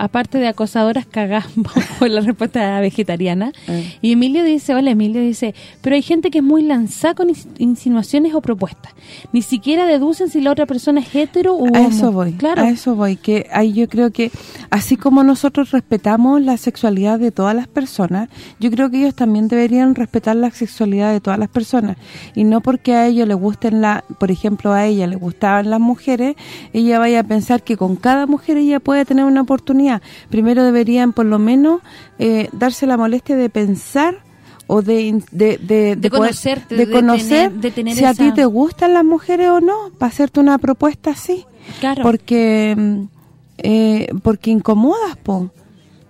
aparte de acosadoras cagamos por la respuesta vegetariana. Eh. Y Emilio dice, hola Emilio, dice, pero hay gente que es muy lanzada con ins- insinuaciones o propuestas. Ni siquiera deducen si la otra persona es hetero o A homo. eso voy, Claro. a eso voy, que ahí yo creo que así como nosotros respetamos la sexualidad de todas las personas, yo creo que ellos también deberían respetar la sexualidad de todas las personas y no porque a ellos les gusten la, por ejemplo, a ella les gustaban las mujeres, ella vaya a pensar que con cada mujer ella puede tener una oportunidad. Primero deberían por lo menos eh, darse la molestia de pensar o de de, de, De conocerte, conocer tener- de tener si a ti te gustan las mujeres o no, para hacerte una propuesta así Claro. porque mm, eh, porque incomodas, po.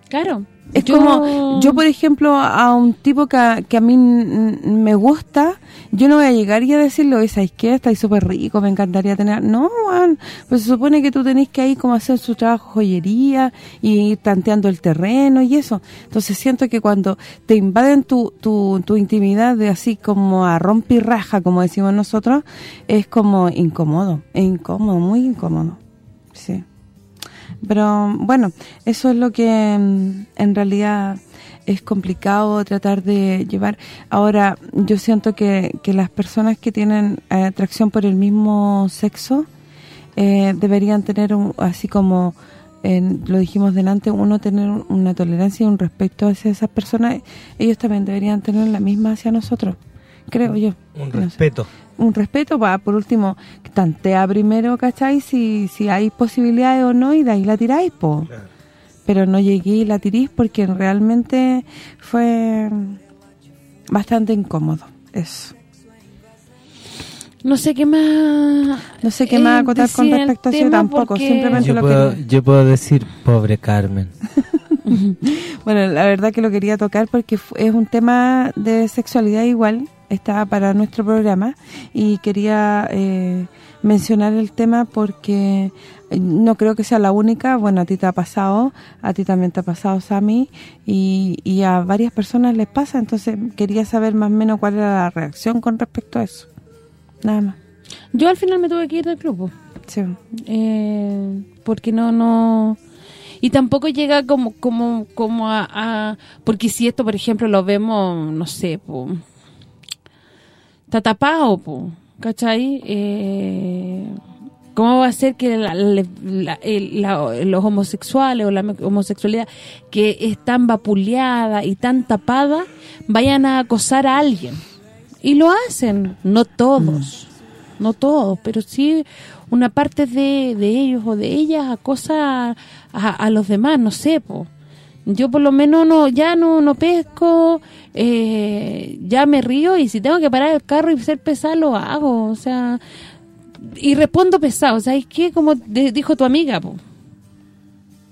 Claro. Es Yo- como, yo por ejemplo, a un tipo que, a- que a mí me gusta, yo no voy a llegar y a decirle, oye, ¿sabes qué? Estáis súper rico, me encantaría tener... No, weón, pues se supone que tú tenés que ahí como hacer su trabajo joyería y ir tanteando el terreno y eso. Entonces siento que cuando te invaden tu, tu, tu intimidad de así como a raja, como decimos nosotros, es como incómodo, es incómodo, muy incómodo. Sí. Pero bueno, eso es lo que mm, en realidad es complicado tratar de llevar. Ahora, yo siento que, que las personas que tienen eh, atracción por el mismo sexo eh, deberían tener, un- así como en- lo dijimos delante, uno tener una tolerancia y un respeto hacia esas personas. Ellos también deberían tener la misma hacia nosotros, creo yo. Un No sé respeto. Un respeto para, por último, tantea primero, ¿cachai? Si, si hay posibilidades o no, y de ahí la tiráis, po. Pero no llegué y la tirís porque realmente fue bastante incómodo, eso. No sé qué más... No sé qué más eh, acotar con respecto a eso tampoco, porque- simplemente Yo lo puedo, quería. yo puedo decir, pobre Carmen. Bueno, la verdad que lo quería tocar porque es un tema de sexualidad igual, está para nuestro programa y quería eh, mencionar el tema porque eh, no creo que sea la única, bueno, a ti te ha pasado, a ti también te ha pasado, Sami, y, y a varias personas les pasa, entonces quería saber más o menos cuál era la reacción con respecto a eso. Nada más. Yo al final me tuve que ir del grupo. Sí. Eh, porque no no y tampoco llega como como como a, a- porque si esto por ejemplo lo vemos no sé po, está tapado po, ¿cachai? Eh, ¿Cómo va a ser que la- la- los homosexuales o la homosexualidad que es tan vapuleada y tan tapada vayan a acosar a alguien? Y lo hacen, no todos, no todos, pero sí una parte de, de ellos o de ellas acosa a, a los demás, no sé, po. Yo por lo menos no ya no no pesco, eh, ya me río y si tengo que parar el carro y ser pesado lo hago, o sea, y respondo pesado, ¿sabes qué? Como de- dijo tu amiga.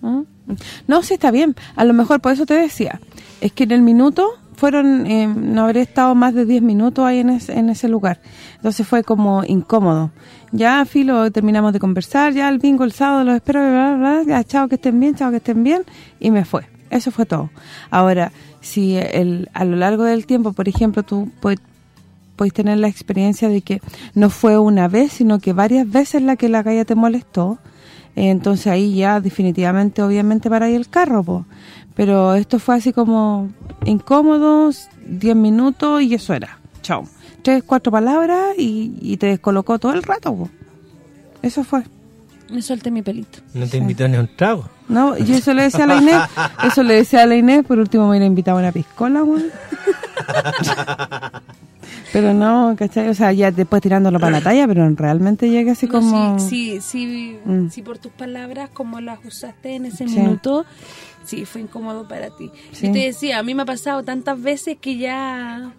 ¿Ah? No, sí está bien. A lo mejor por eso te decía. Es que en el minuto fueron, eh, no habré estado más de 10 minutos ahí en, es- en ese lugar. Entonces fue como incómodo. Ya, filo, terminamos de conversar, ya el bingo el sábado los espero, bla, bla, bla, ya, chao que estén bien, chao que estén bien, y me fue. Eso fue todo. Ahora, si el a lo largo del tiempo, por ejemplo, tú puedes tener la experiencia de que no fue una vez, sino que varias veces la que la calle te molestó, eh, entonces ahí ya definitivamente, obviamente, para ir el carro, po. Pero esto fue así como incómodos, 10 minutos y eso era. Chao. Tres, cuatro palabras y, y te descolocó todo el rato, po. Eso fue. Me solté mi pelito. No te invitó ni a un trago. No, yo eso le decía a la Inés, eso le decía a la Inés, por último me hubiera invitado a una piscola, güey. Pero no, ¿cachai? O sea, ya después tirándolo para la talla, pero realmente llegué así No, como... sí, sí, sí, Mm. sí, por tus palabras, como las usaste en ese Sí. minuto, sí, fue incómodo para ti. Sí. Y te decía, a mí me ha pasado tantas veces que ya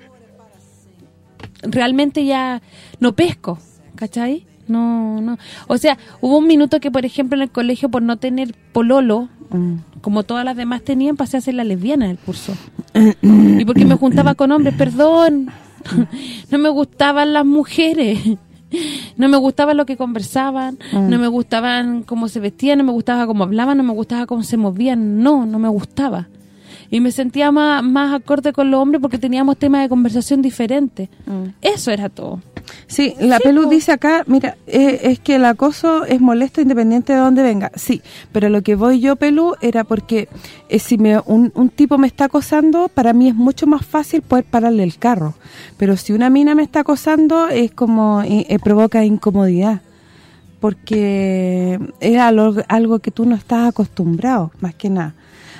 realmente ya no pesco, ¿cachai? No, no. O sea, hubo un minuto que, por ejemplo, en el colegio, por no tener pololo, Mm. como todas las demás tenían, pasé a ser la lesbiana del curso. y porque me juntaba con hombres, perdón, no me gustaban las mujeres, no me gustaba lo que conversaban, Mm. no me gustaban cómo se vestían, no me gustaba cómo hablaban, no me gustaba cómo se movían, no, no me gustaba. Y me sentía más, más acorde con los hombres porque teníamos temas de conversación diferentes. Mm. Eso era todo. Sí, la Pelu dice acá, mira, eh, es que el acoso es molesto independiente de dónde venga. Sí, pero lo que voy yo, Pelu, era porque eh, si me, un, un tipo me está acosando, para mí es mucho más fácil poder pararle el carro. Pero si una mina me está acosando, es como, eh, provoca incomodidad. Porque es algo, algo que tú no estás acostumbrado, más que nada.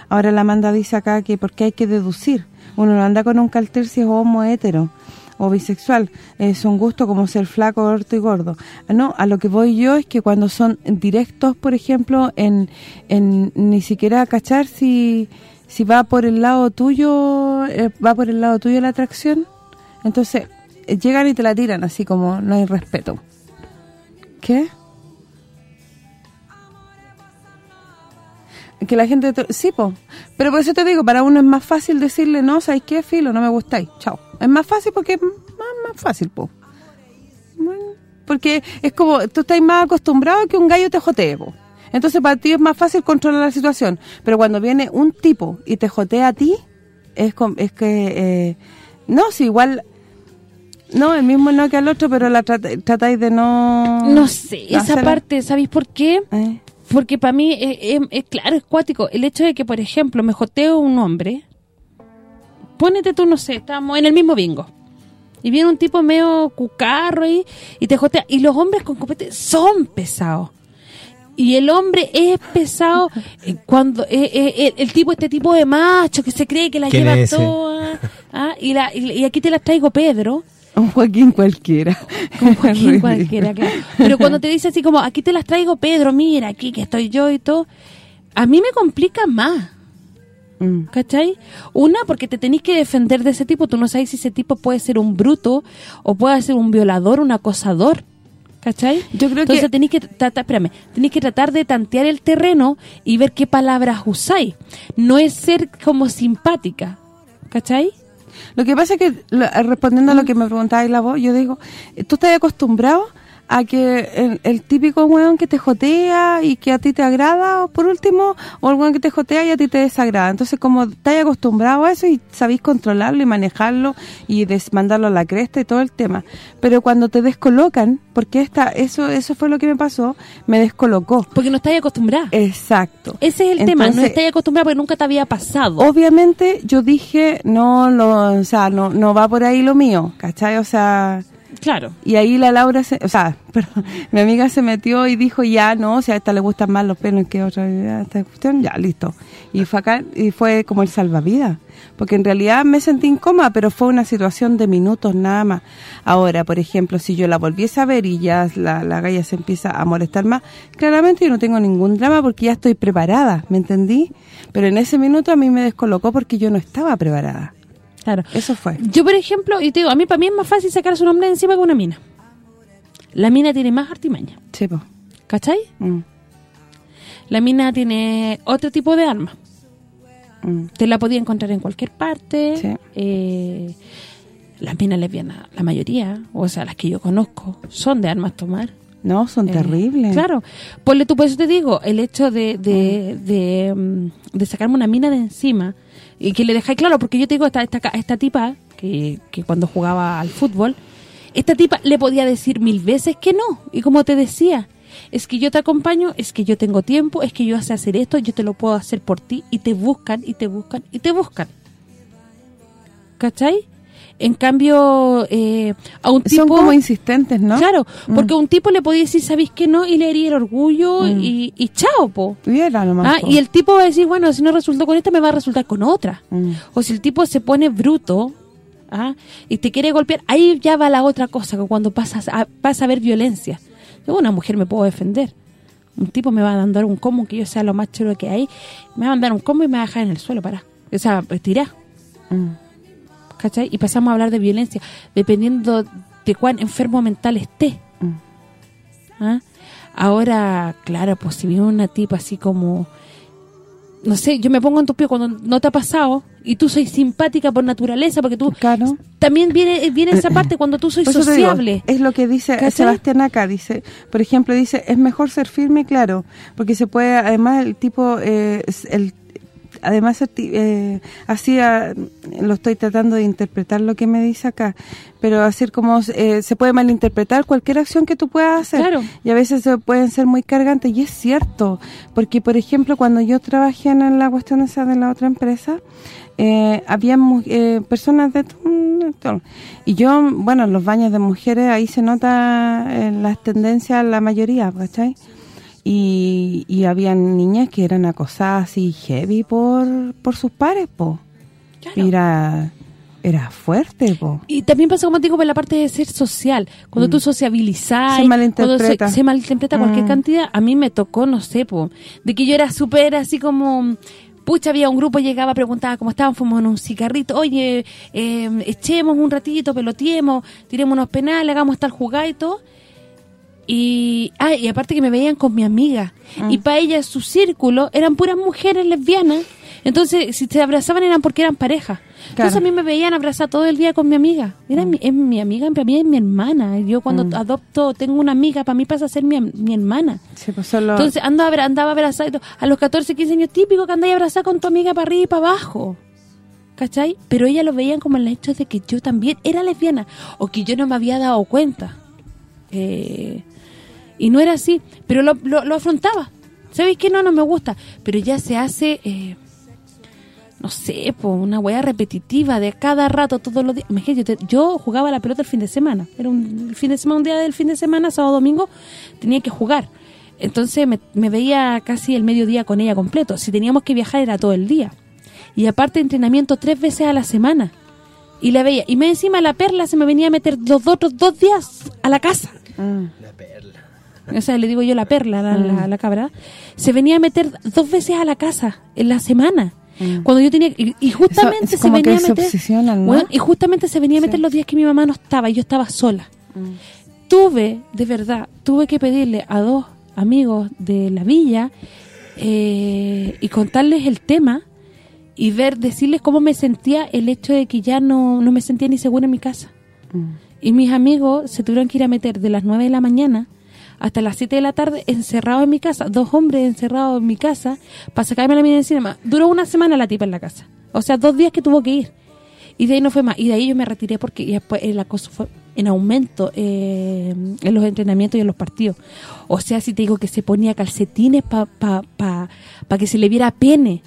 Ahora la Amanda dice acá que porque hay que deducir. Uno no anda con un cartel si es homo hetero o bisexual. Es un gusto como ser flaco, orto y gordo. No, a lo que voy yo es que cuando son directos, por ejemplo, en, en ni siquiera cachar si si va por el lado tuyo, eh, va por el lado tuyo la atracción, entonces eh, llegan y te la tiran así como no hay respeto. ¿Qué? Que la gente... te- Sí, po. Pero por eso te digo, para uno es más fácil decirle, no, ¿sabes qué? Filo, no me gustáis. Chao. Es más fácil porque es más, más fácil, po. Porque es como, tú estás más acostumbrado a que un gallo te jotee, po. Entonces para ti es más fácil controlar la situación. Pero cuando viene un tipo y te jotea a ti, es, com- es que... eh, no, si igual... No, el mismo no que al otro, pero la trata- tratáis de no... No sé, esa hacerla. parte, ¿sabéis por qué? Eh. Porque para mí, es, es- es claro, es cuático. El hecho de que, por ejemplo, me joteo un hombre, ponete tú, no sé, estamos en el mismo bingo. Y viene un tipo medio cucarro ahí y te jotea. Y los hombres con copete son pesados. Y el hombre es pesado cuando eh, eh, el tipo este tipo de macho que se cree que la ¿Quién lleva todas. ah, y, la, y, y aquí te las traigo Pedro. Un Joaquín cualquiera. Con Joaquín cualquiera, claro. Pero cuando te dice así como, aquí te las traigo, Pedro, mira, aquí que estoy yo y todo, a mí me complica más. Mm. ¿Cachai? Una, porque te tenés que defender de ese tipo. Tú no sabes si ese tipo puede ser un bruto o puede ser un violador, un acosador. ¿Cachai? Yo creo Entonces que- tenés que tratar, espérame, tenés que tratar de tantear el terreno y ver qué palabras usáis. No es ser como simpática. ¿Cachai? Lo que pasa es que, respondiendo a lo que me preguntabais la voz, yo digo, tú estás acostumbrado a que el, el típico weón que te jotea y que a ti te agrada, o por último, o el weón que te jotea y a ti te desagrada. Entonces, como estás acostumbrado a eso y sabéis controlarlo y manejarlo y des- mandarlo a la cresta y todo el tema. Pero cuando te descolocan, porque esta eso eso fue lo que me pasó, me descolocó. Porque no estáis acostumbrada. Exacto. Ese es el tema, no estáis acostumbrada porque nunca te había pasado. Obviamente yo dije, no, lo, o sea, no, no va por ahí lo mío, ¿cachai? O sea, Claro. y ahí la Laura, se, o sea, perdón, mi amiga se metió y dijo, ya, no, o sea, a esta le gustan más los pelos que otra, ya, esta cuestión, ya, listo. Y fue acá, y fue como el salvavidas, porque en realidad me sentí incómoda, pero fue una situación de minutos nada más. Ahora, por ejemplo, si yo la volviese a ver y ya la, la galla se empieza a molestar más, claramente yo no tengo ningún drama porque ya estoy preparada, ¿me entendí? Pero en ese minuto a mí me descolocó porque yo no estaba preparada. Claro. Eso fue. Yo, por ejemplo, y te digo, a mí para mí es más fácil sacar a su nombre de encima que una mina. La mina tiene más artimaña. Sí, po. ¿Cachai? Mm, La mina tiene otro tipo de arma. mm. Te la podía encontrar en cualquier parte. Sí. Eh, las minas lesbianas, la mayoría, o sea, las que yo conozco, son de armas tomar. No, son Eh, terribles. Claro. Ponle tú, por eso te digo, el hecho de, de, de, mm, de sacarme una mina de encima y que le dejáis claro, porque yo te digo, esta, esta, esta tipa, que, que cuando jugaba al fútbol, esta tipa le podía decir mil veces que no. Y como te decía, es que yo te acompaño, es que yo tengo tiempo, es que yo sé hacer esto, yo te lo puedo hacer por ti, y te buscan, y te buscan, y te buscan. ¿Cachai? En cambio, eh, a un tipo... Son como insistentes, ¿no? Claro, Mm. porque a un tipo le podía decir, ¿sabéis que no? Y le haría el orgullo Mm. y, y chao, po. Y era nomás, Ah, po. y el tipo va a decir, bueno, si no resultó con esta, me va a resultar con otra. Mm. O si el tipo se pone bruto ¿ah? y te quiere golpear, ahí ya va la otra cosa, que cuando pasas a, pasa a ver violencia. Yo, una mujer me puedo defender. Un tipo me va a dar un combo que yo sea lo más chulo que hay, me va a mandar un combo y me va a dejar en el suelo, para. O sea, tirar. Mm. ¿Cachai? Y pasamos a hablar de violencia, dependiendo de cuán enfermo mental esté. Mm. ¿Ah? Ahora, claro, pues si viene una tipa así como... No sé, yo me pongo en tu pie cuando no te ha pasado y tú soy simpática por naturaleza, porque tú... Claro. También viene viene esa parte cuando tú soy digo, sociable. es lo que dice ¿Cachai? Sebastián acá, dice, por ejemplo, dice, es mejor ser firme y claro, porque se puede, además el tipo, eh, el además eh, así ah, lo estoy tratando de interpretar lo que me dice acá, pero así como eh, se puede malinterpretar cualquier acción que tú puedas hacer Claro. y a veces se pueden ser muy cargantes y es cierto, porque por ejemplo cuando yo trabajé en la cuestión esa de la otra empresa, eh, había eh, personas de todo- y yo, bueno, en los baños de mujeres ahí se nota eh, las tendencias la mayoría, ¿cachai? Y, y habían niñas que eran acosadas así heavy por, por sus pares, po. Mira, era fuerte, po. Y también pasa, como te digo, por la parte de ser social. Cuando tú sociabilizás, Mm. Se malinterpreta. cuando se, se malinterpreta cualquier Mm. cantidad, a mí me tocó, no sé, po, de que yo era súper así como... Pucha, había un grupo, llegaba, preguntaba cómo estaban, fuimos en un cigarrito, oye, eh, echemos un ratito, peloteemos, tiremos unos penales, hagamos tal jugada y todo. Y, ah, y aparte que me veían con mi amiga. Mm. Y para ella, su círculo, eran puras mujeres lesbianas. Entonces, si se abrazaban eran porque eran pareja. Entonces a mí me veían abrazar todo el día con mi amiga. Era mi, es mi amiga, para mí es mi hermana. Yo cuando Mm. adopto, tengo una amiga, para mí pasa a ser mi, mi hermana. Sí, pues solo- Entonces ando a ver, andaba abrazada. A los 14, 15 años, típico que andáis abrazada con tu amiga para arriba y para abajo. ¿Cachai? Pero ella lo veían como el hecho de que yo también era lesbiana. O que yo no me había dado cuenta. Eh, y no era así. Pero lo, lo, lo afrontaba. ¿Sabéis que no? No me gusta. Pero ya se hace... eh, no sé, po, una weá repetitiva de cada rato, todos los días. Imagínate, yo, yo jugaba la pelota el fin de semana. Era un el fin de semana, un día del fin de semana, sábado, domingo, tenía que jugar. Entonces me, me veía casi el mediodía con ella completo. Si teníamos que viajar era todo el día. Y aparte entrenamiento tres veces a la semana. Y la veía. Y me encima la perla se me venía a meter los otros dos días a la casa. Mm. O sea, le digo yo la perla, la, la- la cabra. Se venía a meter dos veces a la casa en la semana. Cuando yo tenía... Y, y justamente Eso- se venía a meter... obsesionan, ¿no? Bueno, y justamente se venía a meter los días que mi mamá no estaba y yo estaba sola. Tuve, de verdad, tuve que pedirle a dos amigos de la villa eh, y contarles el tema y ver, decirles cómo me sentía el hecho de que ya no, no me sentía ni segura en mi casa. Mm. Y mis amigos se tuvieron que ir a meter de las 9 de la mañana hasta las 7 de la tarde encerrados en mi casa, dos hombres encerrados en mi casa para sacarme la mina encima. Duró una semana la tipa en la casa. O sea, dos días que tuvo que ir. Y de ahí no fue más. Y de ahí yo me retiré porque y después el acoso fue en aumento eh, en los entrenamientos y en los partidos. O sea, si te digo que se ponía calcetines para pa, pa, pa que se le viera pene.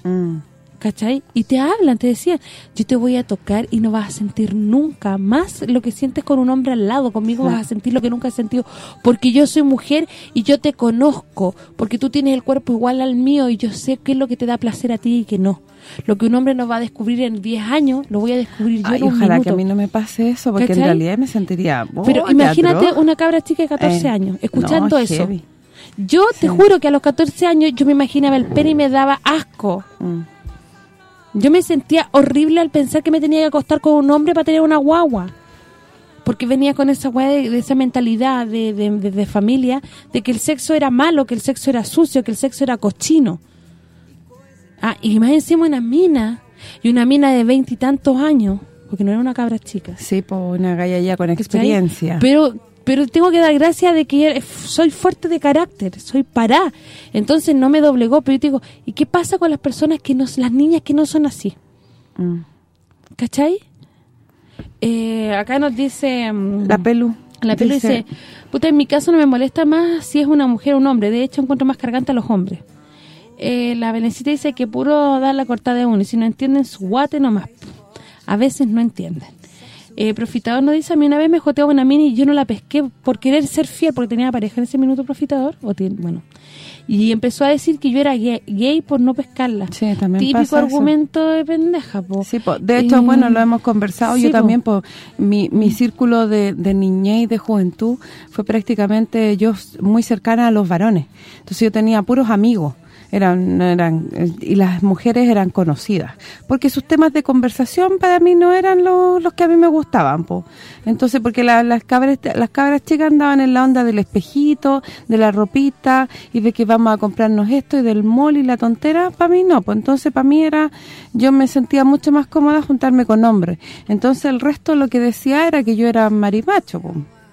¿Cachai? Y te hablan, te decían, yo te voy a tocar y no vas a sentir nunca más lo que sientes con un hombre al lado. Conmigo vas a sentir lo que nunca has sentido. Porque yo soy mujer y yo te conozco. Porque tú tienes el cuerpo igual al mío y yo sé qué es lo que te da placer a ti y qué no. Lo que un hombre no va a descubrir en 10 años, lo voy a descubrir yo Ay, en un ojalá minuto. que a mí no me pase eso, porque ¿Cachai? en realidad me sentiría... Pero oh, imagínate teatro. una cabra chica de 14 Eh, años, escuchando no, eso. Yo te juro que a los 14 años yo me imaginaba el pene y me daba asco. Mm. Yo me sentía horrible al pensar que me tenía que acostar con un hombre para tener una guagua. Porque venía con esa de, de esa mentalidad de, de- familia, de que el sexo era malo, que el sexo era sucio, que el sexo era cochino. Ah, y más encima una mina, y una mina de veintitantos años, porque no era una cabra chica. Sí, pues una galla ya con ¿cachai? experiencia. Pero pero tengo que dar gracias de que soy fuerte de carácter, soy pará. Entonces no me doblegó, pero yo te digo, ¿y qué pasa con las personas que no las niñas que no son así? Mm. ¿Cachai? Eh, acá nos dice... mm, La pelu. La pelu dice, puta, en mi caso no me molesta más si es una mujer o un hombre. De hecho, encuentro más cargante a los hombres. Eh, la Belencita dice que puro dar la cortada de uno. Y si no entienden, su guate nomás. A veces no entienden. Eh, Profitador nos dice, a mí una vez me joteó una mini y yo no la pesqué por querer ser fiel, porque tenía pareja en ese minuto Profitador. o tiene- Bueno. Y empezó a decir que yo era gay, gay por no pescarla. Sí, también Típico pasa eso. argumento de pendeja, po. Sí, po. de hecho, Eh, bueno, lo hemos conversado. sí, yo po. también, po, mi, mi círculo de, de niñez y de juventud fue prácticamente yo muy cercana a los varones. Entonces yo tenía puros amigos eran eran y las mujeres eran conocidas porque sus temas de conversación para mí no eran los, los que a mí me gustaban po. entonces porque la- las cabras las cabras chicas andaban en la onda del espejito de la ropita y de que vamos a comprarnos esto y del mall y la tontera para mí no pues entonces para mí era yo me sentía mucho más cómoda juntarme con hombres entonces el resto lo que decía era que yo era marimacho.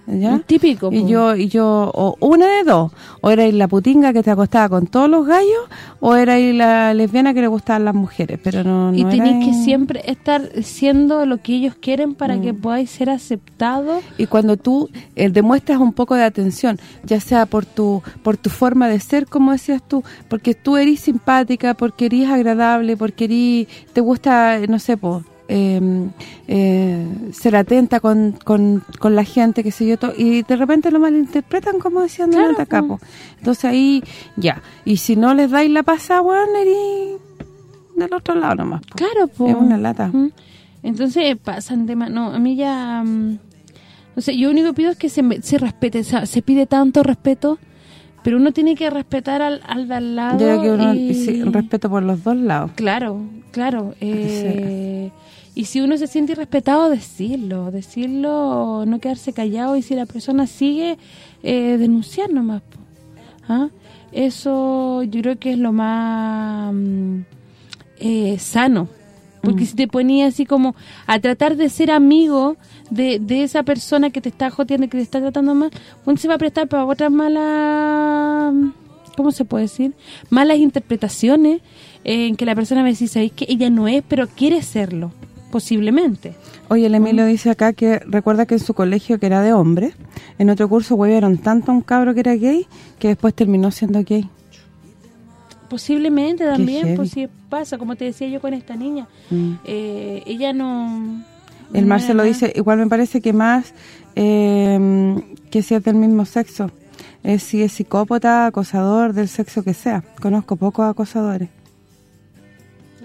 ¿Ya? Típico, Y po. yo, y yo o una de dos, o erais la putinga que te acostaba con todos los gallos, o erais la lesbiana que le gustaban las mujeres, pero no, y tenéis que siempre estar siendo lo que ellos quieren para Mm. que podáis ser aceptados. Y cuando tú eh, demuestras un poco de atención, ya sea por tu por tu forma de ser, como decías tú, porque tú eres simpática, porque eres agradable, porque eres, te gusta, no sé, po, eh, eh, ser atenta con, con, con la gente, qué sé yo, to- y de repente lo malinterpretan como decían Claro, delante acá, po. Entonces ahí, ya. Y si no les dais la pasada, bueno, eres del otro lado nomás, po. Claro, po. Es una lata. Ujú. Entonces pasan temas, no, a mí ya mm, no sé, yo único que pido es que se se respete, se pide tanto respeto, pero uno tiene que respetar al, al de al lado Yo creo que uno, y- sí, respeto por los dos lados. Claro, claro. eh, y si uno se siente irrespetado, decirlo, decirlo, no quedarse callado y si la persona sigue, eh, denunciar nomás. ¿Ah? Eso yo creo que es lo más mm, eh, sano. Porque Mm. si te ponía así como a tratar de ser amigo de, de esa persona que te está joteando, que te está tratando mal, uno se va a prestar para otras malas... ¿Cómo se puede decir? Malas interpretaciones eh, en que la persona me dice, ¿sabéis que ella no es, pero quiere serlo? Posiblemente. Oye, el Emilio Mm. dice acá que recuerda que en su colegio, que era de hombre, en otro curso huevieron tanto a un cabro que era gay, que después terminó siendo gay. Posiblemente también, pues si pasa, como te decía yo con esta niña. Mm. Eh, ella no... El no Marcelo dice, igual me parece que más eh, que si es del mismo sexo. Es si es psicópata, acosador, del sexo que sea. Conozco pocos acosadores.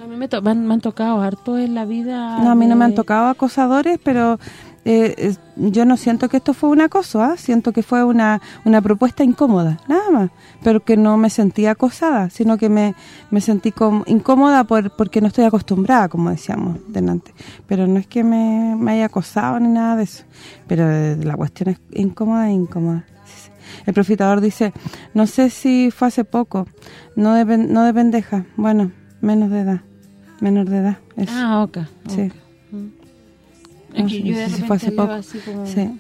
A mí me, to- me han, me han tocado harto en la vida. No, a mí no me han tocado acosadores, pero eh, yo no siento que esto fue un acoso, ¿ah? Siento que fue una, una propuesta incómoda, nada más. Pero que no me sentí acosada, sino que me, me sentí com- incómoda por porque no estoy acostumbrada, como decíamos delante. Pero no es que me, me haya acosado ni nada de eso. Pero eh, la cuestión es incómoda e incómoda. El profitador dice, no sé si fue hace poco, no de, no de pendeja, bueno, menos de edad, menor de edad. eso. Ah, ok. Sí. ok. Es No que sé yo de repente fue hace leo poco. así como- Sí.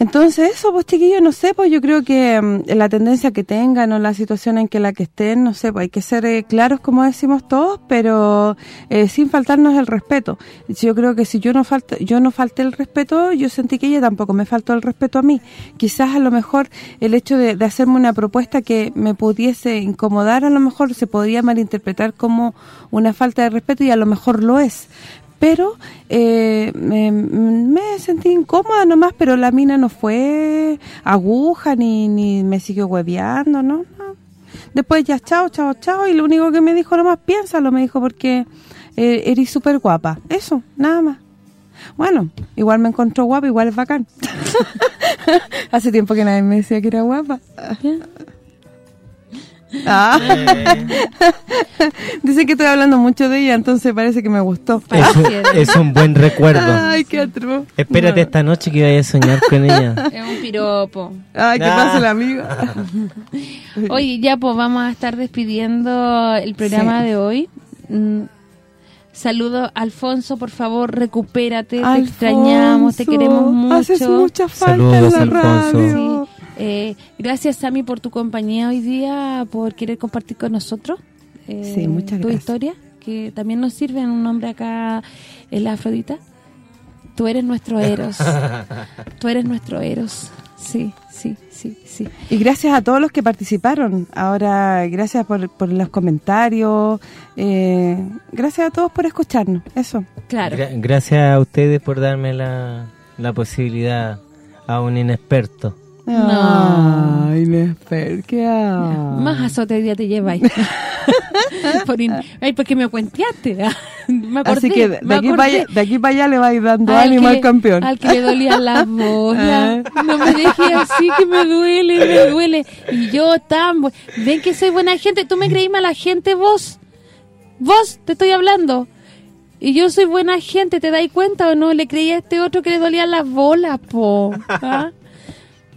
Entonces eso, pues chiquillos, no sé, pues yo creo que mm, la tendencia que tengan o la situación en que la que estén, no sé, pues hay que ser eh, claros como decimos todos, pero eh, sin faltarnos el respeto. Yo creo que si yo no falta, yo no falté el respeto, yo sentí que ella tampoco me faltó el respeto a mí. Quizás a lo mejor el hecho de, de hacerme una propuesta que me pudiese incomodar, a lo mejor se podría malinterpretar como una falta de respeto y a lo mejor lo es pero eh, me, sentí incómoda nomás, pero la mina no fue aguja ni, ni me siguió hueveando, ¿no? Después ya chao, chao, chao, y lo único que me dijo nomás, piénsalo, me dijo, porque eh, eres súper guapa. Eso, nada más. Bueno, igual me encontró guapa, igual es bacán. Hace tiempo que nadie me decía que era guapa. Ah. Dice que estoy hablando mucho de ella, entonces parece que me gustó. Es un, es un buen recuerdo. Ay, qué atroz. Espérate No. esta noche que vaya a soñar con ella. Es un piropo. Ay, ¿qué Ah. pasa la amiga? Oye, ya pues vamos a estar despidiendo el programa Sí. de hoy. Mm, Saludo, Alfonso, por favor, recupérate, te extrañamos, te queremos mucho. Haces mucha falta Saludos, en la Alfonso. radio. Sí. Eh, gracias, Sami, por tu compañía hoy día, por querer compartir con nosotros eh, Sí, muchas tu gracias. historia, que también nos sirve en un nombre acá en la Afrodita. Tú eres nuestro Eros. Tú eres nuestro Eros. Sí, sí, sí, sí. Y gracias a todos los que participaron. Ahora, gracias por, por los comentarios. eh, gracias a todos por escucharnos. Eso. Claro. Gra- gracias a ustedes por darme la, la posibilidad a un inexperto. No. Ay, Nesper, qué Más azote hoy día te lleváis. Por in- Ay, porque me cuenteaste. me acordé, Así que de me aquí, para allá, de aquí para allá le vais dando Al ánimo que al campeón. Al que le dolían las bolas. Ah. No me dejes así, que me duele, me duele. Y yo tan... bu- Ven que soy buena gente. ¿Tú me creí mala gente vos? Vos, te estoy hablando. Y yo soy buena gente, ¿te dais cuenta o no? Le creí a este otro que le dolían las bolas, po. ¿Ah?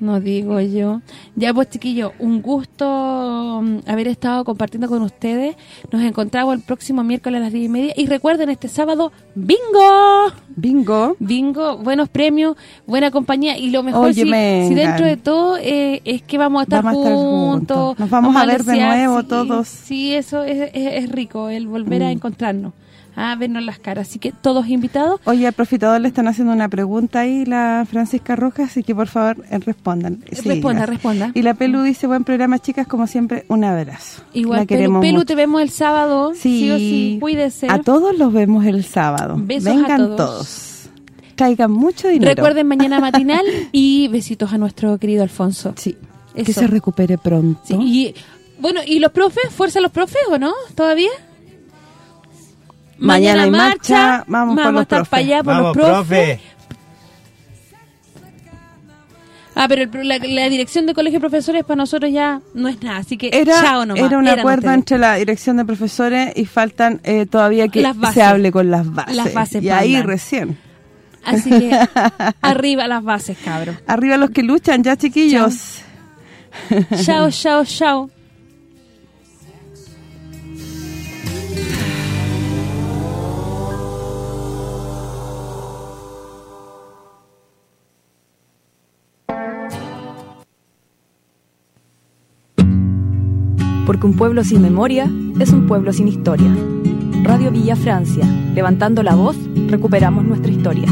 No digo yo. Ya pues chiquillos, un gusto mm, haber estado compartiendo con ustedes. Nos encontramos el próximo miércoles a las 10 y media. Y recuerden, este sábado, ¡bingo! Bingo. Bingo, buenos premios, buena compañía. Y lo mejor, si, dentro de todo, eh, es que vamos a estar, Vamos a estar juntos. juntos. Nos vamos a ver de nuevo sí, todos. Sí, eso es, es- es rico, el volver a Mm. encontrarnos. A vernos las caras. Así que todos invitados. Oye, al profitador le están haciendo una pregunta ahí, la Francisca Rojas, así que por favor eh, respondan. Sí, responda, gracias. responda. Y la Pelu dice, buen programa, chicas, como siempre, un abrazo. Igual, la Pelu, queremos Pelu, te vemos el sábado. Sí, Sí, o sí, cuídese. A todos los vemos el sábado. Besos a Vengan todos. todos. Traigan mucho dinero. Recuerden mañana matinal y besitos a nuestro querido Alfonso. Sí, Eso. que se recupere pronto. Sí, y bueno, ¿y los profes? ¿Fuerza a los profes o no? ¿Todavía? Mañana hay marcha, vamos por a los estar profes. para allá por Vamos, los profes. profe. Ah, pero el la, la dirección de colegio de profesores para nosotros ya no es nada, así que Era, chao nomás. era un acuerdo ustedes. entre la dirección de profesores y faltan eh, todavía que se hable con las bases. Las bases y ahí recién. Así que arriba las bases, cabros. Arriba los que luchan, ya chiquillos. Chao, chao, chao. Porque un pueblo sin memoria es un pueblo sin historia. Radio Villa Francia, levantando la voz, recuperamos nuestra historia.